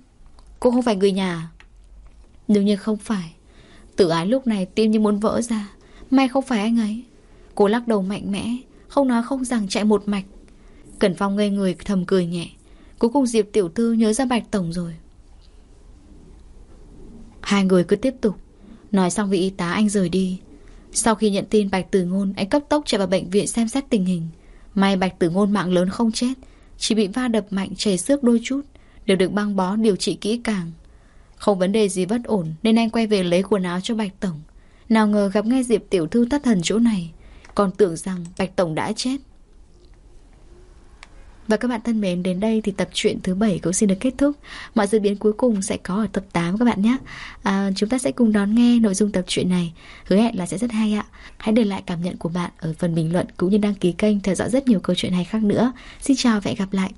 Cô không phải người nhà à? Đương nhiên không phải, Tử ái lúc này tim như muốn vỡ ra. May không phải anh ấy. Cô lắc đầu mạnh mẽ, Không nói không rằng chạy một mạch. Cẩn Phong ngây người thầm cười nhẹ. Cuối cùng Diệp Tiểu Thư nhớ ra Bạch Tổng rồi. Hai người cứ tiếp tục. Nói xong vị y tá anh rời đi. Sau khi nhận tin Bạch Tử Ngôn, Anh cấp tốc chạy vào bệnh viện xem xét tình hình. May Bạch Tử Ngôn mạng lớn không chết, Chỉ bị va đập mạnh chảy xước đôi chút, Đều được băng bó điều trị kỹ càng. Không vấn đề gì bất ổn, Nên anh quay về lấy quần áo cho Bạch Tổng. Nào ngờ gặp ngay Diệp Tiểu Thư thất thần chỗ này, Còn tưởng rằng Bạch Tổng đã chết và các bạn thân mến, đến đây thì tập truyện thứ 7 cũng xin được kết thúc. Mọi diễn biến cuối cùng sẽ có ở tập 8 các bạn nhé. À, chúng ta sẽ cùng đón nghe nội dung tập truyện này. Hứa hẹn là sẽ rất hay ạ. Hãy để lại cảm nhận của bạn ở phần bình luận cũng như đăng ký kênh theo dõi rất nhiều câu chuyện hay khác nữa. Xin chào và hẹn gặp lại.